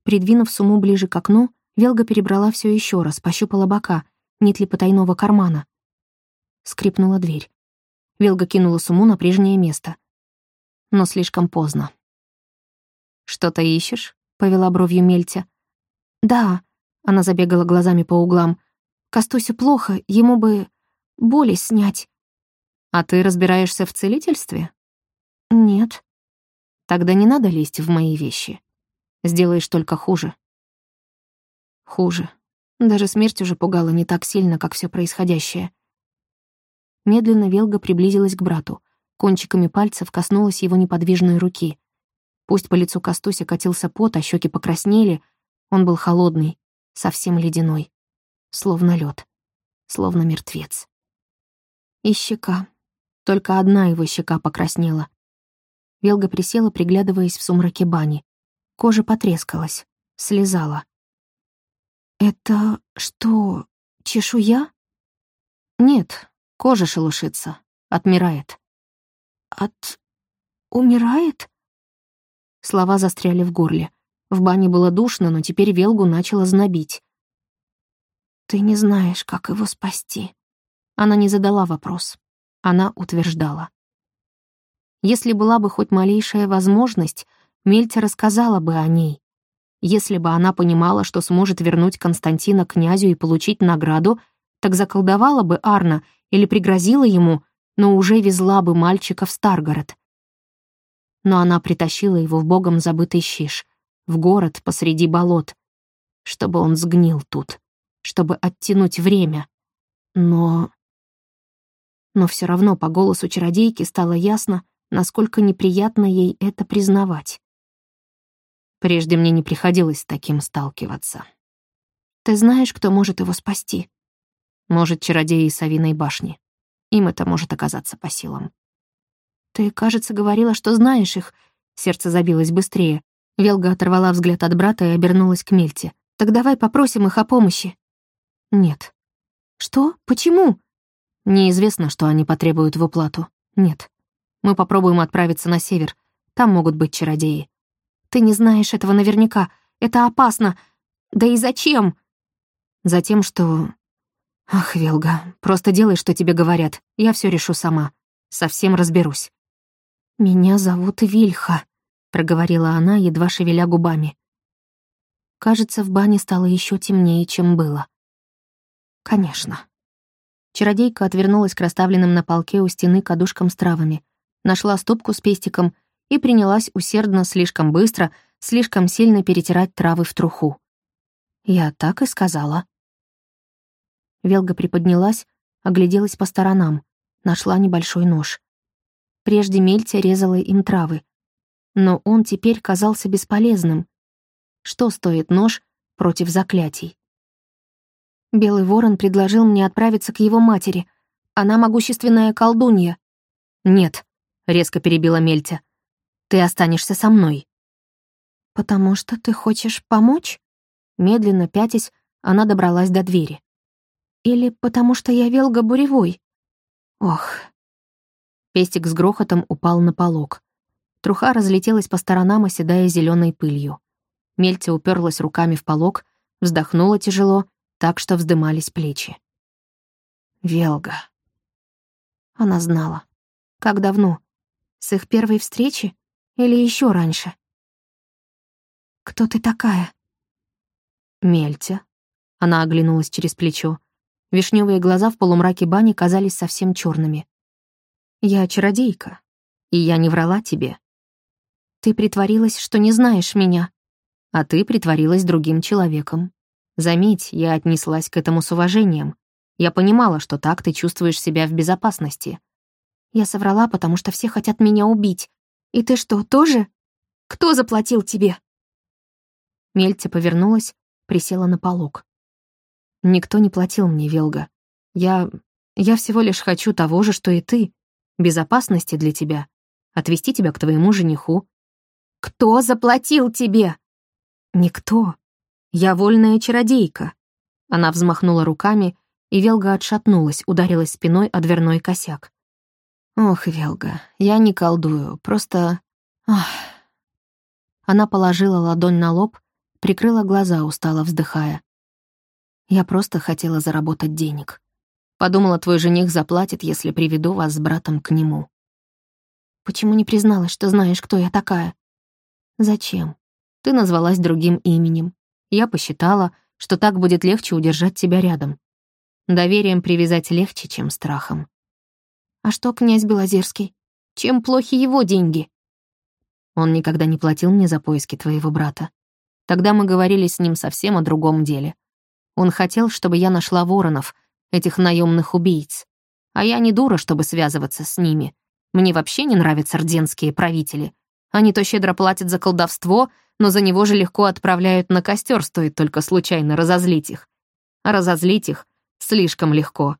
Придвинув сумму ближе к окну, Велга перебрала все еще раз, пощупала бока, нет ли потайного кармана. Скрипнула дверь. Велга кинула сумму на прежнее место — но слишком поздно. «Что-то ищешь?» — повела бровью Мельтя. «Да», — она забегала глазами по углам. «Костусе плохо, ему бы боли снять». «А ты разбираешься в целительстве?» «Нет». «Тогда не надо лезть в мои вещи. Сделаешь только хуже». «Хуже. Даже смерть уже пугала не так сильно, как все происходящее». Медленно Велга приблизилась к брату. Кончиками пальцев коснулась его неподвижной руки. Пусть по лицу Костуся катился пот, а щеки покраснели, Он был холодный, совсем ледяной, словно лед, словно мертвец. И щека. Только одна его щека покраснела. Велга присела, приглядываясь в сумраке бани. Кожа потрескалась, слезала. «Это что, чешуя?» «Нет, кожа шелушится, отмирает». «От... умирает?» Слова застряли в горле. В бане было душно, но теперь Велгу начало знобить. «Ты не знаешь, как его спасти». Она не задала вопрос. Она утверждала. Если была бы хоть малейшая возможность, Мельтя рассказала бы о ней. Если бы она понимала, что сможет вернуть Константина князю и получить награду, так заколдовала бы Арна или пригрозила ему, но уже везла бы мальчика в Старгород. Но она притащила его в богом забытый щиш, в город посреди болот, чтобы он сгнил тут, чтобы оттянуть время. Но... Но все равно по голосу чародейки стало ясно, насколько неприятно ей это признавать. Прежде мне не приходилось с таким сталкиваться. Ты знаешь, кто может его спасти? Может, чародеи из Савиной башни. Им это может оказаться по силам. Ты, кажется, говорила, что знаешь их. Сердце забилось быстрее. Велга оторвала взгляд от брата и обернулась к Мельте. Так давай попросим их о помощи. Нет. Что? Почему? Неизвестно, что они потребуют в уплату. Нет. Мы попробуем отправиться на север. Там могут быть чародеи. Ты не знаешь этого наверняка. Это опасно. Да и зачем? Затем, что... Ах, Велга, просто делай, что тебе говорят. Я все решу сама. Совсем разберусь. «Меня зовут Вильха», — проговорила она, едва шевеля губами. Кажется, в бане стало еще темнее, чем было. «Конечно». Чародейка отвернулась к расставленным на полке у стены кадушкам с травами, нашла ступку с пестиком — и принялась усердно, слишком быстро, слишком сильно перетирать травы в труху. Я так и сказала. Велга приподнялась, огляделась по сторонам, нашла небольшой нож. Прежде Мельтя резала им травы. Но он теперь казался бесполезным. Что стоит нож против заклятий? Белый ворон предложил мне отправиться к его матери. Она могущественная колдунья. «Нет», — резко перебила Мельтя. Ты останешься со мной». «Потому что ты хочешь помочь?» Медленно пятясь, она добралась до двери. «Или потому что я Велга Буревой?» «Ох». Пестик с грохотом упал на полок. Труха разлетелась по сторонам, оседая зеленой пылью. Мельца уперлась руками в полок, вздохнула тяжело, так что вздымались плечи. «Велга». Она знала. Как давно? С их первой встречи? Или еще раньше? «Кто ты такая?» «Мельтя». Она оглянулась через плечо. Вишневые глаза в полумраке бани казались совсем черными. «Я чародейка, и я не врала тебе. Ты притворилась, что не знаешь меня, а ты притворилась другим человеком. Заметь, я отнеслась к этому с уважением. Я понимала, что так ты чувствуешь себя в безопасности. Я соврала, потому что все хотят меня убить, «И ты что, тоже? Кто заплатил тебе?» Мельтя повернулась, присела на полок. «Никто не платил мне, Велга. Я... я всего лишь хочу того же, что и ты. Безопасности для тебя. Отвести тебя к твоему жениху». «Кто заплатил тебе?» «Никто. Я вольная чародейка». Она взмахнула руками, и Велга отшатнулась, ударилась спиной о дверной косяк. «Ох, Велга, я не колдую, просто... Ах...» Она положила ладонь на лоб, прикрыла глаза, устало вздыхая. «Я просто хотела заработать денег. Подумала, твой жених заплатит, если приведу вас с братом к нему». «Почему не призналась, что знаешь, кто я такая?» «Зачем? Ты назвалась другим именем. Я посчитала, что так будет легче удержать тебя рядом. Доверием привязать легче, чем страхом. А что князь Белозерский? Чем плохи его деньги? Он никогда не платил мне за поиски твоего брата. Тогда мы говорили с ним совсем о другом деле. Он хотел, чтобы я нашла воронов, этих наемных убийц. А я не дура, чтобы связываться с ними. Мне вообще не нравятся рденские правители. Они то щедро платят за колдовство, но за него же легко отправляют на костер, стоит только случайно разозлить их. А разозлить их слишком легко.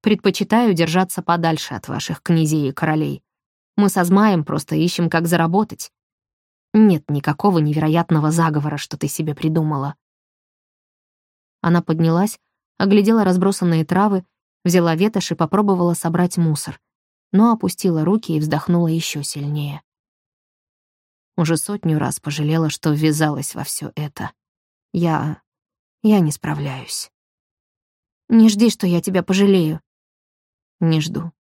Предпочитаю держаться подальше от ваших князей и королей. Мы со Змаем просто ищем, как заработать. Нет никакого невероятного заговора, что ты себе придумала. Она поднялась, оглядела разбросанные травы, взяла ветошь и попробовала собрать мусор, но опустила руки и вздохнула еще сильнее. Уже сотню раз пожалела, что ввязалась во все это. Я... я не справляюсь. Не жди, что я тебя пожалею. Не жду.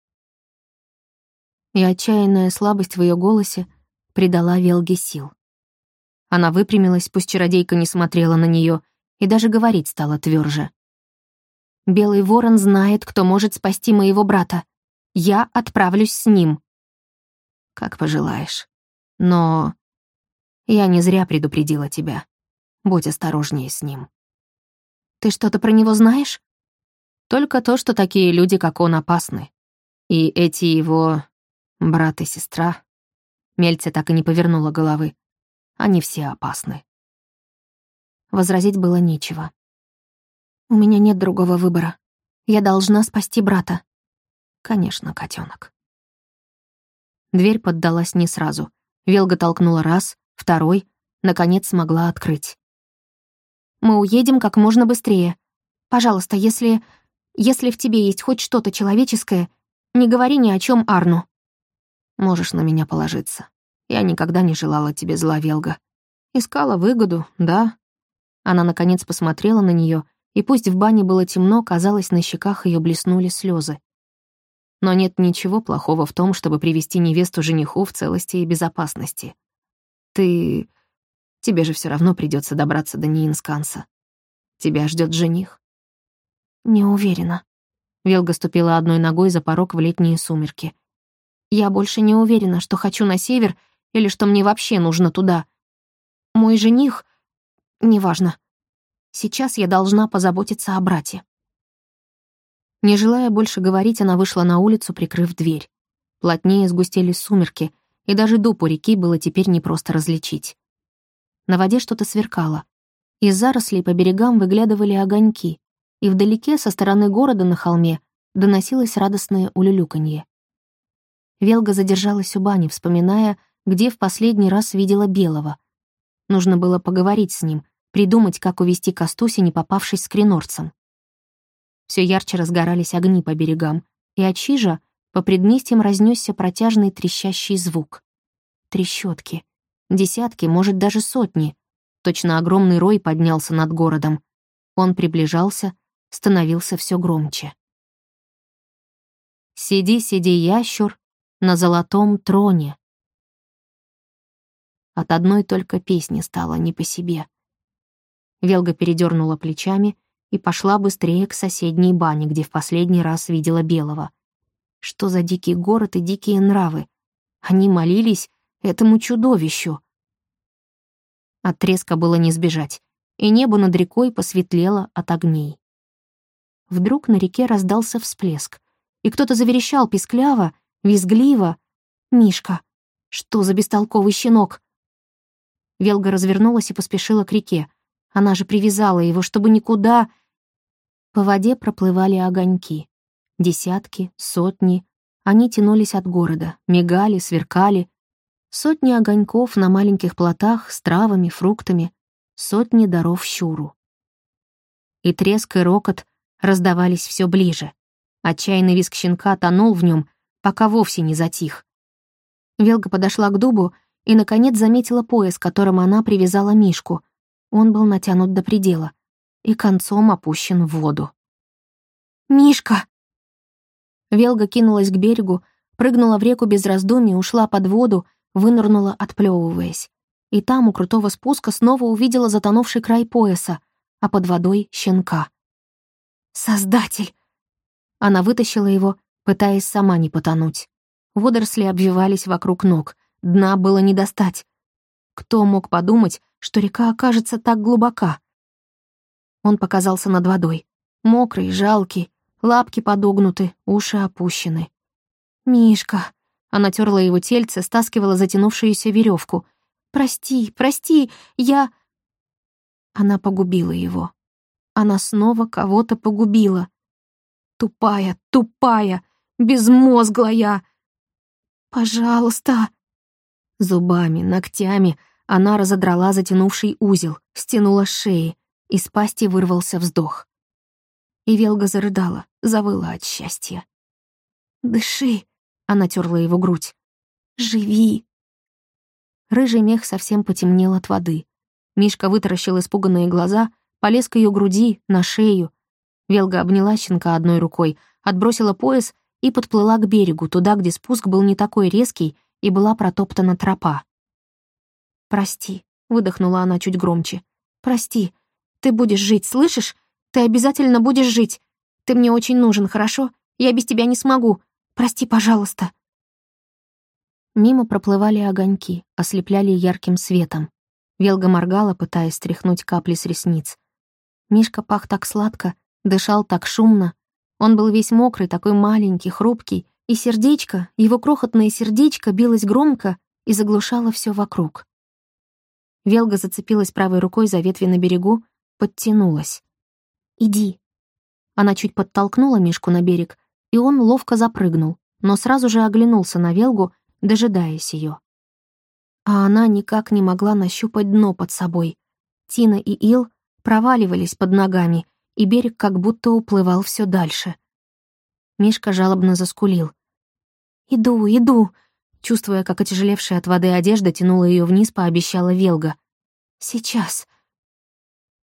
И отчаянная слабость в ее голосе придала Велге сил. Она выпрямилась, пусть чародейка не смотрела на нее, и даже говорить стала тверже. «Белый ворон знает, кто может спасти моего брата. Я отправлюсь с ним». «Как пожелаешь. Но я не зря предупредила тебя. Будь осторожнее с ним. Ты что-то про него знаешь? Только то, что такие люди, как он, опасны. И эти его брат и сестра... Мельце так и не повернула головы. Они все опасны. Возразить было нечего. У меня нет другого выбора. Я должна спасти брата. Конечно, котенок. Дверь поддалась не сразу. Велга толкнула раз, второй, наконец смогла открыть. «Мы уедем как можно быстрее. Пожалуйста, если... если в тебе есть хоть что-то человеческое, не говори ни о чем Арну». «Можешь на меня положиться. Я никогда не желала тебе зла, Велга. Искала выгоду, да». Она, наконец, посмотрела на нее, и пусть в бане было темно, казалось, на щеках ее блеснули слезы. Но нет ничего плохого в том, чтобы привести невесту жениху в целости и безопасности. Ты... Тебе же все равно придется добраться до Ниинсканса. Тебя ждет жених. Не уверена. Велга ступила одной ногой за порог в летние сумерки. Я больше не уверена, что хочу на север или что мне вообще нужно туда. Мой жених... Неважно. Сейчас я должна позаботиться о брате. Не желая больше говорить, она вышла на улицу, прикрыв дверь. Плотнее сгустились сумерки, и даже дуб у реки было теперь не просто различить. На воде что-то сверкало. Из зарослей по берегам выглядывали огоньки, и вдалеке, со стороны города на холме, доносилось радостное улюлюканье. Велга задержалась у бани, вспоминая, где в последний раз видела Белого. Нужно было поговорить с ним, придумать, как увести Костуси, не попавшись с кринорцем. Все ярче разгорались огни по берегам, и от Чижа по предместьям разнесся протяжный трещащий звук. Трещотки. Десятки, может, даже сотни. Точно огромный рой поднялся над городом. Он приближался, становился все громче. «Сиди, сиди, ящур, на золотом троне». От одной только песни стало не по себе. Велга передернула плечами и пошла быстрее к соседней бане, где в последний раз видела Белого — что за дикий город и дикие нравы? Они молились этому чудовищу. От треска было не сбежать, и небо над рекой посветлело от огней. Вдруг на реке раздался всплеск, и кто-то заверещал пискляво, визгливо. «Мишка! Что за бестолковый щенок?» Велга развернулась и поспешила к реке. Она же привязала его, чтобы никуда... По воде проплывали огоньки. Десятки, сотни. Они тянулись от города, мигали, сверкали. Сотни огоньков на маленьких плотах с травами, фруктами. Сотни даров щуру. И треск и рокот раздавались все ближе. Отчаянный виск щенка тонул в нем, пока вовсе не затих. Велга подошла к дубу и, наконец, заметила пояс, которым она привязала Мишку. Он был натянут до предела и концом опущен в воду. «Мишка!» Велга кинулась к берегу, прыгнула в реку без раздумий, ушла под воду, вынырнула, отплевываясь. И там, у крутого спуска, снова увидела затонувший край пояса, а под водой — щенка. «Создатель!» Она вытащила его, пытаясь сама не потонуть. Водоросли обвивались вокруг ног, дна было не достать. Кто мог подумать, что река окажется так глубока? Он показался над водой, мокрый, жалкий, Лапки подогнуты, уши опущены. «Мишка!» Она терла его тельце, стаскивала затянувшуюся веревку. Прости, прости, я...» Она погубила его. Она снова кого-то погубила. Тупая, тупая, безмозглая. «Пожалуйста!» Зубами, ногтями она разодрала затянувший узел, стянула шеи, из пасти вырвался вздох. И Велга зарыдала, завыла от счастья. «Дыши!» — она терла его грудь. «Живи!» Рыжий мех совсем потемнел от воды. Мишка вытаращил испуганные глаза, полез к ее груди, на шею. Велга обняла щенка одной рукой, отбросила пояс и подплыла к берегу, туда, где спуск был не такой резкий и была протоптана тропа. «Прости», — выдохнула она чуть громче. «Прости. Ты будешь жить, слышишь? Ты обязательно будешь жить. Ты мне очень нужен, хорошо? Я без тебя не смогу. Прости, пожалуйста». Мимо проплывали огоньки, ослепляли ярким светом. Велга моргала, пытаясь стряхнуть капли с ресниц. Мишка пах так сладко, дышал так шумно. Он был весь мокрый, такой маленький, хрупкий, и сердечко, его крохотное сердечко билось громко и заглушало все вокруг. Велга зацепилась правой рукой за ветви на берегу, подтянулась. «Иди». Она чуть подтолкнула Мишку на берег, и он ловко запрыгнул, но сразу же оглянулся на Велгу, дожидаясь ее. А она никак не могла нащупать дно под собой. Тина и Ил проваливались под ногами, и берег как будто уплывал все дальше. Мишка жалобно заскулил. «Иду, иду!» Чувствуя, как отяжелевшая от воды одежда тянула ее вниз, пообещала Велга. «Сейчас».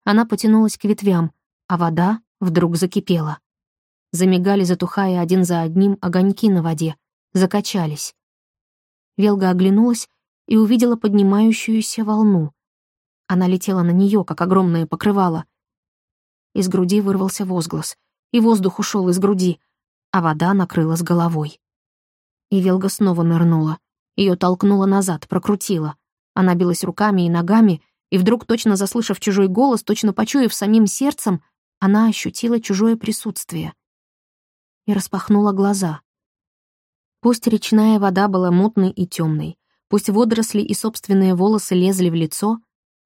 Она потянулась к ветвям, а вода вдруг закипела. Замигали, затухая один за одним огоньки на воде, закачались. Велга оглянулась и увидела поднимающуюся волну. Она летела на нее, как огромное покрывало. Из груди вырвался возглас, и воздух ушел из груди, а вода накрыла с головой. И Велга снова нырнула. Ее толкнуло назад, прокрутила. Она билась руками и ногами, и вдруг, точно заслышав чужой голос, точно почуяв самим сердцем, она ощутила чужое присутствие. И распахнула глаза. Пусть речная вода была мутной и темной, пусть водоросли и собственные волосы лезли в лицо,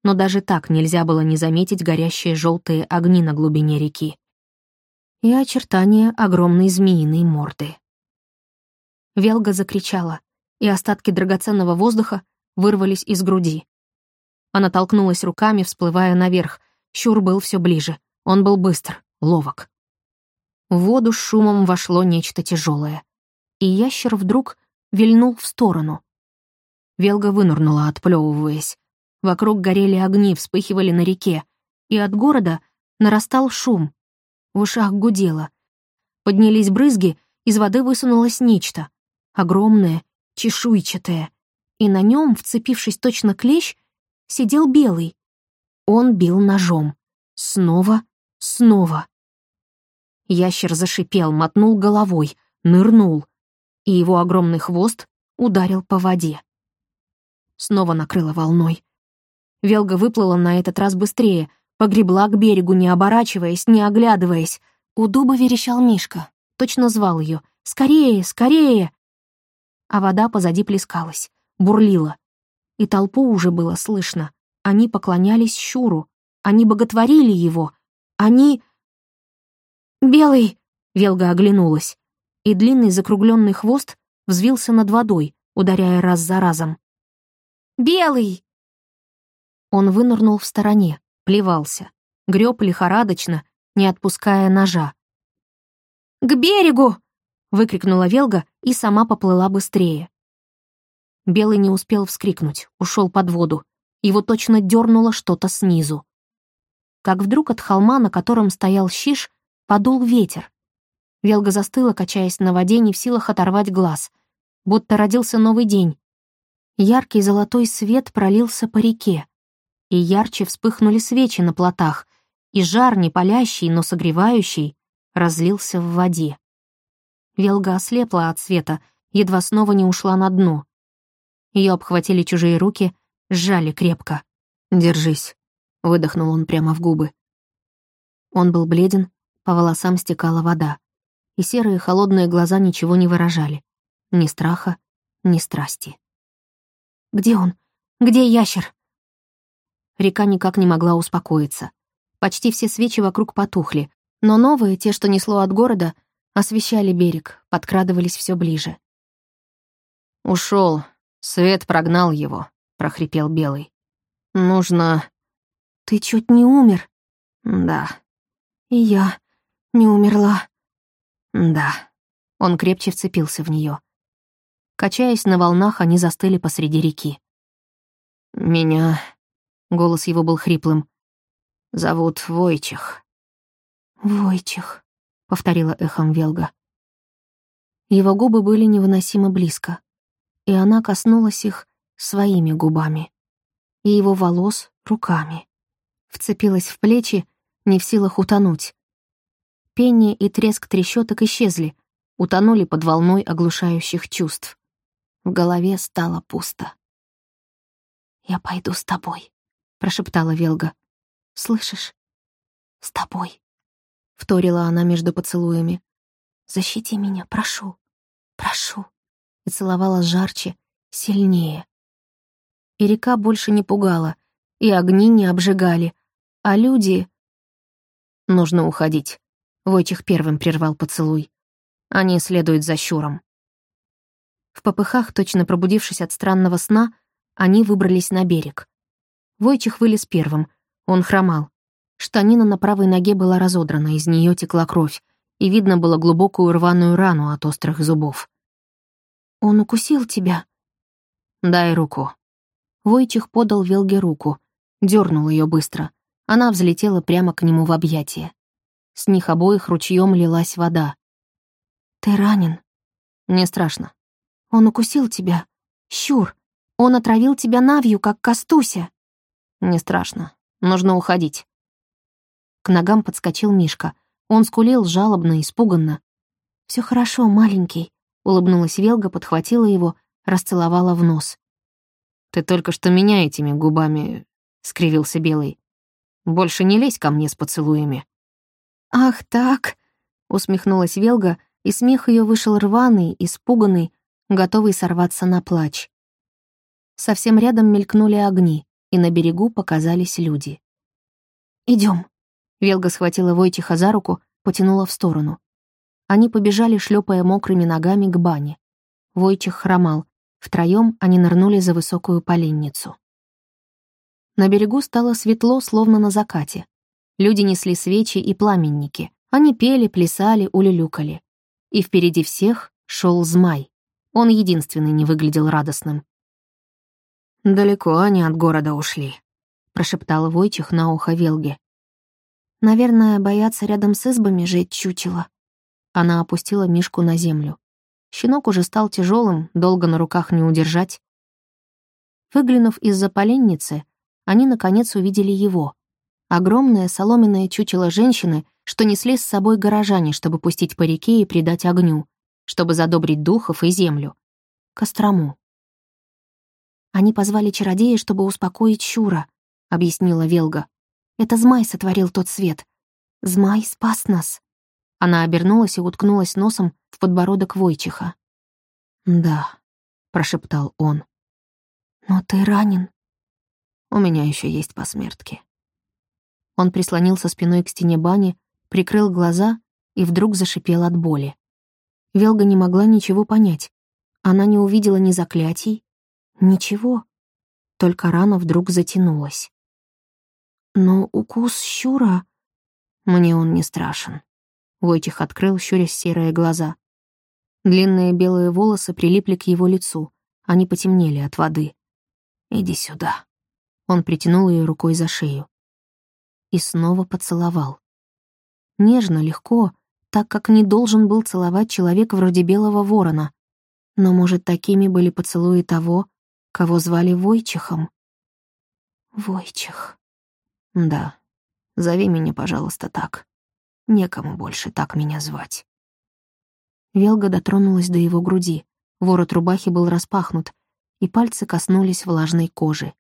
но даже так нельзя было не заметить горящие желтые огни на глубине реки и очертания огромной змеиной морды. Велга закричала, и остатки драгоценного воздуха вырвались из груди. Она толкнулась руками, всплывая наверх. Щур был все ближе. Он был быстр, ловок. В воду с шумом вошло нечто тяжелое, и ящер вдруг вильнул в сторону. Велга вынырнула, отплевываясь. Вокруг горели огни, вспыхивали на реке, и от города нарастал шум. В ушах гудело. Поднялись брызги, из воды высунулось нечто огромное, чешуйчатое, и на нем, вцепившись точно клещ, сидел белый. Он бил ножом. Снова, снова. Ящер зашипел, мотнул головой, нырнул, и его огромный хвост ударил по воде. Снова накрыло волной. Велга выплыла на этот раз быстрее, погребла к берегу, не оборачиваясь, не оглядываясь. У дуба верещал Мишка, точно звал ее. «Скорее, скорее!» А вода позади плескалась, бурлила. И толпу уже было слышно. Они поклонялись Щуру, они боготворили его, они... «Белый!» — Велга оглянулась, и длинный закругленный хвост взвился над водой, ударяя раз за разом. «Белый!» Он вынырнул в стороне, плевался, греб лихорадочно, не отпуская ножа. «К берегу!» Выкрикнула Велга и сама поплыла быстрее. Белый не успел вскрикнуть, ушел под воду. Его точно дернуло что-то снизу. Как вдруг от холма, на котором стоял щиш, подул ветер. Велга застыла, качаясь на воде, не в силах оторвать глаз. Будто родился новый день. Яркий золотой свет пролился по реке. И ярче вспыхнули свечи на плотах, и жар, не палящий, но согревающий, разлился в воде. Велга ослепла от света, едва снова не ушла на дно. Ее обхватили чужие руки, сжали крепко. «Держись», — выдохнул он прямо в губы. Он был бледен, по волосам стекала вода, и серые холодные глаза ничего не выражали. Ни страха, ни страсти. «Где он? Где ящер?» Река никак не могла успокоиться. Почти все свечи вокруг потухли, но новые, те, что несло от города, освещали берег, подкрадывались все ближе. Ушел, свет прогнал его, прохрипел Белый. Нужно... Ты чуть не умер. Да. И я не умерла. Да. Он крепче вцепился в нее. Качаясь на волнах, они застыли посреди реки. Меня... Голос его был хриплым. «Зовут Войчих». «Войчих», — повторила эхом Велга. Его губы были невыносимо близко, и она коснулась их своими губами, и его волос руками. Вцепилась в плечи, не в силах утонуть. Пение и треск трещоток исчезли, утонули под волной оглушающих чувств. В голове стало пусто. «Я пойду с тобой», — прошептала Велга. «Слышишь? С тобой», — вторила она между поцелуями. «Защити меня, прошу, прошу», и целовала жарче, сильнее. И река больше не пугала, и огни не обжигали, а люди... Нужно уходить. Войчих первым прервал поцелуй. Они следуют за Щуром. В попыхах, точно пробудившись от странного сна, они выбрались на берег. Войчих вылез первым. Он хромал. Штанина на правой ноге была разодрана, из нее текла кровь, и видно было глубокую рваную рану от острых зубов. «Он укусил тебя?» «Дай руку». Войчих подал Велге руку, дернул ее быстро. Она взлетела прямо к нему в объятия. С них обоих ручьем лилась вода. «Ты ранен?» «Не страшно». «Он укусил тебя? Щур!» Он отравил тебя навью, как Костуся. Не страшно. Нужно уходить. К ногам подскочил Мишка. Он скулил жалобно, испуганно. Все хорошо, маленький», — улыбнулась Велга, подхватила его, расцеловала в нос. «Ты только что меня этими губами...» — скривился Белый. «Больше не лезь ко мне с поцелуями». «Ах так!» — усмехнулась Велга, и смех ее вышел рваный, испуганный, готовый сорваться на плач. Совсем рядом мелькнули огни, и на берегу показались люди. Идем. Велга схватила Войтиха за руку, потянула в сторону. Они побежали, шлепая мокрыми ногами, к бане. Войтих хромал. Втроем они нырнули за высокую поленницу. На берегу стало светло, словно на закате. Люди несли свечи и пламенники. Они пели, плясали, улюлюкали. И впереди всех шел змай. Он единственный не выглядел радостным. «Далеко они от города ушли», — прошептала Войчих на ухо Велге. «Наверное, боятся рядом с избами жить чучело». Она опустила Мишку на землю. Щенок уже стал тяжелым, долго на руках не удержать. Выглянув из-за поленницы, они, наконец, увидели его. Огромное соломенное чучело женщины, что несли с собой горожане, чтобы пустить по реке и придать огню, чтобы задобрить духов и землю. Кострому. «Они позвали чародея, чтобы успокоить Щура», — объяснила Велга. «Это Змай сотворил тот свет. Змай спас нас». Она обернулась и уткнулась носом в подбородок Войчиха. «Да», — прошептал он. «Но ты ранен». «У меня еще есть посмертки». Он прислонился спиной к стене бани, прикрыл глаза и вдруг зашипел от боли. Велга не могла ничего понять. Она не увидела ни заклятий, Ничего, только рана вдруг затянулась. Но укус щура... Мне он не страшен. Войтих открыл, щурясь серые глаза. Длинные белые волосы прилипли к его лицу, они потемнели от воды. «Иди сюда». Он притянул ее рукой за шею. И снова поцеловал. Нежно, легко, так как не должен был целовать человек вроде белого ворона. Но, может, такими были поцелуи того, кого звали Войчихом. Войчих. Да, зови меня, пожалуйста, так. Некому больше так меня звать. Велга дотронулась до его груди. Ворот рубахи был распахнут, и пальцы коснулись влажной кожи.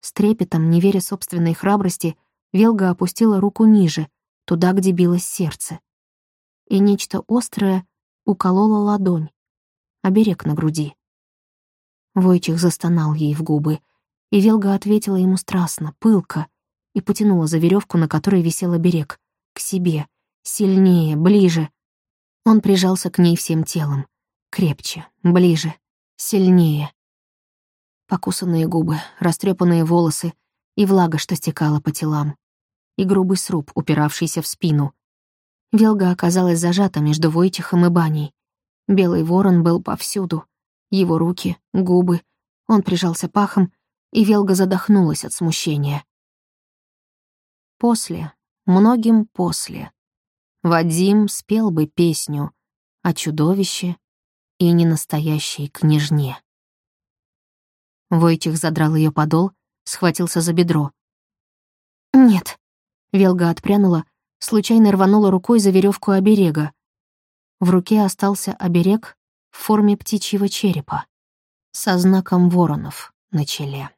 С трепетом, не веря собственной храбрости, Велга опустила руку ниже, туда, где билось сердце. И нечто острое укололо ладонь, оберег на груди. Войчих застонал ей в губы, и Велга ответила ему страстно, пылко, и потянула за веревку, на которой висел оберег, к себе, сильнее, ближе. Он прижался к ней всем телом, крепче, ближе, сильнее. Покусанные губы, растрепанные волосы и влага, что стекала по телам, и грубый сруб, упиравшийся в спину. Велга оказалась зажата между Войтихом и баней. Белый ворон был повсюду. Его руки, губы. Он прижался пахом, и Велга задохнулась от смущения. После, многим после, Вадим спел бы песню о чудовище и ненастоящей княжне. Войтих задрал ее подол, схватился за бедро. «Нет», — Велга отпрянула, случайно рванула рукой за веревку оберега. В руке остался оберег в форме птичьего черепа со знаком воронов на челе.